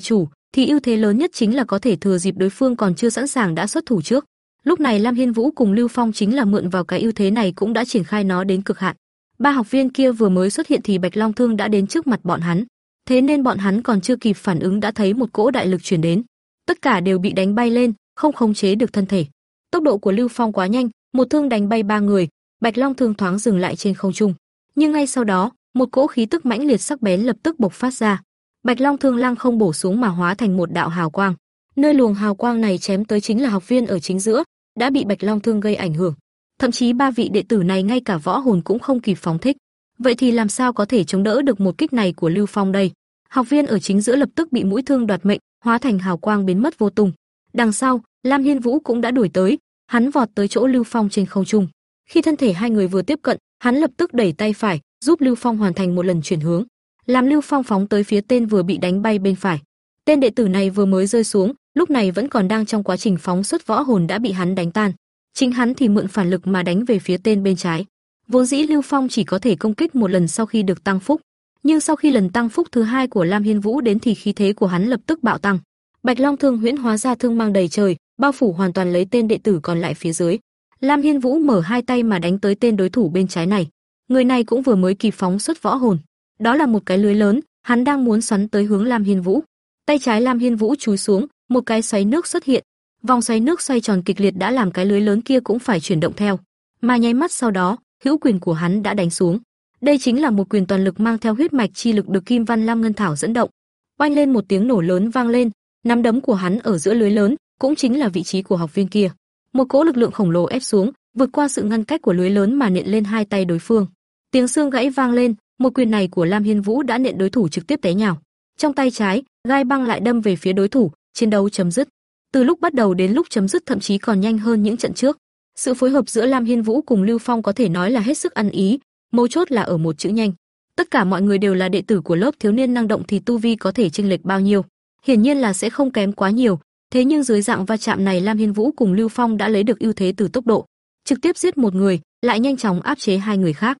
chủ, thì ưu thế lớn nhất chính là có thể thừa dịp đối phương còn chưa sẵn sàng đã xuất thủ trước. Lúc này Lam Hiên Vũ cùng Lưu Phong chính là mượn vào cái ưu thế này cũng đã triển khai nó đến cực hạn. Ba học viên kia vừa mới xuất hiện thì Bạch Long Thương đã đến trước mặt bọn hắn. Thế nên bọn hắn còn chưa kịp phản ứng đã thấy một cỗ đại lực truyền đến. Tất cả đều bị đánh bay lên, không khống chế được thân thể. Tốc độ của Lưu Phong quá nhanh, một thương đánh bay ba người, Bạch Long thương thoáng dừng lại trên không trung. Nhưng ngay sau đó, một cỗ khí tức mãnh liệt sắc bén lập tức bộc phát ra. Bạch Long thương lăng không bổ xuống mà hóa thành một đạo hào quang. Nơi luồng hào quang này chém tới chính là học viên ở chính giữa, đã bị Bạch Long thương gây ảnh hưởng. Thậm chí ba vị đệ tử này ngay cả võ hồn cũng không kịp phóng thích. Vậy thì làm sao có thể chống đỡ được một kích này của Lưu Phong đây? Học viên ở chính giữa lập tức bị mũi thương đoạt mệnh, hóa thành hào quang biến mất vô tung. Đằng sau, Lam Hiên Vũ cũng đã đuổi tới, hắn vọt tới chỗ Lưu Phong trên không trung. Khi thân thể hai người vừa tiếp cận, hắn lập tức đẩy tay phải, giúp Lưu Phong hoàn thành một lần chuyển hướng, làm Lưu Phong phóng tới phía tên vừa bị đánh bay bên phải. Tên đệ tử này vừa mới rơi xuống, lúc này vẫn còn đang trong quá trình phóng xuất võ hồn đã bị hắn đánh tan. Chính hắn thì mượn phản lực mà đánh về phía tên bên trái. Vốn dĩ Lưu Phong chỉ có thể công kích một lần sau khi được tăng phúc, nhưng sau khi lần tăng phúc thứ hai của Lam Hiên Vũ đến thì khí thế của hắn lập tức bạo tăng. Bạch Long thương huyễn hóa ra thương mang đầy trời, bao phủ hoàn toàn lấy tên đệ tử còn lại phía dưới. Lam Hiên Vũ mở hai tay mà đánh tới tên đối thủ bên trái này. Người này cũng vừa mới kịp phóng xuất võ hồn. Đó là một cái lưới lớn, hắn đang muốn xoắn tới hướng Lam Hiên Vũ. Tay trái Lam Hiên Vũ chúi xuống, một cái xoáy nước xuất hiện. Vòng xoáy nước xoay tròn kịch liệt đã làm cái lưới lớn kia cũng phải chuyển động theo. Mà nháy mắt sau đó, hữu quyền của hắn đã đánh xuống. Đây chính là một quyền toàn lực mang theo huyết mạch chi lực được Kim Văn Lam Ngân Thảo dẫn động. Oanh lên một tiếng nổ lớn vang lên, nắm đấm của hắn ở giữa lưới lớn, cũng chính là vị trí của học viên kia. Một cỗ lực lượng khổng lồ ép xuống, vượt qua sự ngăn cách của lưới lớn mà nện lên hai tay đối phương. Tiếng xương gãy vang lên, một quyền này của Lam Hiên Vũ đã nện đối thủ trực tiếp té nhào. Trong tay trái, gai băng lại đâm về phía đối thủ, chiến đấu chấm dứt. Từ lúc bắt đầu đến lúc chấm dứt thậm chí còn nhanh hơn những trận trước. Sự phối hợp giữa Lam Hiên Vũ cùng Lưu Phong có thể nói là hết sức ăn ý, mấu chốt là ở một chữ nhanh. Tất cả mọi người đều là đệ tử của lớp thiếu niên năng động thì tu vi có thể chênh lệch bao nhiêu? Hiển nhiên là sẽ không kém quá nhiều, thế nhưng dưới dạng va chạm này Lam Hiên Vũ cùng Lưu Phong đã lấy được ưu thế từ tốc độ, trực tiếp giết một người, lại nhanh chóng áp chế hai người khác.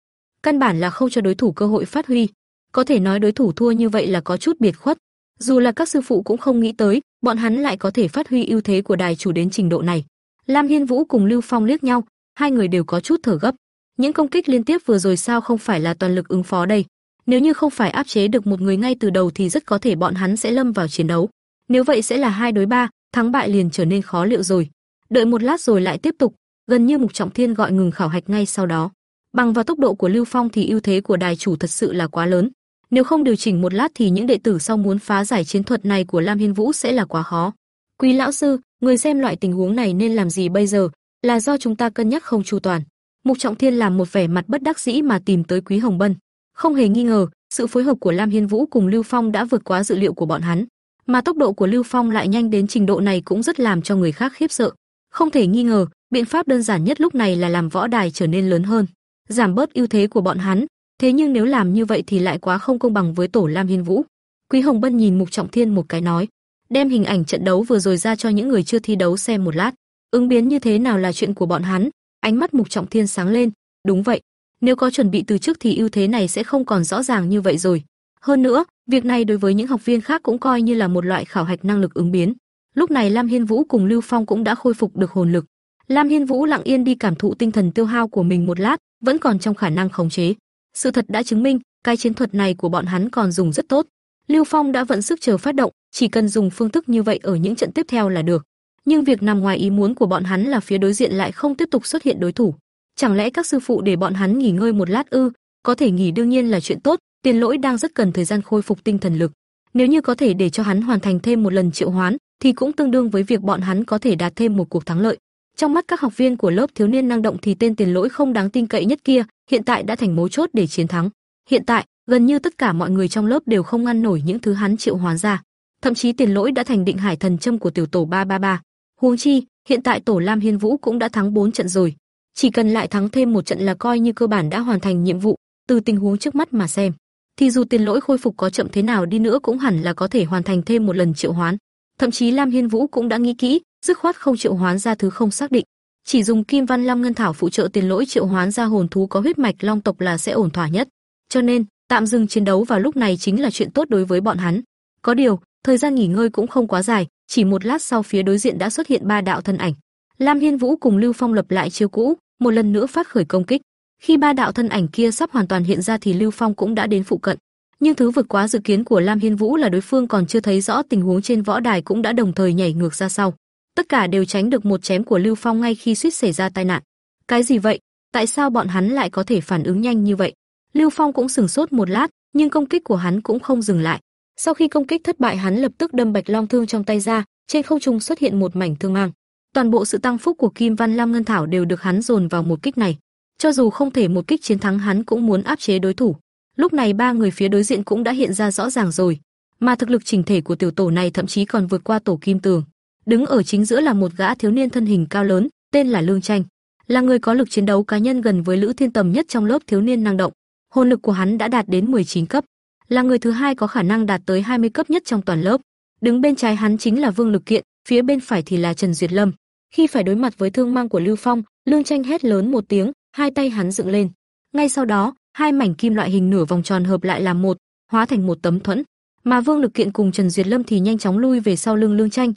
Căn bản là không cho đối thủ cơ hội phát huy. Có thể nói đối thủ thua như vậy là có chút biệt khuất. Dù là các sư phụ cũng không nghĩ tới, bọn hắn lại có thể phát huy ưu thế của đài chủ đến trình độ này. Lam Hiên Vũ cùng Lưu Phong liếc nhau, hai người đều có chút thở gấp. Những công kích liên tiếp vừa rồi sao không phải là toàn lực ứng phó đây? Nếu như không phải áp chế được một người ngay từ đầu thì rất có thể bọn hắn sẽ lâm vào chiến đấu. Nếu vậy sẽ là hai đối ba, thắng bại liền trở nên khó liệu rồi. Đợi một lát rồi lại tiếp tục, gần như Mục Trọng Thiên gọi ngừng khảo hạch ngay sau đó. Bằng vào tốc độ của Lưu Phong thì ưu thế của đài chủ thật sự là quá lớn. Nếu không điều chỉnh một lát thì những đệ tử sau muốn phá giải chiến thuật này của Lam Hiên Vũ sẽ là quá khó. Quý lão sư, người xem loại tình huống này nên làm gì bây giờ? Là do chúng ta cân nhắc không chu toàn. Mục Trọng Thiên làm một vẻ mặt bất đắc dĩ mà tìm tới Quý Hồng Bân. Không hề nghi ngờ, sự phối hợp của Lam Hiên Vũ cùng Lưu Phong đã vượt quá dự liệu của bọn hắn, mà tốc độ của Lưu Phong lại nhanh đến trình độ này cũng rất làm cho người khác khiếp sợ. Không thể nghi ngờ, biện pháp đơn giản nhất lúc này là làm võ đài trở nên lớn hơn, giảm bớt ưu thế của bọn hắn, thế nhưng nếu làm như vậy thì lại quá không công bằng với tổ Lam Hiên Vũ. Quý Hồng Bân nhìn Mục Trọng Thiên một cái nói, đem hình ảnh trận đấu vừa rồi ra cho những người chưa thi đấu xem một lát. Ứng biến như thế nào là chuyện của bọn hắn, ánh mắt Mục Trọng Thiên sáng lên, đúng vậy, nếu có chuẩn bị từ trước thì ưu thế này sẽ không còn rõ ràng như vậy rồi. Hơn nữa, việc này đối với những học viên khác cũng coi như là một loại khảo hạch năng lực ứng biến. Lúc này Lam Hiên Vũ cùng Lưu Phong cũng đã khôi phục được hồn lực. Lam Hiên Vũ lặng yên đi cảm thụ tinh thần tiêu hao của mình một lát, vẫn còn trong khả năng khống chế. Sự thật đã chứng minh, cái chiến thuật này của bọn hắn còn dùng rất tốt. Lưu Phong đã vận sức chờ phát động, chỉ cần dùng phương thức như vậy ở những trận tiếp theo là được. Nhưng việc nằm ngoài ý muốn của bọn hắn là phía đối diện lại không tiếp tục xuất hiện đối thủ. Chẳng lẽ các sư phụ để bọn hắn nghỉ ngơi một lát ư? Có thể nghỉ đương nhiên là chuyện tốt, Tiền Lỗi đang rất cần thời gian khôi phục tinh thần lực. Nếu như có thể để cho hắn hoàn thành thêm một lần triệu hoán, thì cũng tương đương với việc bọn hắn có thể đạt thêm một cuộc thắng lợi. Trong mắt các học viên của lớp thiếu niên năng động thì tên Tiền Lỗi không đáng tin cậy nhất kia, hiện tại đã thành mấu chốt để chiến thắng. Hiện tại, gần như tất cả mọi người trong lớp đều không ngăn nổi những thứ hắn triệu hoán ra. Thậm chí Tiền Lỗi đã thành định hải thần châm của tiểu tổ 333. Huống chi, hiện tại tổ Lam Hiên Vũ cũng đã thắng 4 trận rồi, chỉ cần lại thắng thêm một trận là coi như cơ bản đã hoàn thành nhiệm vụ, từ tình huống trước mắt mà xem, thì dù tiền lỗi khôi phục có chậm thế nào đi nữa cũng hẳn là có thể hoàn thành thêm một lần triệu hoán. Thậm chí Lam Hiên Vũ cũng đã nghĩ kỹ, dứt khoát không triệu hoán ra thứ không xác định, chỉ dùng Kim Văn Lam Ngân Thảo phụ trợ tiền lỗi triệu hoán ra hồn thú có huyết mạch long tộc là sẽ ổn thỏa nhất. Cho nên, tạm dừng chiến đấu vào lúc này chính là chuyện tốt đối với bọn hắn. Có điều, thời gian nghỉ ngơi cũng không quá dài, chỉ một lát sau phía đối diện đã xuất hiện ba đạo thân ảnh. Lam Hiên Vũ cùng Lưu Phong lập lại chiêu cũ, một lần nữa phát khởi công kích. Khi ba đạo thân ảnh kia sắp hoàn toàn hiện ra thì Lưu Phong cũng đã đến phụ cận. Nhưng thứ vượt quá dự kiến của Lam Hiên Vũ là đối phương còn chưa thấy rõ tình huống trên võ đài cũng đã đồng thời nhảy ngược ra sau. Tất cả đều tránh được một chém của Lưu Phong ngay khi suýt xảy ra tai nạn. Cái gì vậy? Tại sao bọn hắn lại có thể phản ứng nhanh như vậy? Lưu Phong cũng sừng sốt một lát, nhưng công kích của hắn cũng không dừng lại. Sau khi công kích thất bại hắn lập tức đâm Bạch Long thương trong tay ra, trên không trung xuất hiện một mảnh thương mang toàn bộ sự tăng phúc của Kim Văn Lam Ngân Thảo đều được hắn dồn vào một kích này. Cho dù không thể một kích chiến thắng hắn cũng muốn áp chế đối thủ. Lúc này ba người phía đối diện cũng đã hiện ra rõ ràng rồi, mà thực lực chỉnh thể của tiểu tổ này thậm chí còn vượt qua tổ Kim Tường. Đứng ở chính giữa là một gã thiếu niên thân hình cao lớn, tên là Lương Tranh, là người có lực chiến đấu cá nhân gần với Lữ Thiên Tầm nhất trong lớp thiếu niên năng động. Hồn lực của hắn đã đạt đến 19 cấp, là người thứ hai có khả năng đạt tới 20 cấp nhất trong toàn lớp. Đứng bên trái hắn chính là Vương Lực Kiện, phía bên phải thì là Trần Duyệt Lâm. Khi phải đối mặt với thương mang của Lưu Phong, Lương Tranh hét lớn một tiếng, hai tay hắn dựng lên. Ngay sau đó, hai mảnh kim loại hình nửa vòng tròn hợp lại làm một, hóa thành một tấm thuẫn. Mà Vương Lực Kiện cùng Trần Duyệt Lâm thì nhanh chóng lui về sau lưng Lương Tranh.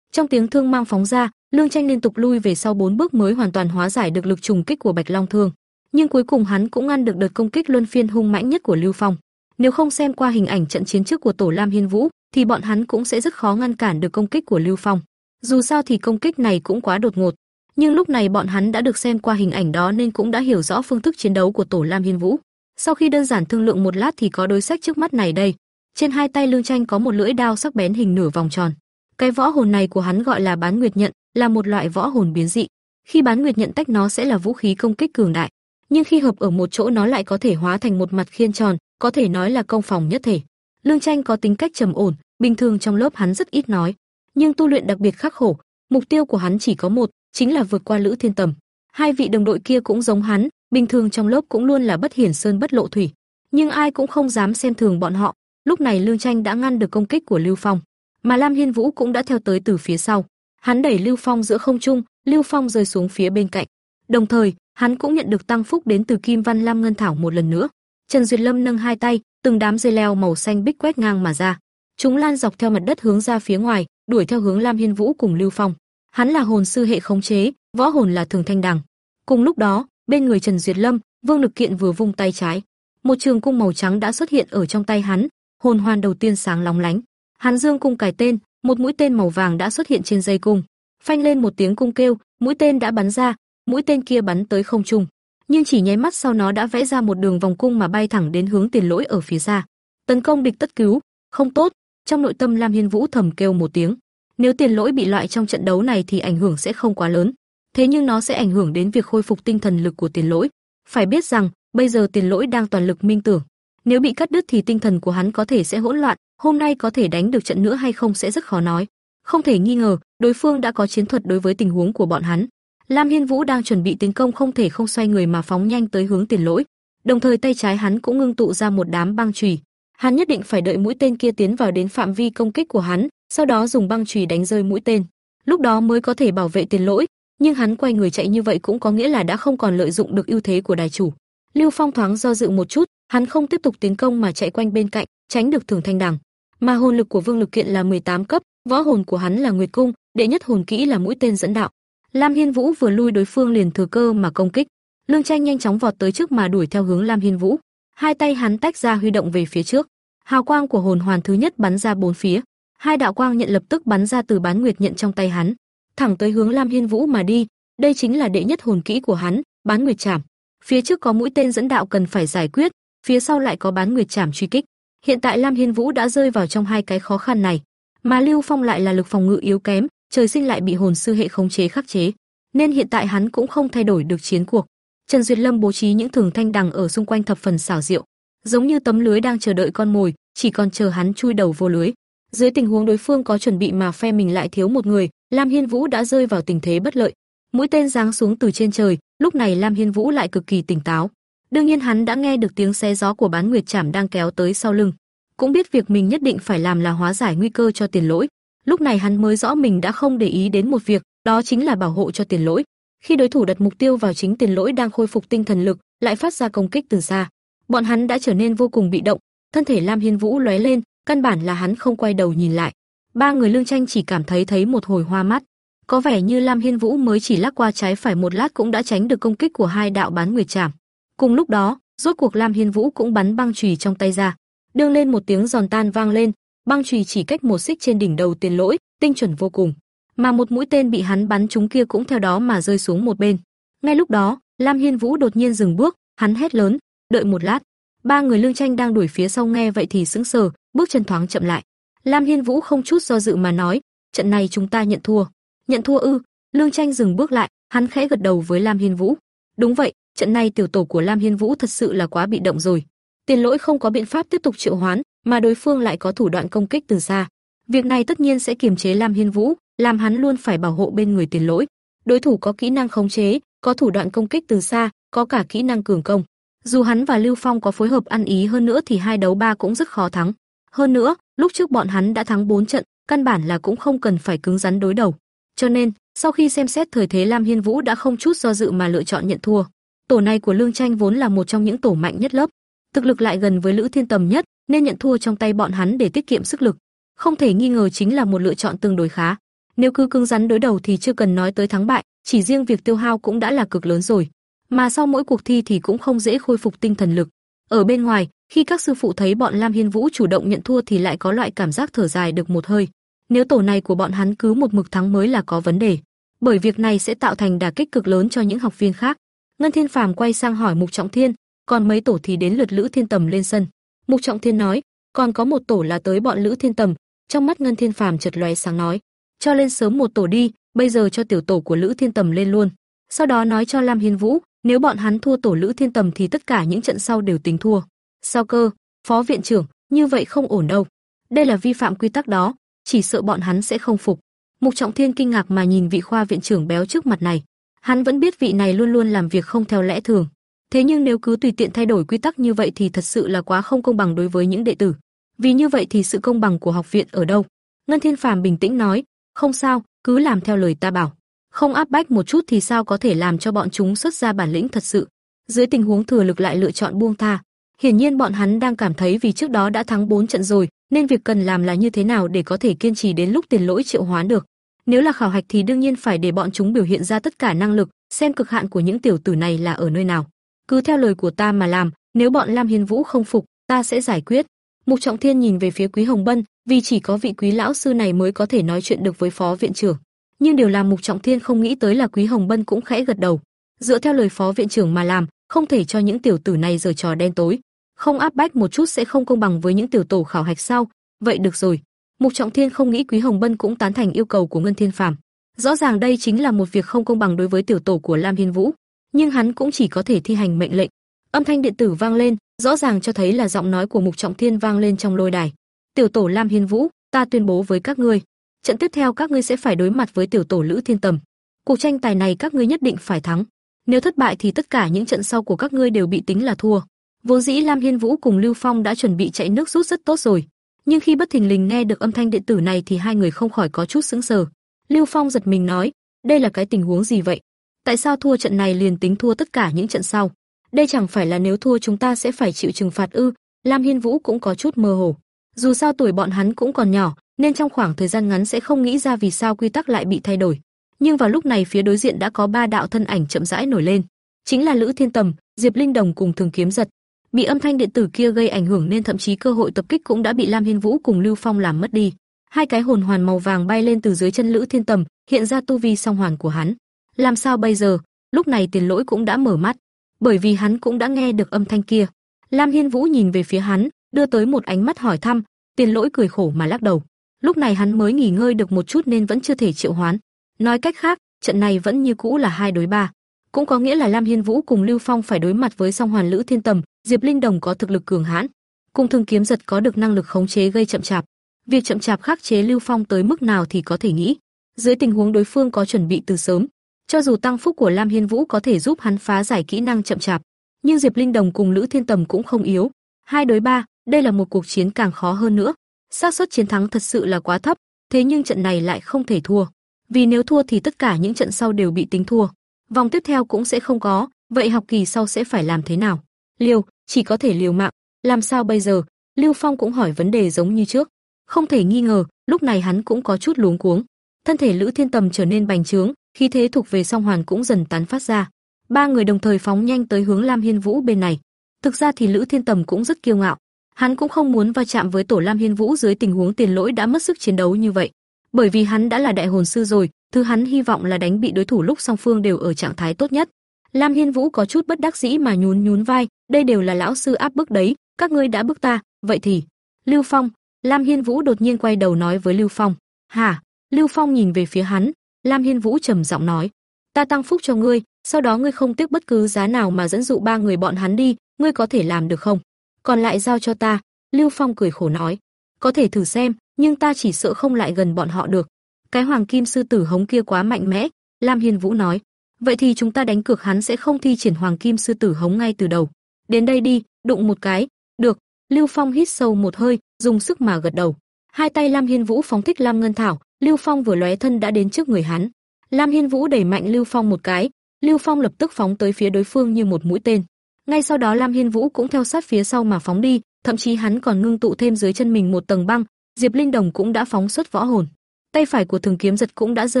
Trong tiếng thương mang phóng ra, Lương Tranh liên tục lui về sau bốn bước mới hoàn toàn hóa giải được lực trùng kích của Bạch Long Thương. Nhưng cuối cùng hắn cũng ngăn được đợt công kích luân phiên hung mãnh nhất của Lưu Phong. Nếu không xem qua hình ảnh trận chiến trước của Tổ Lam Hiên Vũ, thì bọn hắn cũng sẽ rất khó ngăn cản được công kích của Lưu Phong. Dù sao thì công kích này cũng quá đột ngột, nhưng lúc này bọn hắn đã được xem qua hình ảnh đó nên cũng đã hiểu rõ phương thức chiến đấu của tổ Lam Hiên Vũ. Sau khi đơn giản thương lượng một lát thì có đối sách trước mắt này đây. Trên hai tay Lương Tranh có một lưỡi đao sắc bén hình nửa vòng tròn. Cái võ hồn này của hắn gọi là Bán Nguyệt Nhận, là một loại võ hồn biến dị. Khi Bán Nguyệt Nhận tách nó sẽ là vũ khí công kích cường đại. nhưng khi hợp ở một chỗ nó lại có thể hóa thành một mặt khiên tròn, có thể nói là công phòng nhất thể. Lương Tranh có tính cách trầm ổn, bình thường trong lớp hắn rất ít nói, nhưng tu luyện đặc biệt khắc khổ, mục tiêu của hắn chỉ có một, chính là vượt qua Lữ Thiên Tầm. Hai vị đồng đội kia cũng giống hắn, bình thường trong lớp cũng luôn là bất hiển sơn bất lộ thủy, nhưng ai cũng không dám xem thường bọn họ. Lúc này Lương Tranh đã ngăn được công kích của Lưu Phong, mà Lam Hiên Vũ cũng đã theo tới từ phía sau. Hắn đẩy Lưu Phong giữa không trung, Lưu Phong rơi xuống phía bên cạnh. Đồng thời, hắn cũng nhận được tăng phúc đến từ Kim Văn Lam Ngân Thảo một lần nữa. Trần Duyệt Lâm nâng hai tay, từng đám dây leo màu xanh bích quét ngang mà ra. Chúng lan dọc theo mặt đất hướng ra phía ngoài, đuổi theo hướng Lam Hiên Vũ cùng Lưu Phong. Hắn là hồn sư hệ khống chế, võ hồn là Thường Thanh Đằng. Cùng lúc đó, bên người Trần Duyệt Lâm, Vương Lực Kiện vừa vung tay trái, một trường cung màu trắng đã xuất hiện ở trong tay hắn, hồn hoàn đầu tiên sáng lóng lánh. Hắn dương cung cài tên, một mũi tên màu vàng đã xuất hiện trên dây cung. Phanh lên một tiếng cung kêu, mũi tên đã bắn ra, mũi tên kia bắn tới không trung, nhưng chỉ nháy mắt sau nó đã vẽ ra một đường vòng cung mà bay thẳng đến hướng Tiền Lỗi ở phía xa. Tấn công địch tất cứu, không tốt, trong nội tâm Lam Hiên Vũ thầm kêu một tiếng. Nếu Tiền Lỗi bị loại trong trận đấu này thì ảnh hưởng sẽ không quá lớn, thế nhưng nó sẽ ảnh hưởng đến việc khôi phục tinh thần lực của Tiền Lỗi. Phải biết rằng, bây giờ Tiền Lỗi đang toàn lực minh tưởng, nếu bị cắt đứt thì tinh thần của hắn có thể sẽ hỗn loạn, hôm nay có thể đánh được trận nữa hay không sẽ rất khó nói. Không thể nghi ngờ, đối phương đã có chiến thuật đối với tình huống của bọn hắn. Lam Hiên Vũ đang chuẩn bị tiến công không thể không xoay người mà phóng nhanh tới hướng Tiền Lỗi, đồng thời tay trái hắn cũng ngưng tụ ra một đám băng chùy. Hắn nhất định phải đợi mũi tên kia tiến vào đến phạm vi công kích của hắn, sau đó dùng băng chùy đánh rơi mũi tên. Lúc đó mới có thể bảo vệ Tiền Lỗi, nhưng hắn quay người chạy như vậy cũng có nghĩa là đã không còn lợi dụng được ưu thế của đài chủ. Lưu Phong thoáng do dự một chút, hắn không tiếp tục tiến công mà chạy quanh bên cạnh, tránh được Thường Thanh Đằng. Mà hồn lực của Vương Lực Kiện là 18 cấp, võ hồn của hắn là Nguyệt Cung, đệ nhất hồn kỹ là mũi tên dẫn đạo. Lam Hiên Vũ vừa lui đối phương liền thừa cơ mà công kích. Lương Tranh nhanh chóng vọt tới trước mà đuổi theo hướng Lam Hiên Vũ. Hai tay hắn tách ra huy động về phía trước. Hào quang của hồn hoàn thứ nhất bắn ra bốn phía. Hai đạo quang nhận lập tức bắn ra từ bán nguyệt nhận trong tay hắn, thẳng tới hướng Lam Hiên Vũ mà đi. Đây chính là đệ nhất hồn kỹ của hắn, bán nguyệt trảm. Phía trước có mũi tên dẫn đạo cần phải giải quyết, phía sau lại có bán nguyệt trảm truy kích. Hiện tại Lam Hiên Vũ đã rơi vào trong hai cái khó khăn này, mà Lưu Phong lại là lực phòng ngự yếu kém, trời sinh lại bị hồn sư hệ khống chế khắc chế, nên hiện tại hắn cũng không thay đổi được chiến cuộc. Trần Duyệt Lâm bố trí những thường thanh đằng ở xung quanh thập phần xảo diệu, giống như tấm lưới đang chờ đợi con mồi, chỉ còn chờ hắn chui đầu vô lưới. Dưới tình huống đối phương có chuẩn bị mà phe mình lại thiếu một người, Lam Hiên Vũ đã rơi vào tình thế bất lợi. Mũi tên giáng xuống từ trên trời, lúc này Lam Hiên Vũ lại cực kỳ tỉnh táo. Đương nhiên hắn đã nghe được tiếng xé gió của bán nguyệt trảm đang kéo tới sau lưng, cũng biết việc mình nhất định phải làm là hóa giải nguy cơ cho tiền lỗi. Lúc này hắn mới rõ mình đã không để ý đến một việc, đó chính là bảo hộ cho tiền lỗi. Khi đối thủ đặt mục tiêu vào chính tiền lỗi đang khôi phục tinh thần lực, lại phát ra công kích từ xa, bọn hắn đã trở nên vô cùng bị động. Thân thể Lam Hiên Vũ lóe lên, căn bản là hắn không quay đầu nhìn lại. Ba người lương tranh chỉ cảm thấy thấy một hồi hoa mắt. Có vẻ như Lam Hiên Vũ mới chỉ lắc qua trái phải một lát cũng đã tránh được công kích của hai đạo bán nguyệt trảm. Cùng lúc đó, rốt cuộc Lam Hiên Vũ cũng bắn băng chùy trong tay ra, đương lên một tiếng giòn tan vang lên, băng chùy chỉ cách một xích trên đỉnh đầu tiền lỗi, tinh chuẩn vô cùng, mà một mũi tên bị hắn bắn trúng kia cũng theo đó mà rơi xuống một bên. Ngay lúc đó, Lam Hiên Vũ đột nhiên dừng bước, hắn hét lớn, đợi một lát. Ba người lương tranh đang đuổi phía sau nghe vậy thì sững sờ, bước chân thoáng chậm lại. Lam Hiên Vũ không chút do dự mà nói, trận này chúng ta nhận thua. Nhận thua ư? Lương tranh dừng bước lại, hắn khẽ gật đầu với Lam Hiên Vũ. Đúng vậy, trận này tiểu tổ của Lam Hiên Vũ thật sự là quá bị động rồi. Tiền lỗi không có biện pháp tiếp tục triệu hoán, mà đối phương lại có thủ đoạn công kích từ xa. Việc này tất nhiên sẽ kiềm chế Lam Hiên Vũ, làm hắn luôn phải bảo hộ bên người tiền lỗi. Đối thủ có kỹ năng khống chế, có thủ đoạn công kích từ xa, có cả kỹ năng cường công. Dù hắn và Lưu Phong có phối hợp ăn ý hơn nữa thì hai đấu ba cũng rất khó thắng. Hơn nữa, lúc trước bọn hắn đã thắng 4 trận, căn bản là cũng không cần phải cứng rắn đối đầu. Cho nên, sau khi xem xét thời thế Lam Hiên Vũ đã không chút do dự mà lựa chọn nhận thua. Tổ này của Lương Tranh vốn là một trong những tổ mạnh nhất lớp, thực lực lại gần với Lữ Thiên Tầm nhất, nên nhận thua trong tay bọn hắn để tiết kiệm sức lực. Không thể nghi ngờ chính là một lựa chọn tương đối khá. Nếu cứ cứng rắn đối đầu thì chưa cần nói tới thắng bại, chỉ riêng việc tiêu hao cũng đã là cực lớn rồi. Mà sau mỗi cuộc thi thì cũng không dễ khôi phục tinh thần lực. Ở bên ngoài, khi các sư phụ thấy bọn Lam Hiên Vũ chủ động nhận thua thì lại có loại cảm giác thở dài được một hơi. Nếu tổ này của bọn hắn cứ một mực thắng mới là có vấn đề, bởi việc này sẽ tạo thành đả kích cực lớn cho những học viên khác. Ngân Thiên Phàm quay sang hỏi Mục Trọng Thiên, còn mấy tổ thì đến lượt Lữ Thiên Tầm lên sân. Mục Trọng Thiên nói, còn có một tổ là tới bọn Lữ Thiên Tầm. Trong mắt Ngân Thiên Phàm chợt lóe sáng nói, cho lên sớm một tổ đi, bây giờ cho tiểu tổ của Lữ Thiên Tầm lên luôn. Sau đó nói cho Lam Hiên Vũ, Nếu bọn hắn thua tổ Lữ Thiên Tầm thì tất cả những trận sau đều tính thua. Sao cơ? Phó viện trưởng, như vậy không ổn đâu. Đây là vi phạm quy tắc đó, chỉ sợ bọn hắn sẽ không phục. Mục Trọng Thiên kinh ngạc mà nhìn vị khoa viện trưởng béo trước mặt này. Hắn vẫn biết vị này luôn luôn làm việc không theo lẽ thường. Thế nhưng nếu cứ tùy tiện thay đổi quy tắc như vậy thì thật sự là quá không công bằng đối với những đệ tử. Vì như vậy thì sự công bằng của học viện ở đâu? Ngân Thiên Phàm bình tĩnh nói, không sao, cứ làm theo lời ta bảo. Không áp bách một chút thì sao có thể làm cho bọn chúng xuất ra bản lĩnh thật sự. Dưới tình huống thừa lực lại lựa chọn buông tha. Hiển nhiên bọn hắn đang cảm thấy vì trước đó đã thắng 4 trận rồi, nên việc cần làm là như thế nào để có thể kiên trì đến lúc tiền lỗi triệu hoán được. Nếu là khảo hạch thì đương nhiên phải để bọn chúng biểu hiện ra tất cả năng lực, xem cực hạn của những tiểu tử này là ở nơi nào. Cứ theo lời của ta mà làm, nếu bọn Lam Hiên Vũ không phục, ta sẽ giải quyết. Mục Trọng Thiên nhìn về phía Quý Hồng Bân, vì chỉ có vị quý lão sư này mới có thể nói chuyện được với phó viện trưởng. Nhưng điều làm Mục Trọng Thiên không nghĩ tới là Quý Hồng Bân cũng khẽ gật đầu. Dựa theo lời phó viện trưởng mà làm, không thể cho những tiểu tử này giở trò đen tối. Không áp bách một chút sẽ không công bằng với những tiểu tổ khảo hạch sau. Vậy được rồi. Mục Trọng Thiên không nghĩ Quý Hồng Bân cũng tán thành yêu cầu của Ngân Thiên Phàm. Rõ ràng đây chính là một việc không công bằng đối với tiểu tổ của Lam Hiên Vũ, nhưng hắn cũng chỉ có thể thi hành mệnh lệnh. Âm thanh điện tử vang lên, rõ ràng cho thấy là giọng nói của Mục Trọng Thiên vang lên trong lôi đài. "Tiểu tổ Lam Hiên Vũ, ta tuyên bố với các ngươi, trận tiếp theo các ngươi sẽ phải đối mặt với tiểu tổ Lữ Thiên Tầm. Cuộc tranh tài này các ngươi nhất định phải thắng. Nếu thất bại thì tất cả những trận sau của các ngươi đều bị tính là thua." Vốn dĩ Lam Hiên Vũ cùng Lưu Phong đã chuẩn bị chạy nước rút rất tốt rồi, nhưng khi bất thình lình nghe được âm thanh điện tử này thì hai người không khỏi có chút sững sờ. Lưu Phong giật mình nói, đây là cái tình huống gì vậy? Tại sao thua trận này liền tính thua tất cả những trận sau? Đây chẳng phải là nếu thua chúng ta sẽ phải chịu trừng phạt ư? Lam Hiên Vũ cũng có chút mơ hồ. Dù sao tuổi bọn hắn cũng còn nhỏ, nên trong khoảng thời gian ngắn sẽ không nghĩ ra vì sao quy tắc lại bị thay đổi. Nhưng vào lúc này phía đối diện đã có ba đạo thân ảnh chậm rãi nổi lên, chính là Lữ Thiên Tầm, Diệp Linh Đồng cùng Thường Kiếm Giật. Bị âm thanh điện tử kia gây ảnh hưởng nên thậm chí cơ hội tập kích cũng đã bị Lam Hiên Vũ cùng Lưu Phong làm mất đi. Hai cái hồn hoàn màu vàng bay lên từ dưới chân Lữ Thiên Tầm, hiện ra tu vi song hoàn của hắn. Làm sao bây giờ? Lúc này Tiền Lỗi cũng đã mở mắt, bởi vì hắn cũng đã nghe được âm thanh kia. Lam Hiên Vũ nhìn về phía hắn, đưa tới một ánh mắt hỏi thăm, Tiền Lỗi cười khổ mà lắc đầu. Lúc này hắn mới nghỉ ngơi được một chút nên vẫn chưa thể triệu hoán. Nói cách khác, trận này vẫn như cũ là hai đối ba, cũng có nghĩa là Lam Hiên Vũ cùng Lưu Phong phải đối mặt với song hoàn Lữ Thiên Tầm, Diệp Linh Đồng có thực lực cường hãn, cùng Thương Kiếm Giật có được năng lực khống chế gây chậm chạp. Việc chậm chạp khắc chế Lưu Phong tới mức nào thì có thể nghĩ. Dưới tình huống đối phương có chuẩn bị từ sớm, cho dù tăng phúc của Lam Hiên Vũ có thể giúp hắn phá giải kỹ năng chậm chạp, nhưng Diệp Linh Đồng cùng Lữ Thiên Tầm cũng không yếu. Hai đối ba, đây là một cuộc chiến càng khó hơn nữa. xác suất chiến thắng thật sự là quá thấp, thế nhưng trận này lại không thể thua. Vì nếu thua thì tất cả những trận sau đều bị tính thua. Vòng tiếp theo cũng sẽ không có, vậy học kỳ sau sẽ phải làm thế nào? Liều, chỉ có thể liều mạng, làm sao bây giờ? Lưu Phong cũng hỏi vấn đề giống như trước. Không thể nghi ngờ, lúc này hắn cũng có chút luống cuống. Thân thể Lữ Thiên Tầm trở nên bành trướng, khí thế thuộc về song hoàn cũng dần tán phát ra. Ba người đồng thời phóng nhanh tới hướng Lam Hiên Vũ bên này. Thực ra thì Lữ Thiên Tầm cũng rất kiêu ngạo, hắn cũng không muốn va chạm với tổ Lam Hiên Vũ dưới tình huống tiền lỗi đã mất sức chiến đấu như vậy, bởi vì hắn đã là đại hồn sư rồi, thứ hắn hy vọng là đánh bị đối thủ lúc song phương đều ở trạng thái tốt nhất. Lam Hiên Vũ có chút bất đắc dĩ mà nhún nhún vai, đây đều là lão sư áp bức đấy, các ngươi đã bức ta, vậy thì Lưu Phong, Lam Hiên Vũ đột nhiên quay đầu nói với Lưu Phong, "Hả?" Lưu Phong nhìn về phía hắn, Lam Hiên Vũ trầm giọng nói, "Ta tăng phúc cho ngươi, sau đó ngươi không tiếc bất cứ giá nào mà dẫn dụ ba người bọn hắn đi, ngươi có thể làm được không? Còn lại giao cho ta." Lưu Phong cười khổ nói, "Có thể thử xem, nhưng ta chỉ sợ không lại gần bọn họ được." Cái hoàng kim sư tử hống kia quá mạnh mẽ, Lam Hiên Vũ nói. Vậy thì chúng ta đánh cược hắn sẽ không thi triển hoàng kim sư tử hống ngay từ đầu. Đến đây đi, đụng một cái. Được. Lưu Phong hít sâu một hơi, dùng sức mà gật đầu. Hai tay Lam Hiên Vũ phóng thích Lam Ngân Thảo, Lưu Phong vừa lóe thân đã đến trước người hắn. Lam Hiên Vũ đẩy mạnh Lưu Phong một cái, Lưu Phong lập tức phóng tới phía đối phương như một mũi tên. Ngay sau đó Lam Hiên Vũ cũng theo sát phía sau mà phóng đi, thậm chí hắn còn ngưng tụ thêm dưới chân mình một tầng băng, Diệp Linh Đồng cũng đã phóng xuất võ hồn. Tay phải của Thường Kiếm Giật cũng đã giơ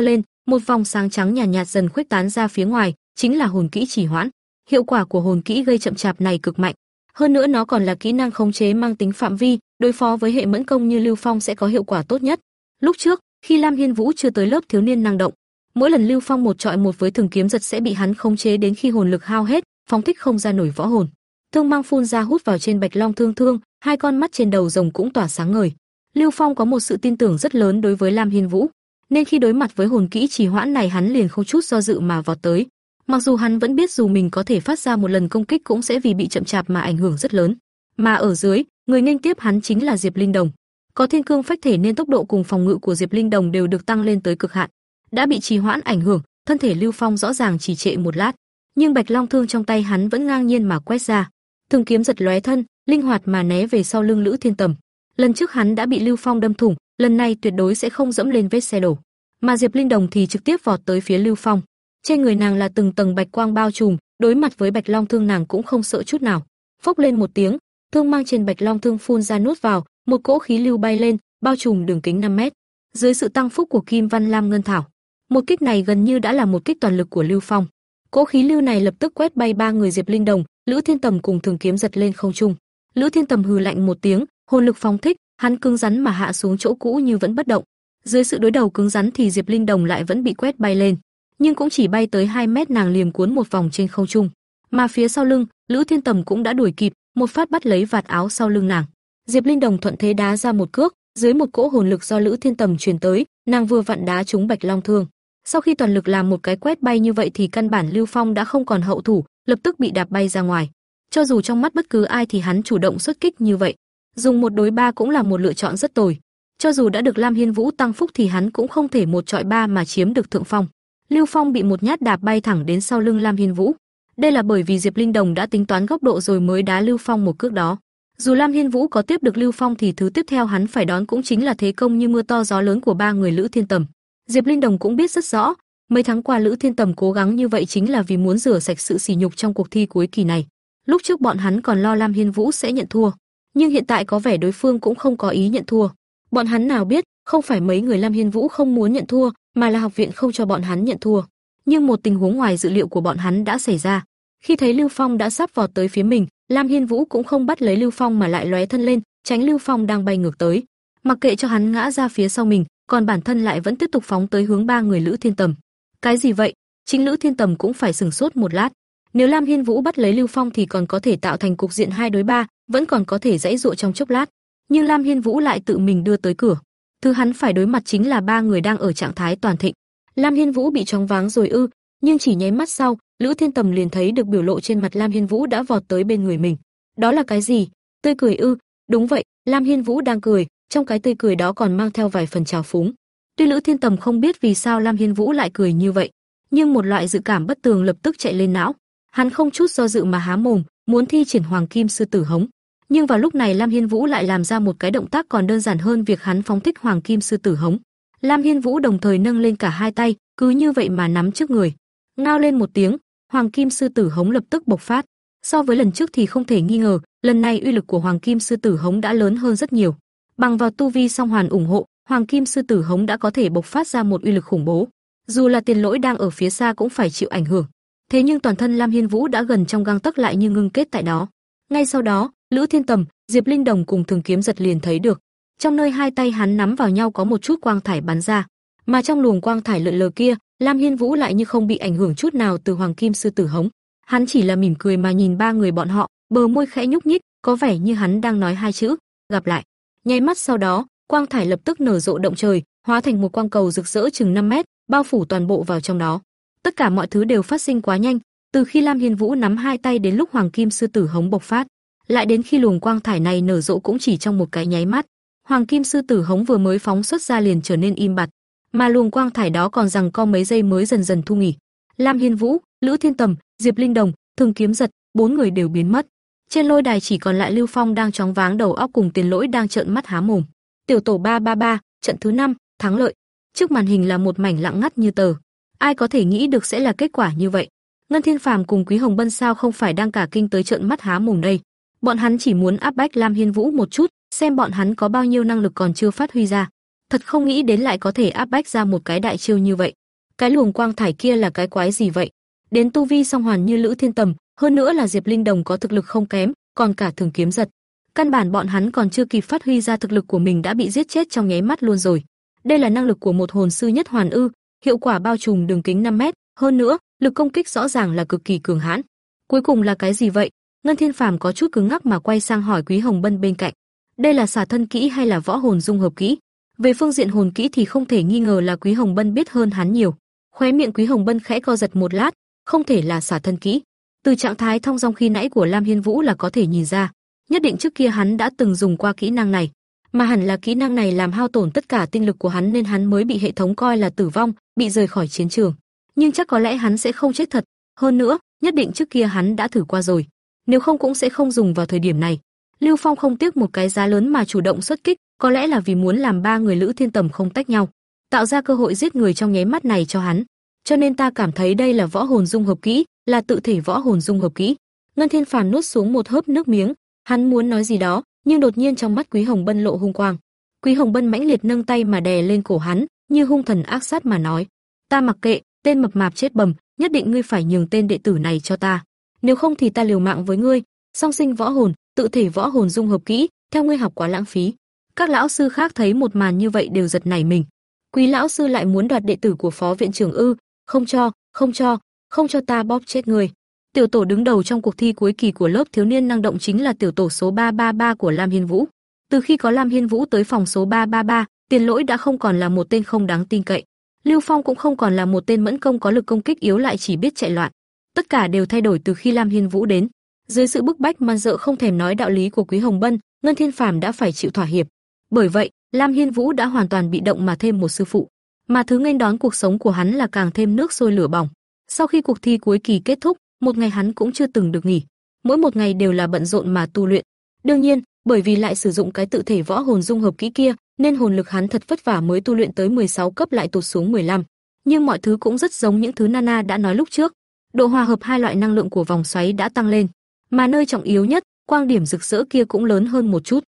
lên, một vòng sáng trắng nhàn nhạt, nhạt dần khuếch tán ra phía ngoài, chính là hồn kỹ chỉ hoãn. Hiệu quả của hồn kỹ gây chậm chạp này cực mạnh, hơn nữa nó còn là kỹ năng khống chế mang tính phạm vi, đối phó với hệ mẫn công như Lưu Phong sẽ có hiệu quả tốt nhất. Lúc trước, khi Lam Hiên Vũ chưa tới lớp thiếu niên năng động, mỗi lần Lưu Phong một trọi một với Thường Kiếm Giật sẽ bị hắn khống chế đến khi hồn lực hao hết, phóng thích không ra nổi võ hồn. Thương mang phun ra hút vào trên Bạch Long Thương Thương, hai con mắt trên đầu rồng cũng tỏa sáng ngời. Lưu Phong có một sự tin tưởng rất lớn đối với Lam Hiên Vũ, nên khi đối mặt với hồn kỹ trì hoãn này hắn liền không chút do dự mà vọt tới. Mặc dù hắn vẫn biết dù mình có thể phát ra một lần công kích cũng sẽ vì bị chậm chạp mà ảnh hưởng rất lớn. Mà ở dưới, người nghênh tiếp hắn chính là Diệp Linh Đồng. Có thiên cương phách thể nên tốc độ cùng phòng ngự của Diệp Linh Đồng đều được tăng lên tới cực hạn. Đã bị trì hoãn ảnh hưởng, thân thể Lưu Phong rõ ràng trì trệ một lát, nhưng Bạch Long thương trong tay hắn vẫn ngang nhiên mà quét ra. Thường kiếm giật lóe thân, linh hoạt mà né về sau lưng Lữ Thiên Tầm. Lần trước hắn đã bị Lưu Phong đâm thủng, lần này tuyệt đối sẽ không dẫm lên vết xe đổ. Mà Diệp Linh Đồng thì trực tiếp vọt tới phía Lưu Phong. Trên người nàng là từng tầng bạch quang bao trùm, đối mặt với Bạch Long thương nàng cũng không sợ chút nào. Phốc lên một tiếng, thương mang trên Bạch Long thương phun ra nuốt vào, một cỗ khí lưu bay lên, bao trùm đường kính 5 mét. Dưới sự tăng phúc của Kim Văn Lam Ngân Thảo, một kích này gần như đã là một kích toàn lực của Lưu Phong. Cỗ khí lưu này lập tức quét bay ba người Diệp Linh Đồng, Lữ Thiên Tầm cùng Thường Kiếm giật lên không trung. Lữ Thiên Tầm hừ lạnh một tiếng, hồn lực phóng thích, hắn cứng rắn mà hạ xuống chỗ cũ như vẫn bất động. Dưới sự đối đầu cứng rắn thì Diệp Linh Đồng lại vẫn bị quét bay lên, nhưng cũng chỉ bay tới 2 mét nàng liềm cuốn một vòng trên không trung. Mà phía sau lưng, Lữ Thiên Tầm cũng đã đuổi kịp, một phát bắt lấy vạt áo sau lưng nàng. Diệp Linh Đồng thuận thế đá ra một cước, dưới một cỗ hồn lực do Lữ Thiên Tầm truyền tới, nàng vừa vặn đá trúng Bạch Long Thương. Sau khi toàn lực làm một cái quét bay như vậy thì căn bản Lưu Phong đã không còn hậu thủ, lập tức bị đạp bay ra ngoài. Cho dù trong mắt bất cứ ai thì hắn chủ động xuất kích như vậy, dùng một đối ba cũng là một lựa chọn rất tồi. Cho dù đã được Lam Hiên Vũ tăng phúc thì hắn cũng không thể một trọi ba mà chiếm được thượng phong. Lưu Phong bị một nhát đạp bay thẳng đến sau lưng Lam Hiên Vũ. Đây là bởi vì Diệp Linh Đồng đã tính toán góc độ rồi mới đá Lưu Phong một cước đó. Dù Lam Hiên Vũ có tiếp được Lưu Phong thì thứ tiếp theo hắn phải đón cũng chính là thế công như mưa to gió lớn của ba người Lữ Thiên Tầm. Diệp Linh Đồng cũng biết rất rõ, mấy tháng qua Lữ Thiên Tầm cố gắng như vậy chính là vì muốn rửa sạch sự sỉ nhục trong cuộc thi cuối kỳ này. Lúc trước bọn hắn còn lo Lam Hiên Vũ sẽ nhận thua, nhưng hiện tại có vẻ đối phương cũng không có ý nhận thua. Bọn hắn nào biết, không phải mấy người Lam Hiên Vũ không muốn nhận thua, mà là học viện không cho bọn hắn nhận thua. Nhưng một tình huống ngoài dự liệu của bọn hắn đã xảy ra. Khi thấy Lưu Phong đã sắp vọt tới phía mình, Lam Hiên Vũ cũng không bắt lấy Lưu Phong mà lại lóe thân lên, tránh Lưu Phong đang bay ngược tới. Mặc kệ cho hắn ngã ra phía sau mình, còn bản thân lại vẫn tiếp tục phóng tới hướng ba người Lữ Thiên Tầm. Cái gì vậy? Chính Lữ Thiên Tầm cũng phải sừng sốt một lát. Nếu Lam Hiên Vũ bắt lấy Lưu Phong thì còn có thể tạo thành cục diện hai đối ba, vẫn còn có thể dãy dụa trong chốc lát. Nhưng Lam Hiên Vũ lại tự mình đưa tới cửa. Thứ hắn phải đối mặt chính là ba người đang ở trạng thái toàn thịnh. Lam Hiên Vũ bị choáng váng rồi ư? Nhưng chỉ nháy mắt sau, Lữ Thiên Tầm liền thấy được biểu lộ trên mặt Lam Hiên Vũ đã vọt tới bên người mình. Đó là cái gì? Tươi cười ư? Đúng vậy, Lam Hiên Vũ đang cười, trong cái tươi cười đó còn mang theo vài phần trào phúng. Tuy Lữ Thiên Tầm không biết vì sao Lam Hiên Vũ lại cười như vậy, nhưng một loại dự cảm bất tường lập tức chạy lên não. Hắn không chút do dự mà há mồm, muốn thi triển Hoàng Kim sư tử hống. Nhưng vào lúc này Lam Hiên Vũ lại làm ra một cái động tác còn đơn giản hơn việc hắn phóng thích Hoàng Kim sư tử hống. Lam Hiên Vũ đồng thời nâng lên cả hai tay, cứ như vậy mà nắm trước người. Ngao lên một tiếng, Hoàng Kim sư tử hống lập tức bộc phát. So với lần trước thì không thể nghi ngờ, lần này uy lực của Hoàng Kim sư tử hống đã lớn hơn rất nhiều. Bằng vào tu vi song hoàn ủng hộ, Hoàng Kim sư tử hống đã có thể bộc phát ra một uy lực khủng bố. Dù là tiền lỗi đang ở phía xa cũng phải chịu ảnh hưởng. Thế nhưng toàn thân Lam Hiên Vũ đã gần trong gang tấc lại như ngưng kết tại đó. Ngay sau đó, Lữ Thiên Tầm, Diệp Linh Đồng cùng Thường Kiếm giật liền thấy được, trong nơi hai tay hắn nắm vào nhau có một chút quang thải bắn ra, mà trong luồng quang thải lượn lờ kia, Lam Hiên Vũ lại như không bị ảnh hưởng chút nào từ Hoàng Kim sư tử hống. Hắn chỉ là mỉm cười mà nhìn ba người bọn họ, bờ môi khẽ nhúc nhích, có vẻ như hắn đang nói hai chữ, gặp lại. Nháy mắt sau đó, quang thải lập tức nở rộ động trời, hóa thành một quang cầu rực rỡ chừng 5 mét, bao phủ toàn bộ vào trong đó. Tất cả mọi thứ đều phát sinh quá nhanh, từ khi Lam Hiên Vũ nắm hai tay đến lúc Hoàng Kim sư tử hống bộc phát, lại đến khi luồng quang thải này nở rộ cũng chỉ trong một cái nháy mắt. Hoàng Kim sư tử hống vừa mới phóng xuất ra liền trở nên im bặt, mà luồng quang thải đó còn rằng co mấy giây mới dần dần thu nghỉ. Lam Hiên Vũ, Lữ Thiên Tầm, Diệp Linh Đồng, Thường Kiếm Giật, bốn người đều biến mất. Trên lôi đài chỉ còn lại Lưu Phong đang chóng váng đầu óc cùng Tiền Lỗi đang trợn mắt há mồm. Tiểu tổ 333, trận thứ 5, thắng lợi. Trước màn hình là một mảnh lặng ngắt như tờ. Ai có thể nghĩ được sẽ là kết quả như vậy? Ngân Thiên Phàm cùng Quý Hồng Bân sao không phải đang cả kinh tới trợn mắt há mồm đây? Bọn hắn chỉ muốn áp bách Lam Hiên Vũ một chút, xem bọn hắn có bao nhiêu năng lực còn chưa phát huy ra. Thật không nghĩ đến lại có thể áp bách ra một cái đại chiêu như vậy. Cái luồng quang thải kia là cái quái gì vậy? Đến tu vi song hoàn như Lữ Thiên Tầm, hơn nữa là Diệp Linh Đồng có thực lực không kém, còn cả Thường Kiếm Giật. Căn bản bọn hắn còn chưa kịp phát huy ra thực lực của mình đã bị giết chết trong nháy mắt luôn rồi. Đây là năng lực của một hồn sư nhất hoàn ư, hiệu quả bao trùm đường kính 5 mét, hơn nữa, lực công kích rõ ràng là cực kỳ cường hãn. Cuối cùng là cái gì vậy? Ngân Thiên Phàm có chút cứng ngắc mà quay sang hỏi Quý Hồng Bân bên cạnh. Đây là xả thân kỹ hay là võ hồn dung hợp kỹ? Về phương diện hồn kỹ thì không thể nghi ngờ là Quý Hồng Bân biết hơn hắn nhiều. Khóe miệng Quý Hồng Bân khẽ co giật một lát, không thể là xả thân kỹ. Từ trạng thái thông dong khi nãy của Lam Hiên Vũ là có thể nhìn ra, nhất định trước kia hắn đã từng dùng qua kỹ năng này, mà hẳn là kỹ năng này làm hao tổn tất cả tinh lực của hắn nên hắn mới bị hệ thống coi là tử vong, bị rời khỏi chiến trường. Nhưng chắc có lẽ hắn sẽ không chết thật, hơn nữa, nhất định trước kia hắn đã thử qua rồi, nếu không cũng sẽ không dùng vào thời điểm này. Lưu Phong không tiếc một cái giá lớn mà chủ động xuất kích, có lẽ là vì muốn làm ba người Lữ Thiên Tầm không tách nhau, tạo ra cơ hội giết người trong nháy mắt này cho hắn. Cho nên ta cảm thấy đây là võ hồn dung hợp kỹ, là tự thể võ hồn dung hợp kỹ. Ngân Thiên Phàm nuốt xuống một hớp nước miếng, hắn muốn nói gì đó, nhưng đột nhiên trong mắt Quý Hồng Bân lộ hung quang. Quý Hồng Bân mãnh liệt nâng tay mà đè lên cổ hắn, như hung thần ác sát mà nói: "Ta mặc kệ, tên mập mạp chết bầm, nhất định ngươi phải nhường tên đệ tử này cho ta, nếu không thì ta liều mạng với ngươi." Song sinh võ hồn, tự thể võ hồn dung hợp kỹ, theo ngươi học quá lãng phí. Các lão sư khác thấy một màn như vậy đều giật nảy mình. Quý lão sư lại muốn đoạt đệ tử của phó viện trưởng ư? Không cho, không cho, không cho ta bóp chết người. Tiểu tổ đứng đầu trong cuộc thi cuối kỳ của lớp thiếu niên năng động chính là tiểu tổ số 333 của Lam Hiên Vũ. Từ khi có Lam Hiên Vũ tới phòng số 333, Tiền Lỗi đã không còn là một tên không đáng tin cậy. Lưu Phong cũng không còn là một tên mẫn công có lực công kích yếu lại chỉ biết chạy loạn. Tất cả đều thay đổi từ khi Lam Hiên Vũ đến. Dưới sự bức bách man dợ không thèm nói đạo lý của Quý Hồng Bân, Ngân Thiên Phàm đã phải chịu thỏa hiệp. Bởi vậy, Lam Hiên Vũ đã hoàn toàn bị động mà thêm một sư phụ, mà thứ nghênh đón cuộc sống của hắn là càng thêm nước sôi lửa bỏng. Sau khi cuộc thi cuối kỳ kết thúc, một ngày hắn cũng chưa từng được nghỉ, mỗi một ngày đều là bận rộn mà tu luyện. Đương nhiên, bởi vì lại sử dụng cái tự thể võ hồn dung hợp kỹ kia, nên hồn lực hắn thật vất vả mới tu luyện tới 16 cấp lại tụt xuống 15. Nhưng mọi thứ cũng rất giống những thứ Nana đã nói lúc trước. Độ hòa hợp hai loại năng lượng của vòng xoáy đã tăng lên, mà nơi trọng yếu nhất, quang điểm rực rỡ kia cũng lớn hơn một chút.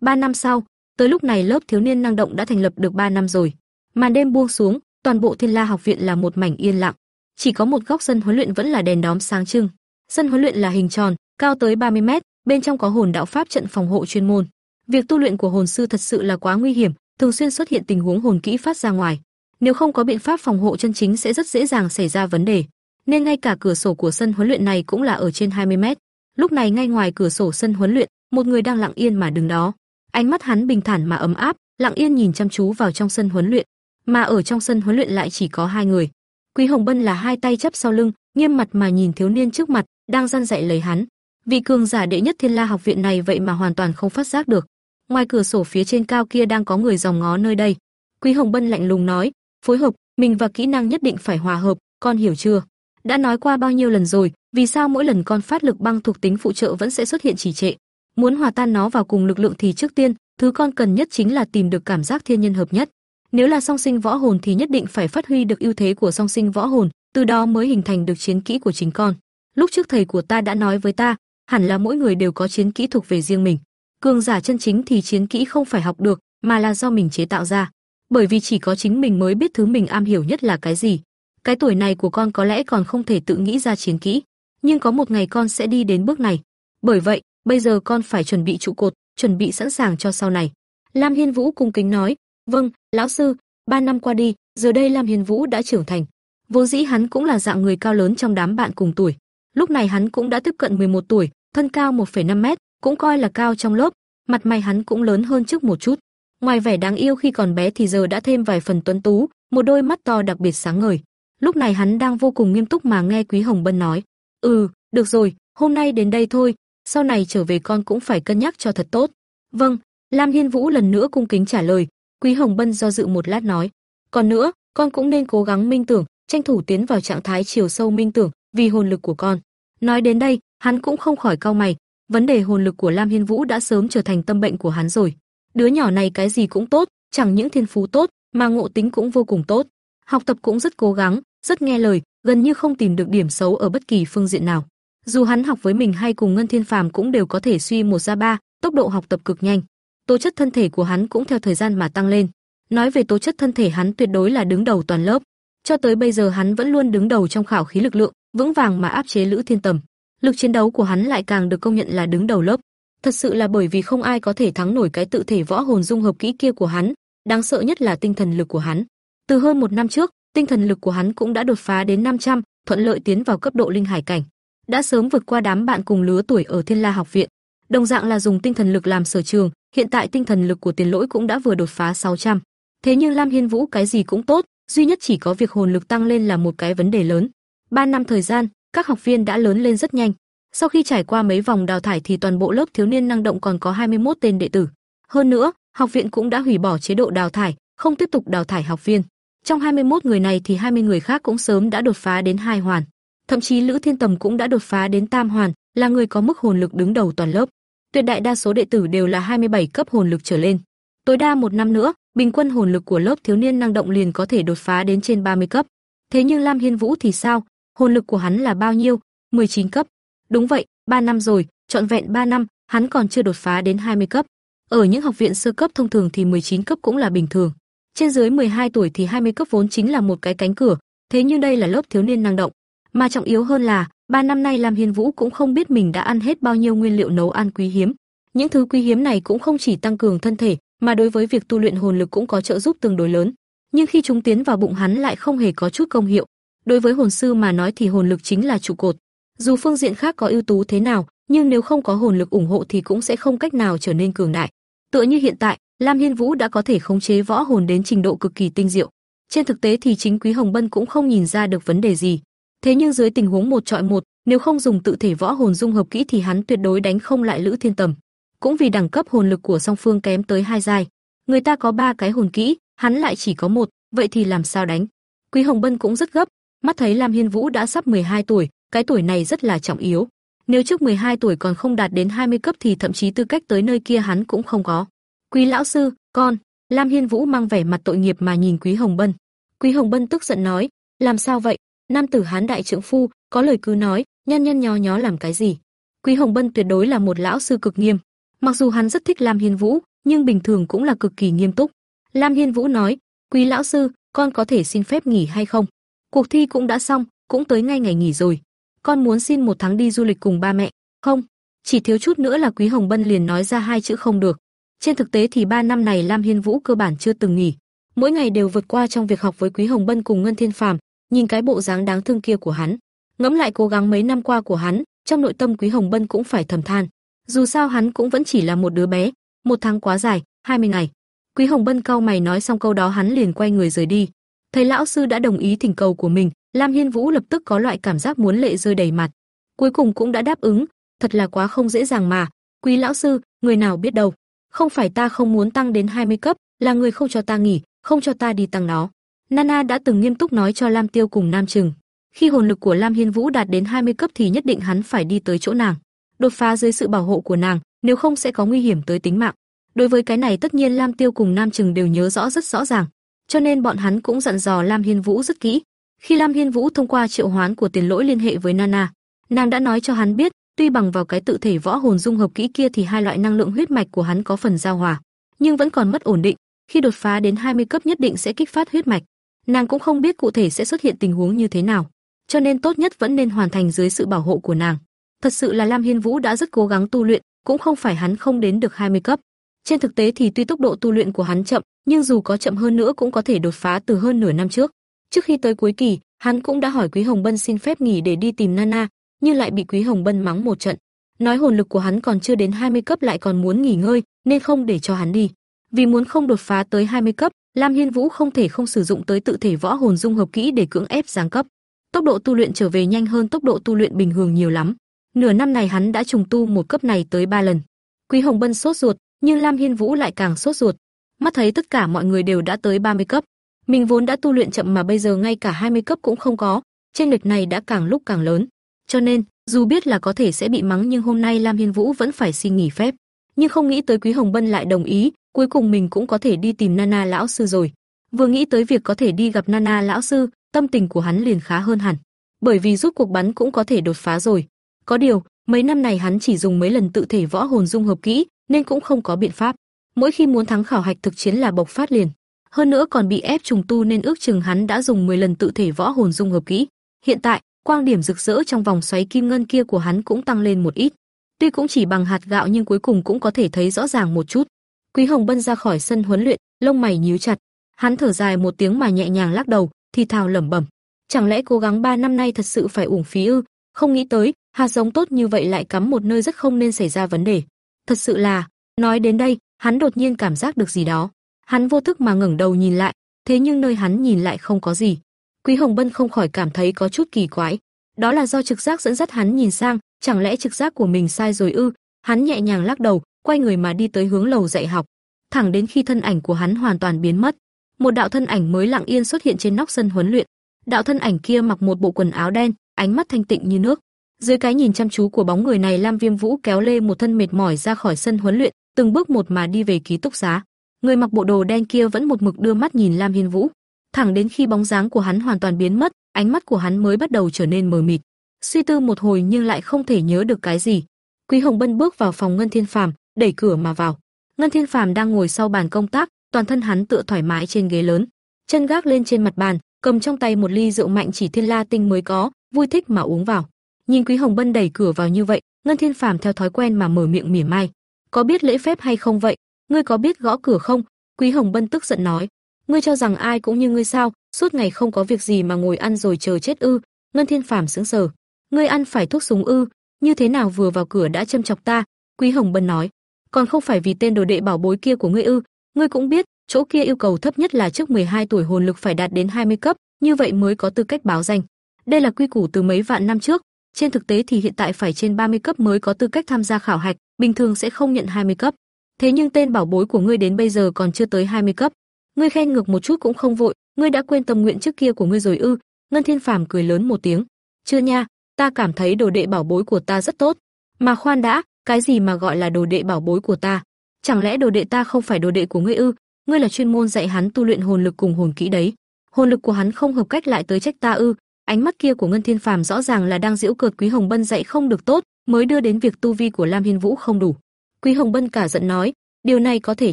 Ba năm sau, tới lúc này lớp thiếu niên năng động đã thành lập được ba năm rồi. Màn đêm buông xuống, toàn bộ Thiên La học viện là một mảnh yên lặng, chỉ có một góc sân huấn luyện vẫn là đèn đóm sáng trưng. Sân huấn luyện là hình tròn, cao tới 30 mét, bên trong có hồn đạo pháp trận phòng hộ chuyên môn. Việc tu luyện của hồn sư thật sự là quá nguy hiểm, thường xuyên xuất hiện tình huống hồn kỹ phát ra ngoài. Nếu không có biện pháp phòng hộ chân chính sẽ rất dễ dàng xảy ra vấn đề. Nên ngay cả cửa sổ của sân huấn luyện này cũng là ở trên 20 mét. Lúc này ngay ngoài cửa sổ sân huấn luyện, một người đang lặng yên mà đứng đó. Ánh mắt hắn bình thản mà ấm áp, lặng yên nhìn chăm chú vào trong sân huấn luyện, mà ở trong sân huấn luyện lại chỉ có hai người. Quý Hồng Bân là hai tay chắp sau lưng, nghiêm mặt mà nhìn thiếu niên trước mặt, đang gian dạy lấy hắn. Vị cường giả đệ nhất Thiên La học viện này vậy mà hoàn toàn không phát giác được. Ngoài cửa sổ phía trên cao kia đang có người dòng ngó nơi đây. Quý Hồng Bân lạnh lùng nói, phối hợp, mình và kỹ năng nhất định phải hòa hợp, con hiểu chưa? Đã nói qua bao nhiêu lần rồi, vì sao mỗi lần con phát lực băng thuộc tính phụ trợ vẫn sẽ xuất hiện trì trệ? Muốn hòa tan nó vào cùng lực lượng thì trước tiên, thứ con cần nhất chính là tìm được cảm giác thiên nhân hợp nhất. Nếu là song sinh võ hồn thì nhất định phải phát huy được ưu thế của song sinh võ hồn, từ đó mới hình thành được chiến kỹ của chính con. Lúc trước thầy của ta đã nói với ta, hẳn là mỗi người đều có chiến kỹ thuộc về riêng mình. Cường giả chân chính thì chiến kỹ không phải học được, mà là do mình chế tạo ra. Bởi vì chỉ có chính mình mới biết thứ mình am hiểu nhất là cái gì. Cái tuổi này của con có lẽ còn không thể tự nghĩ ra chiến kỹ, nhưng có một ngày con sẽ đi đến bước này. Bởi vậy, bây giờ con phải chuẩn bị trụ cột, chuẩn bị sẵn sàng cho sau này. Lam Hiên Vũ cung kính nói, "Vâng, lão sư, ba năm qua đi, giờ đây Lam Hiên Vũ đã trưởng thành. Vô dĩ hắn cũng là dạng người cao lớn trong đám bạn cùng tuổi. Lúc này hắn cũng đã tiếp cận 11 tuổi, thân cao 1,5 mét, cũng coi là cao trong lớp, mặt mày hắn cũng lớn hơn trước một chút. Ngoài vẻ đáng yêu khi còn bé thì giờ đã thêm vài phần tuấn tú, một đôi mắt to đặc biệt sáng ngời. Lúc này hắn đang vô cùng nghiêm túc mà nghe Quý Hồng Bân nói, "Ừ, được rồi, hôm nay đến đây thôi, sau này trở về con cũng phải cân nhắc cho thật tốt." "Vâng." Lam Hiên Vũ lần nữa cung kính trả lời, Quý Hồng Bân do dự một lát nói, "Còn nữa, con cũng nên cố gắng minh tưởng, tranh thủ tiến vào trạng thái chiều sâu minh tưởng, vì hồn lực của con." Nói đến đây, hắn cũng không khỏi cau mày, vấn đề hồn lực của Lam Hiên Vũ đã sớm trở thành tâm bệnh của hắn rồi. Đứa nhỏ này cái gì cũng tốt, chẳng những thiên phú tốt, mà ngộ tính cũng vô cùng tốt. Học tập cũng rất cố gắng, rất nghe lời, gần như không tìm được điểm xấu ở bất kỳ phương diện nào. Dù hắn học với mình hay cùng Ngân Thiên Phàm cũng đều có thể suy một ra ba, tốc độ học tập cực nhanh. Tố chất thân thể của hắn cũng theo thời gian mà tăng lên. Nói về tố chất thân thể hắn tuyệt đối là đứng đầu toàn lớp. Cho tới bây giờ hắn vẫn luôn đứng đầu trong khảo khí lực lượng, vững vàng mà áp chế Lữ Thiên Tầm. Lực chiến đấu của hắn lại càng được công nhận là đứng đầu lớp. Thật sự là bởi vì không ai có thể thắng nổi cái tự thể võ hồn dung hợp kỹ kia của hắn, đáng sợ nhất là tinh thần lực của hắn. Từ hơn một năm trước, tinh thần lực của hắn cũng đã đột phá đến 500, thuận lợi tiến vào cấp độ linh hải cảnh. Đã sớm vượt qua đám bạn cùng lứa tuổi ở Thiên La học viện. Đồng dạng là dùng tinh thần lực làm sở trường, hiện tại tinh thần lực của Tiền Lỗi cũng đã vừa đột phá 600. Thế nhưng Lam Hiên Vũ cái gì cũng tốt, duy nhất chỉ có việc hồn lực tăng lên là một cái vấn đề lớn. 3 năm thời gian, các học viên đã lớn lên rất nhanh. Sau khi trải qua mấy vòng đào thải thì toàn bộ lớp thiếu niên năng động còn có 21 tên đệ tử. Hơn nữa, học viện cũng đã hủy bỏ chế độ đào thải, không tiếp tục đào thải học viên. Trong 21 người này thì 20 người khác cũng sớm đã đột phá đến hai hoàn. Thậm chí Lữ Thiên Tầm cũng đã đột phá đến tam hoàn, là người có mức hồn lực đứng đầu toàn lớp. Tuyệt đại đa số đệ tử đều là 27 cấp hồn lực trở lên. Tối đa một năm nữa, bình quân hồn lực của lớp thiếu niên năng động liền có thể đột phá đến trên 30 cấp. Thế nhưng Lam Hiên Vũ thì sao? Hồn lực của hắn là bao nhiêu? 19 cấp. Đúng vậy, 3 năm rồi, trọn vẹn 3 năm, hắn còn chưa đột phá đến 20 cấp. Ở những học viện sơ cấp thông thường thì 19 cấp cũng là bình thường. Trên dưới 12 tuổi thì 20 cấp vốn chính là một cái cánh cửa, thế nhưng đây là lớp thiếu niên năng động, mà trọng yếu hơn là, ba năm nay Lam Hiên Vũ cũng không biết mình đã ăn hết bao nhiêu nguyên liệu nấu ăn quý hiếm. Những thứ quý hiếm này cũng không chỉ tăng cường thân thể, mà đối với việc tu luyện hồn lực cũng có trợ giúp tương đối lớn. Nhưng khi chúng tiến vào bụng hắn lại không hề có chút công hiệu. Đối với hồn sư mà nói thì hồn lực chính là trụ cột. Dù phương diện khác có ưu tú thế nào, nhưng nếu không có hồn lực ủng hộ thì cũng sẽ không cách nào trở nên cường đại. Tựa như hiện tại, Lam Hiên Vũ đã có thể khống chế võ hồn đến trình độ cực kỳ tinh diệu. Trên thực tế thì chính Quý Hồng Bân cũng không nhìn ra được vấn đề gì. Thế nhưng dưới tình huống một trọi một, nếu không dùng tự thể võ hồn dung hợp kỹ thì hắn tuyệt đối đánh không lại Lữ Thiên Tầm. Cũng vì đẳng cấp hồn lực của song phương kém tới hai giai, người ta có ba cái hồn kỹ, hắn lại chỉ có một, vậy thì làm sao đánh? Quý Hồng Bân cũng rất gấp, mắt thấy Lam Hiên Vũ đã sắp 12 tuổi, cái tuổi này rất là trọng yếu. Nếu trước 12 tuổi còn không đạt đến 20 cấp thì thậm chí tư cách tới nơi kia hắn cũng không có. Quý lão sư, con, Lam Hiên Vũ mang vẻ mặt tội nghiệp mà nhìn Quý Hồng Bân. Quý Hồng Bân tức giận nói, làm sao vậy? Nam tử hán đại trưởng phu, có lời cứ nói, nhăn nhăn nhó nhó làm cái gì? Quý Hồng Bân tuyệt đối là một lão sư cực nghiêm. Mặc dù hắn rất thích Lam Hiên Vũ, nhưng bình thường cũng là cực kỳ nghiêm túc. Lam Hiên Vũ nói, "Quý lão sư, con có thể xin phép nghỉ hay không? Cuộc thi cũng đã xong, cũng tới ngay ngày nghỉ rồi. Con muốn xin một tháng đi du lịch cùng ba mẹ." "Không." Chỉ thiếu chút nữa là Quý Hồng Bân liền nói ra hai chữ không được. Trên thực tế thì ba năm này Lam Hiên Vũ cơ bản chưa từng nghỉ, mỗi ngày đều vượt qua trong việc học với Quý Hồng Bân cùng Ngân Thiên Phàm, nhìn cái bộ dáng đáng thương kia của hắn, ngẫm lại cố gắng mấy năm qua của hắn, trong nội tâm Quý Hồng Bân cũng phải thầm than. Dù sao hắn cũng vẫn chỉ là một đứa bé, một tháng quá dài, 20 ngày. Quý Hồng Bân cau mày nói xong câu đó hắn liền quay người rời đi. Thấy lão sư đã đồng ý thỉnh cầu của mình, Lam Hiên Vũ lập tức có loại cảm giác muốn lệ rơi đầy mặt. Cuối cùng cũng đã đáp ứng, thật là quá không dễ dàng mà. Quý lão sư, người nào biết đâu, không phải ta không muốn tăng đến 20 cấp, là người không cho ta nghỉ, không cho ta đi tăng nó. Nana đã từng nghiêm túc nói cho Lam Tiêu cùng Nam Trừng, khi hồn lực của Lam Hiên Vũ đạt đến 20 cấp thì nhất định hắn phải đi tới chỗ nàng, đột phá dưới sự bảo hộ của nàng, nếu không sẽ có nguy hiểm tới tính mạng. Đối với cái này tất nhiên Lam Tiêu cùng Nam Trừng đều nhớ rõ rất rõ ràng, cho nên bọn hắn cũng dặn dò Lam Hiên Vũ rất kỹ. Khi Lam Hiên Vũ thông qua triệu hoán của tiền lỗi liên hệ với Nana, nàng đã nói cho hắn biết, tuy bằng vào cái tự thể võ hồn dung hợp kỹ kia thì hai loại năng lượng huyết mạch của hắn có phần giao hòa, nhưng vẫn còn mất ổn định, khi đột phá đến 20 cấp nhất định sẽ kích phát huyết mạch. Nàng cũng không biết cụ thể sẽ xuất hiện tình huống như thế nào, cho nên tốt nhất vẫn nên hoàn thành dưới sự bảo hộ của nàng. Thật sự là Lam Hiên Vũ đã rất cố gắng tu luyện, cũng không phải hắn không đến được 20 cấp. Trên thực tế thì tuy tốc độ tu luyện của hắn chậm, nhưng dù có chậm hơn nữa cũng có thể đột phá từ hơn nửa năm trước. Trước khi tới cuối kỳ, hắn cũng đã hỏi Quý Hồng Bân xin phép nghỉ để đi tìm Nana, nhưng lại bị Quý Hồng Bân mắng một trận. Nói hồn lực của hắn còn chưa đến 20 cấp lại còn muốn nghỉ ngơi, nên không để cho hắn đi. Vì muốn không đột phá tới 20 cấp, Lam Hiên Vũ không thể không sử dụng tới tự thể võ hồn dung hợp kỹ để cưỡng ép giáng cấp. Tốc độ tu luyện trở về nhanh hơn tốc độ tu luyện bình thường nhiều lắm. Nửa năm này hắn đã trùng tu một cấp này tới ba lần. Quý Hồng Bân sốt ruột, nhưng Lam Hiên Vũ lại càng sốt ruột. Mắt thấy tất cả mọi người đều đã tới 30 cấp, mình vốn đã tu luyện chậm mà bây giờ ngay cả 20 cấp cũng không có, chênh lệch này đã càng lúc càng lớn. Cho nên, dù biết là có thể sẽ bị mắng nhưng hôm nay Lam Hiên Vũ vẫn phải xin nghỉ phép. Nhưng không nghĩ tới Quý Hồng Bân lại đồng ý, cuối cùng mình cũng có thể đi tìm Nana lão sư rồi. Vừa nghĩ tới việc có thể đi gặp Nana lão sư, tâm tình của hắn liền khá hơn hẳn. Bởi vì rút cuộc bắn cũng có thể đột phá rồi. Có điều, mấy năm này hắn chỉ dùng mấy lần tự thể võ hồn dung hợp kỹ, nên cũng không có biện pháp. Mỗi khi muốn thắng khảo hạch thực chiến là bộc phát liền. Hơn nữa còn bị ép trùng tu nên ước chừng hắn đã dùng 10 lần tự thể võ hồn dung hợp kỹ. Hiện tại, quang điểm rực rỡ trong vòng xoáy kim ngân kia của hắn cũng tăng lên một ít. Tuy cũng chỉ bằng hạt gạo nhưng cuối cùng cũng có thể thấy rõ ràng một chút. Quý Hồng Bân ra khỏi sân huấn luyện, lông mày nhíu chặt, hắn thở dài một tiếng mà nhẹ nhàng lắc đầu, thì thào lẩm bẩm, chẳng lẽ cố gắng 3 năm nay thật sự phải uổng phí ư? Không nghĩ tới, hạt giống tốt như vậy lại cắm một nơi rất không nên xảy ra vấn đề. Thật sự là, nói đến đây, hắn đột nhiên cảm giác được gì đó. Hắn vô thức mà ngẩng đầu nhìn lại, thế nhưng nơi hắn nhìn lại không có gì. Quý Hồng Bân không khỏi cảm thấy có chút kỳ quái. Đó là do trực giác dẫn dắt hắn nhìn sang, chẳng lẽ trực giác của mình sai rồi ư? Hắn nhẹ nhàng lắc đầu, quay người mà đi tới hướng lầu dạy học, thẳng đến khi thân ảnh của hắn hoàn toàn biến mất. Một đạo thân ảnh mới lặng yên xuất hiện trên nóc sân huấn luyện. Đạo thân ảnh kia mặc một bộ quần áo đen, ánh mắt thanh tịnh như nước. Dưới cái nhìn chăm chú của bóng người này, Lam Viêm Vũ kéo lê một thân mệt mỏi ra khỏi sân huấn luyện, từng bước một mà đi về ký túc xá. Người mặc bộ đồ đen kia vẫn một mực đưa mắt nhìn Lam Hiên Vũ, thẳng đến khi bóng dáng của hắn hoàn toàn biến mất, ánh mắt của hắn mới bắt đầu trở nên mờ mịt. Suy tư một hồi nhưng lại không thể nhớ được cái gì. Quý Hồng Bân bước vào phòng Ngân Thiên Phàm, đẩy cửa mà vào. Ngân Thiên Phàm đang ngồi sau bàn công tác, toàn thân hắn tựa thoải mái trên ghế lớn, chân gác lên trên mặt bàn, cầm trong tay một ly rượu mạnh chỉ thiên la tinh mới có, vui thích mà uống vào. Nhìn Quý Hồng Bân đẩy cửa vào như vậy, Ngân Thiên Phàm theo thói quen mà mở miệng mỉa mai. Có biết lễ phép hay không vậy? Ngươi có biết gõ cửa không? Quý Hồng Bân tức giận nói. Ngươi cho rằng ai cũng như ngươi sao? Suốt ngày không có việc gì mà ngồi ăn rồi chờ chết ư? Ngân Thiên Phàm sững sờ. Ngươi ăn phải thuốc súng ư? Như thế nào vừa vào cửa đã châm chọc ta? Quý Hồng Bân nói. Còn không phải vì tên đồ đệ bảo bối kia của ngươi ư? Ngươi cũng biết, chỗ kia yêu cầu thấp nhất là trước 12 tuổi hồn lực phải đạt đến 20 cấp, như vậy mới có tư cách báo danh. Đây là quy củ từ mấy vạn năm trước, trên thực tế thì hiện tại phải trên 30 cấp mới có tư cách tham gia khảo hạch, bình thường sẽ không nhận 20 cấp. Thế nhưng tên bảo bối của ngươi đến bây giờ còn chưa tới 20 cấp. Ngươi khen ngược một chút cũng không vội, ngươi đã quên tâm nguyện trước kia của ngươi rồi ư? Ngân Thiên Phàm cười lớn một tiếng. Chưa nha, ta cảm thấy đồ đệ bảo bối của ta rất tốt. Mà khoan đã, cái gì mà gọi là đồ đệ bảo bối của ta? Chẳng lẽ đồ đệ ta không phải đồ đệ của ngươi ư? Ngươi là chuyên môn dạy hắn tu luyện hồn lực cùng hồn kỹ đấy. Hồn lực của hắn không hợp cách lại tới trách ta ư? Ánh mắt kia của Ngân Thiên Phàm rõ ràng là đang giễu cợt Quý Hồng Bân dạy không được tốt, mới đưa đến việc tu vi của Lam Hiên Vũ không đủ. Quý Hồng Bân cả giận nói, điều này có thể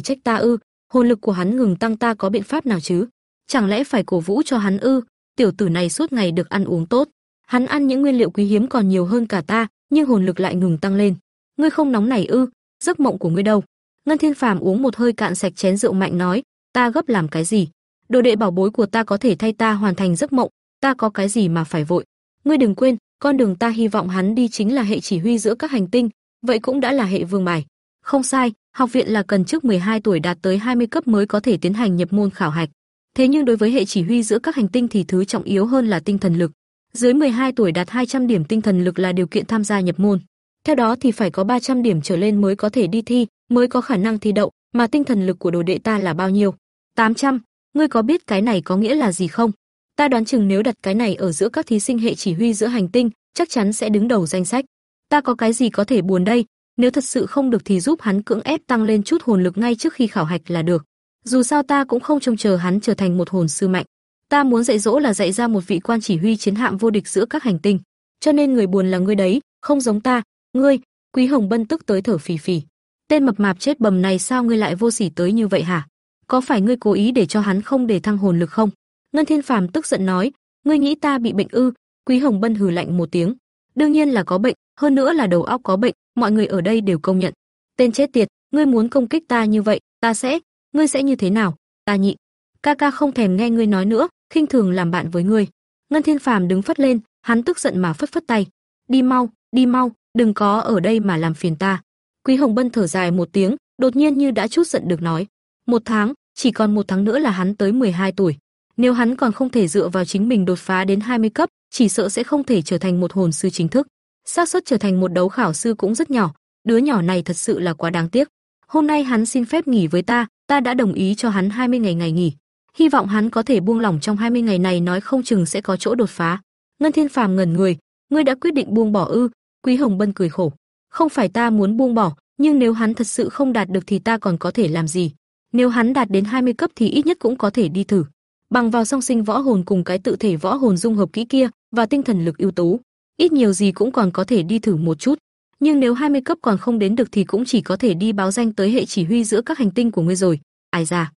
trách ta ư? Hồn lực của hắn ngừng tăng ta có biện pháp nào chứ? Chẳng lẽ phải cổ vũ cho hắn ư? Tiểu tử này suốt ngày được ăn uống tốt, hắn ăn những nguyên liệu quý hiếm còn nhiều hơn cả ta, nhưng hồn lực lại ngừng tăng lên. Ngươi không nóng này ư? Giấc mộng của ngươi đâu? Ngân Thiên Phàm uống một hơi cạn sạch chén rượu mạnh nói, ta gấp làm cái gì? Đồ đệ bảo bối của ta có thể thay ta hoàn thành giấc mộng, ta có cái gì mà phải vội. Ngươi đừng quên, con đường ta hy vọng hắn đi chính là hệ chỉ huy giữa các hành tinh, vậy cũng đã là hệ vương bài. Không sai, học viện là cần trước 12 tuổi đạt tới 20 cấp mới có thể tiến hành nhập môn khảo hạch. Thế nhưng đối với hệ chỉ huy giữa các hành tinh thì thứ trọng yếu hơn là tinh thần lực. Dưới 12 tuổi đạt 200 điểm tinh thần lực là điều kiện tham gia nhập môn. Theo đó thì phải có 300 điểm trở lên mới có thể đi thi, mới có khả năng thi đậu, mà tinh thần lực của đồ đệ ta là bao nhiêu? 800. Ngươi có biết cái này có nghĩa là gì không? Ta đoán chừng nếu đặt cái này ở giữa các thí sinh hệ chỉ huy giữa hành tinh, chắc chắn sẽ đứng đầu danh sách. Ta có cái gì có thể buồn đây, nếu thật sự không được thì giúp hắn cưỡng ép tăng lên chút hồn lực ngay trước khi khảo hạch là được. Dù sao ta cũng không trông chờ hắn trở thành một hồn sư mạnh. Ta muốn dạy dỗ là dạy ra một vị quan chỉ huy chiến hạm vô địch giữa các hành tinh. Cho nên người buồn là ngươi đấy, không giống ta, ngươi, Quý Hồng Bân tức tới thở phì phì. Tên mập mạp chết bầm này sao ngươi lại vô sỉ tới như vậy hả? Có phải ngươi cố ý để cho hắn không để thăng hồn lực không? Ngân Thiên Phàm tức giận nói, ngươi nghĩ ta bị bệnh ư? Quý Hồng Bân hừ lạnh một tiếng, đương nhiên là có bệnh, hơn nữa là đầu óc có bệnh, mọi người ở đây đều công nhận. Tên chết tiệt, ngươi muốn công kích ta như vậy, ta sẽ, ngươi sẽ như thế nào? Ta nhị. Ca ca không thèm nghe ngươi nói nữa, khinh thường làm bạn với ngươi. Ngân Thiên Phàm đứng phất lên, hắn tức giận mà phất phất tay. Đi mau, đi mau, đừng có ở đây mà làm phiền ta. Quý Hồng Bân thở dài một tiếng, đột nhiên như đã chút giận được nói. Một tháng, chỉ còn một tháng nữa là hắn tới 12 tuổi. Nếu hắn còn không thể dựa vào chính mình đột phá đến 20 cấp, chỉ sợ sẽ không thể trở thành một hồn sư chính thức. xác suất trở thành một đấu khảo sư cũng rất nhỏ, đứa nhỏ này thật sự là quá đáng tiếc. Hôm nay hắn xin phép nghỉ với ta, ta đã đồng ý cho hắn 20 ngày ngày nghỉ. Hy vọng hắn có thể buông lỏng trong 20 ngày này nói không chừng sẽ có chỗ đột phá. Ngân Thiên Phàm ngẩn người, ngươi đã quyết định buông bỏ ư? Quý Hồng Bân cười khổ, không phải ta muốn buông bỏ, nhưng nếu hắn thật sự không đạt được thì ta còn có thể làm gì? Nếu hắn đạt đến 20 cấp thì ít nhất cũng có thể đi thử bằng vào song sinh võ hồn cùng cái tự thể võ hồn dung hợp kỹ kia và tinh thần lực ưu tú, ít nhiều gì cũng còn có thể đi thử một chút. Nhưng nếu 20 cấp còn không đến được thì cũng chỉ có thể đi báo danh tới hệ chỉ huy giữa các hành tinh của ngươi rồi. Ai ra.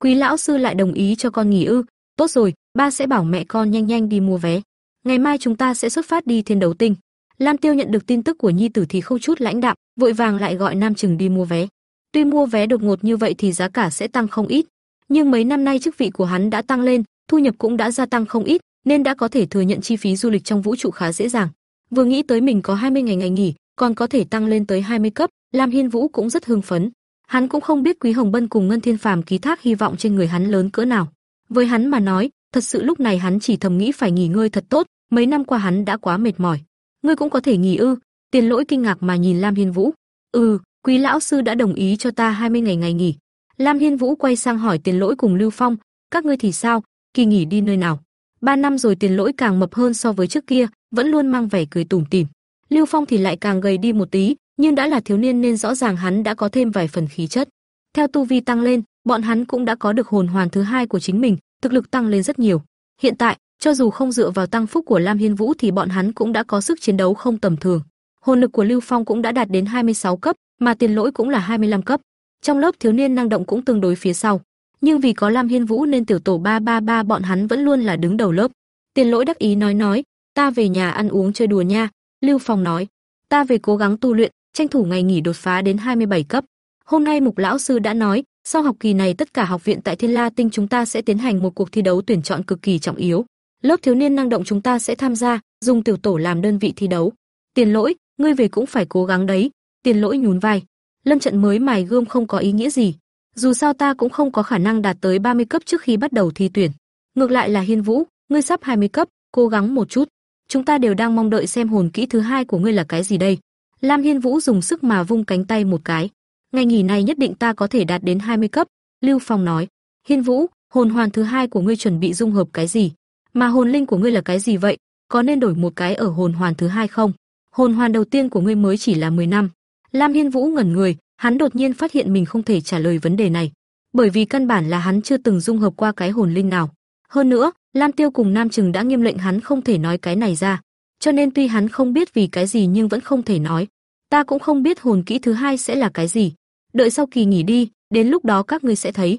Quý lão sư lại đồng ý cho con nghỉ ư? Tốt rồi, ba sẽ bảo mẹ con nhanh nhanh đi mua vé. Ngày mai chúng ta sẽ xuất phát đi thiên đấu tinh. Lam Tiêu nhận được tin tức của nhi tử thì không chút lãnh đạm, vội vàng lại gọi Nam Trừng đi mua vé. Tuy mua vé đột ngột như vậy thì giá cả sẽ tăng không ít, nhưng mấy năm nay chức vị của hắn đã tăng lên, thu nhập cũng đã gia tăng không ít, nên đã có thể thừa nhận chi phí du lịch trong vũ trụ khá dễ dàng. Vừa nghĩ tới mình có 20 ngày ngày nghỉ, còn có thể tăng lên tới 20 cấp, Lam Hiên Vũ cũng rất hưng phấn. Hắn cũng không biết Quý Hồng Bân cùng Ngân Thiên Phàm ký thác hy vọng trên người hắn lớn cỡ nào. Với hắn mà nói, thật sự lúc này hắn chỉ thầm nghĩ phải nghỉ ngơi thật tốt, mấy năm qua hắn đã quá mệt mỏi. Ngươi cũng có thể nghỉ ư? Tiền Lỗi kinh ngạc mà nhìn Lam Hiên Vũ. Ừ, Quý lão sư đã đồng ý cho ta 20 ngày ngày nghỉ. Lam Hiên Vũ quay sang hỏi Tiền Lỗi cùng Lưu Phong, các ngươi thì sao, kỳ nghỉ đi nơi nào? Ba năm rồi Tiền Lỗi càng mập hơn so với trước kia, vẫn luôn mang vẻ cười tủm tỉm. Lưu Phong thì lại càng gầy đi một tí, nhưng đã là thiếu niên nên rõ ràng hắn đã có thêm vài phần khí chất. Theo tu vi tăng lên, bọn hắn cũng đã có được hồn hoàn thứ hai của chính mình, thực lực tăng lên rất nhiều. Hiện tại, cho dù không dựa vào tăng phúc của Lam Hiên Vũ thì bọn hắn cũng đã có sức chiến đấu không tầm thường. Hồn lực của Lưu Phong cũng đã đạt đến 26 cấp, mà Tiền Lỗi cũng là 25 cấp. Trong lớp thiếu niên năng động cũng tương đối phía sau, nhưng vì có Lam Hiên Vũ nên tiểu tổ 333 bọn hắn vẫn luôn là đứng đầu lớp. Tiền Lỗi đắc ý nói nói, ta về nhà ăn uống chơi đùa nha. Lưu Phong nói, ta về cố gắng tu luyện, tranh thủ ngày nghỉ đột phá đến 27 cấp. Hôm nay Mục lão sư đã nói, sau học kỳ này tất cả học viện tại Thiên La Tinh chúng ta sẽ tiến hành một cuộc thi đấu tuyển chọn cực kỳ trọng yếu. Lớp thiếu niên năng động chúng ta sẽ tham gia, dùng tiểu tổ làm đơn vị thi đấu. Tiền Lỗi, ngươi về cũng phải cố gắng đấy. Tiền Lỗi nhún vai. Lâm trận mới mài gươm không có ý nghĩa gì. Dù sao ta cũng không có khả năng đạt tới 30 cấp trước khi bắt đầu thi tuyển. Ngược lại là Hiên Vũ, ngươi sắp 20 cấp, cố gắng một chút. Chúng ta đều đang mong đợi xem hồn kỹ thứ hai của ngươi là cái gì đây. Lam Hiên Vũ dùng sức mà vung cánh tay một cái. Ngày nghỉ này nhất định ta có thể đạt đến 20 cấp, Lưu Phong nói. Hiên Vũ, hồn hoàn thứ hai của ngươi chuẩn bị dung hợp cái gì? Mà hồn linh của ngươi là cái gì vậy? Có nên đổi một cái ở hồn hoàn thứ hai không? Hồn hoàn đầu tiên của ngươi mới chỉ là 10 năm. Lam Hiên Vũ ngẩn người, hắn đột nhiên phát hiện mình không thể trả lời vấn đề này, bởi vì căn bản là hắn chưa từng dung hợp qua cái hồn linh nào. Hơn nữa, Lam Tiêu cùng Nam Trừng đã nghiêm lệnh hắn không thể nói cái này ra, cho nên tuy hắn không biết vì cái gì nhưng vẫn không thể nói. Ta cũng không biết hồn kỹ thứ hai sẽ là cái gì. Đợi sau kỳ nghỉ đi, đến lúc đó các ngươi sẽ thấy.